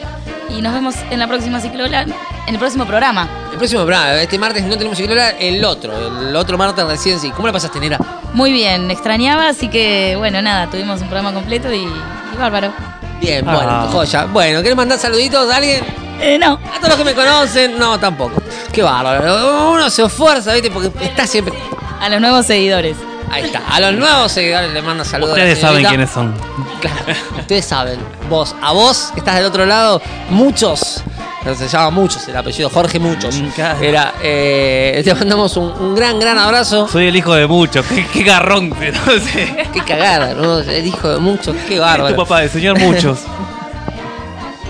Y nos vemos en la próxima ciclola, en el próximo programa. El próximo programa, este martes no tenemos ciclola, el otro, el otro martes recién sí. ¿Cómo la pasaste, Nera? Muy bien, extrañaba, así que bueno, nada, tuvimos un programa completo y, y bárbaro. Bien, Ah. bueno, joya. Bueno, ¿querés mandar saluditos a alguien? Eh, no. A todos los que me conocen, no, tampoco. Qué bárbaro. Uno se esfuerza, ¿viste? Porque está siempre. A los nuevos seguidores. Ahí está. A los nuevos seguidores les mando saludos. Ustedes saben quiénes son. Claro, ustedes saben. Vos, a vos que estás del otro lado, muchos. Se llama Muchos, el apellido Jorge Muchos. Era, eh, te mandamos un, un gran, gran abrazo. Soy el hijo de muchos. Qué, qué garrón. No sé. Qué cagada, ¿no? El hijo de muchos, qué Tu bárbaro. papá, el señor muchos.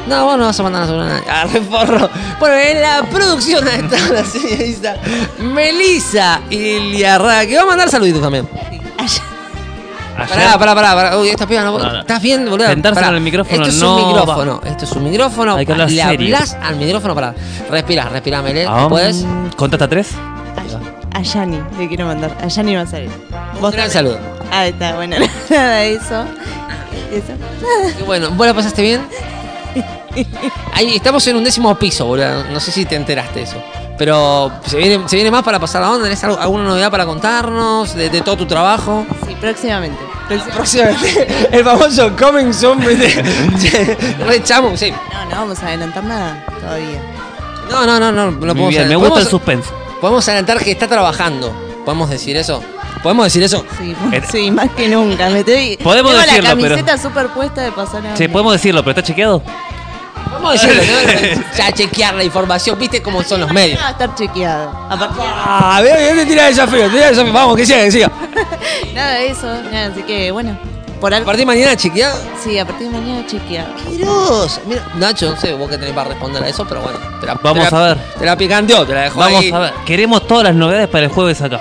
No, vos no vas a mandar a saludar a nadie. Ah, re forro. Bueno, en la producción está la señorita Melissa Iliarraga, que va a mandar saluditos también. Pará, pará, pará, pará. Uy, esta piba no, No, no. ¿Estás bien, boludo? Sentarse Pará. en el micrófono Esto es no un va. micrófono. Esto es un micrófono. Hay que hablar Le serio. hablas al micrófono para. Respira, respira, Mele. Ah, ¿Puedes? ¿Contás hasta tres? A Yani le quiero mandar. A Yani va a salir. Un gran saludo. Ah, está, bueno, nada de eso. Eso. Qué bueno, ¿vos la pasaste bien? Ahí estamos en un décimo piso, boludo. No sé si te enteraste de eso. Pero se viene, se viene más para pasar la onda. ¿Tenés alguna novedad para contarnos de, de todo tu trabajo? Sí, próximamente. Próximamente. El famoso coming soon. ¿viste? Re chamo, sí. No, no vamos a adelantar nada todavía. No, no, no, no. no podemos bien, me gusta el suspenso. Podemos adelantar que está trabajando. ¿Podemos decir eso? ¿Podemos decir eso? Sí, sí, más que nunca. Me Podemos tengo decirlo, la pero- camiseta superpuesta de pasar a Che, podemos decirlo, pero ¿está chequeado? Vamos a decirlo, ¿no? Ya chequear la información. ¿Viste cómo son los medios? Va a estar chequeado. Aparte, Ah, ve, te tira el desafío, tira el desafío. Vamos, que siga, que siga. nada de eso. Nada, así que bueno. Por A partir de mañana chequeado. Sí, a partir de mañana chequeado. Miros. Mira, Nacho, no sé vos qué tenés para responder a eso, pero bueno. Te la, Vamos te la- a ver. Te la picanteó, te la dejó Vamos ahí. a ver. Queremos todas las novedades para el jueves acá.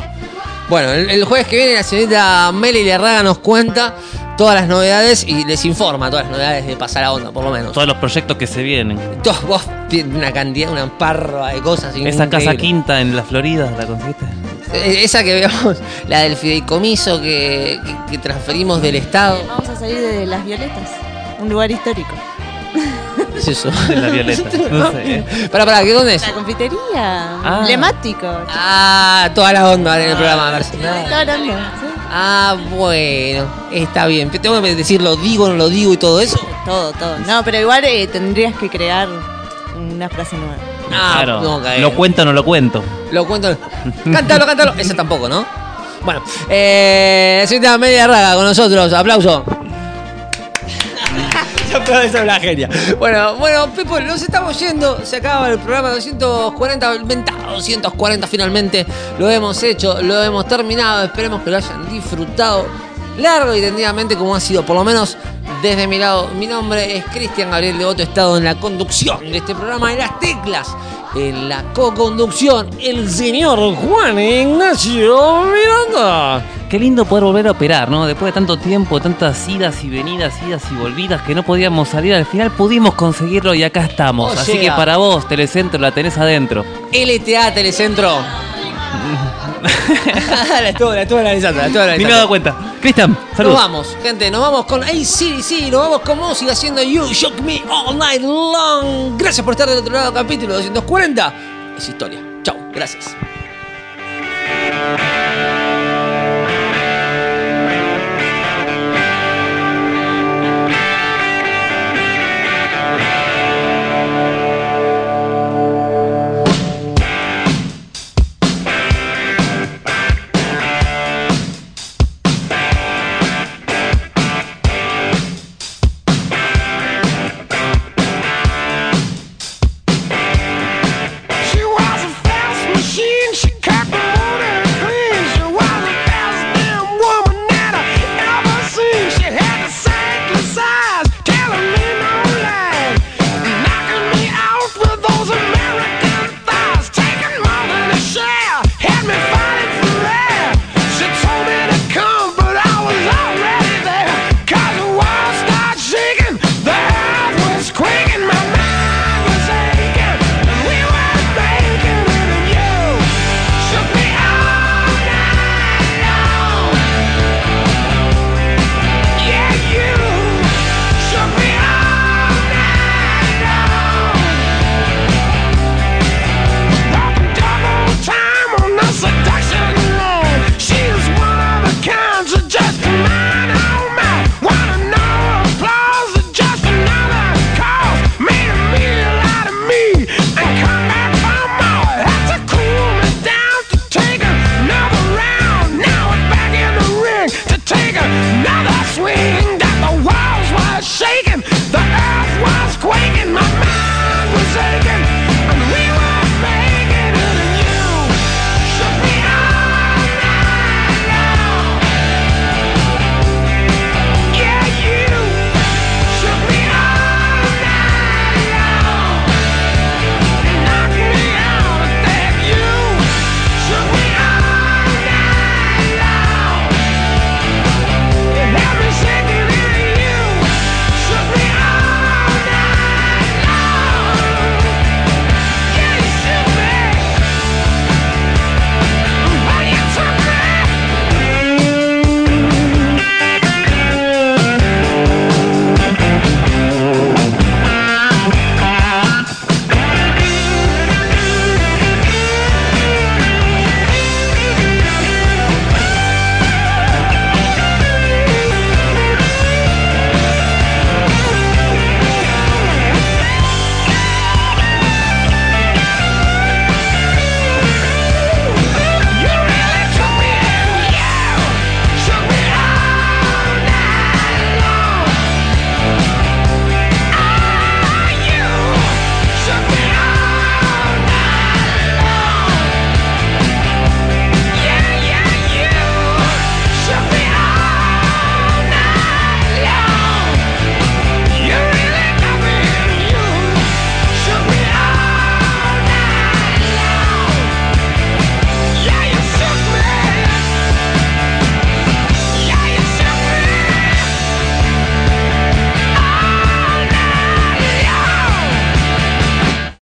Bueno, el, el jueves que viene la señorita Meli Lerraga nos cuenta todas las novedades y les informa todas las novedades de Pasar a Onda, por lo menos. Todos los proyectos que se vienen. Todos, vos tienes una cantidad, una parra de cosas. Esa casa quinta en la Florida, ¿la conseguiste? Eh, Esa que veamos, la del fideicomiso que, que- que transferimos del Estado. Vamos a salir de Las Violetas, un lugar histórico. ¿Qué es eso? De la Violeta. No sé. Pará, pará, ¿qué dónde es? La confitería, Ah. emblemático. Ah, toda la onda en el programa. Marce. Está hablando, ¿sí? Ah, bueno, está bien. Tengo que decir lo digo, no lo digo y todo eso. Todo, todo. No, pero igual eh, tendrías que crear una frase nueva. Ah, claro. no. ¿Lo cuento o no lo cuento? Lo cuento. cántalo, cántalo. Ese tampoco, ¿no? Bueno, eh, señorita Media Raga con nosotros. Aplauso. Aplaudo esa es la genia. Bueno, bueno, Pepo, nos estamos yendo. Se acaba el programa 240, inventado 240 finalmente. Lo hemos hecho, lo hemos terminado. Esperemos que lo hayan disfrutado largo y tendidamente como ha sido, por lo menos desde mi lado. Mi nombre es Cristian Gabriel Devoto. He estado en la conducción de este programa de las teclas. En la co-conducción, el señor Juan Ignacio Miranda. Qué lindo poder volver a operar, ¿no? Después de tanto tiempo, tantas idas y venidas, idas y volvidas que no podíamos salir, al final pudimos conseguirlo y acá estamos. Oh, Así que para vos, Telecentro, la tenés adentro. LTA Telecentro. la estuve, la analizando, la estuve Ni me he analizando. dado cuenta. Cristian, Nos saludos. vamos, gente, nos vamos con ACDC, nos vamos con música haciendo You Shock Me All Night Long. Gracias por estar del otro lado, capítulo 240. Es historia. Chau, gracias.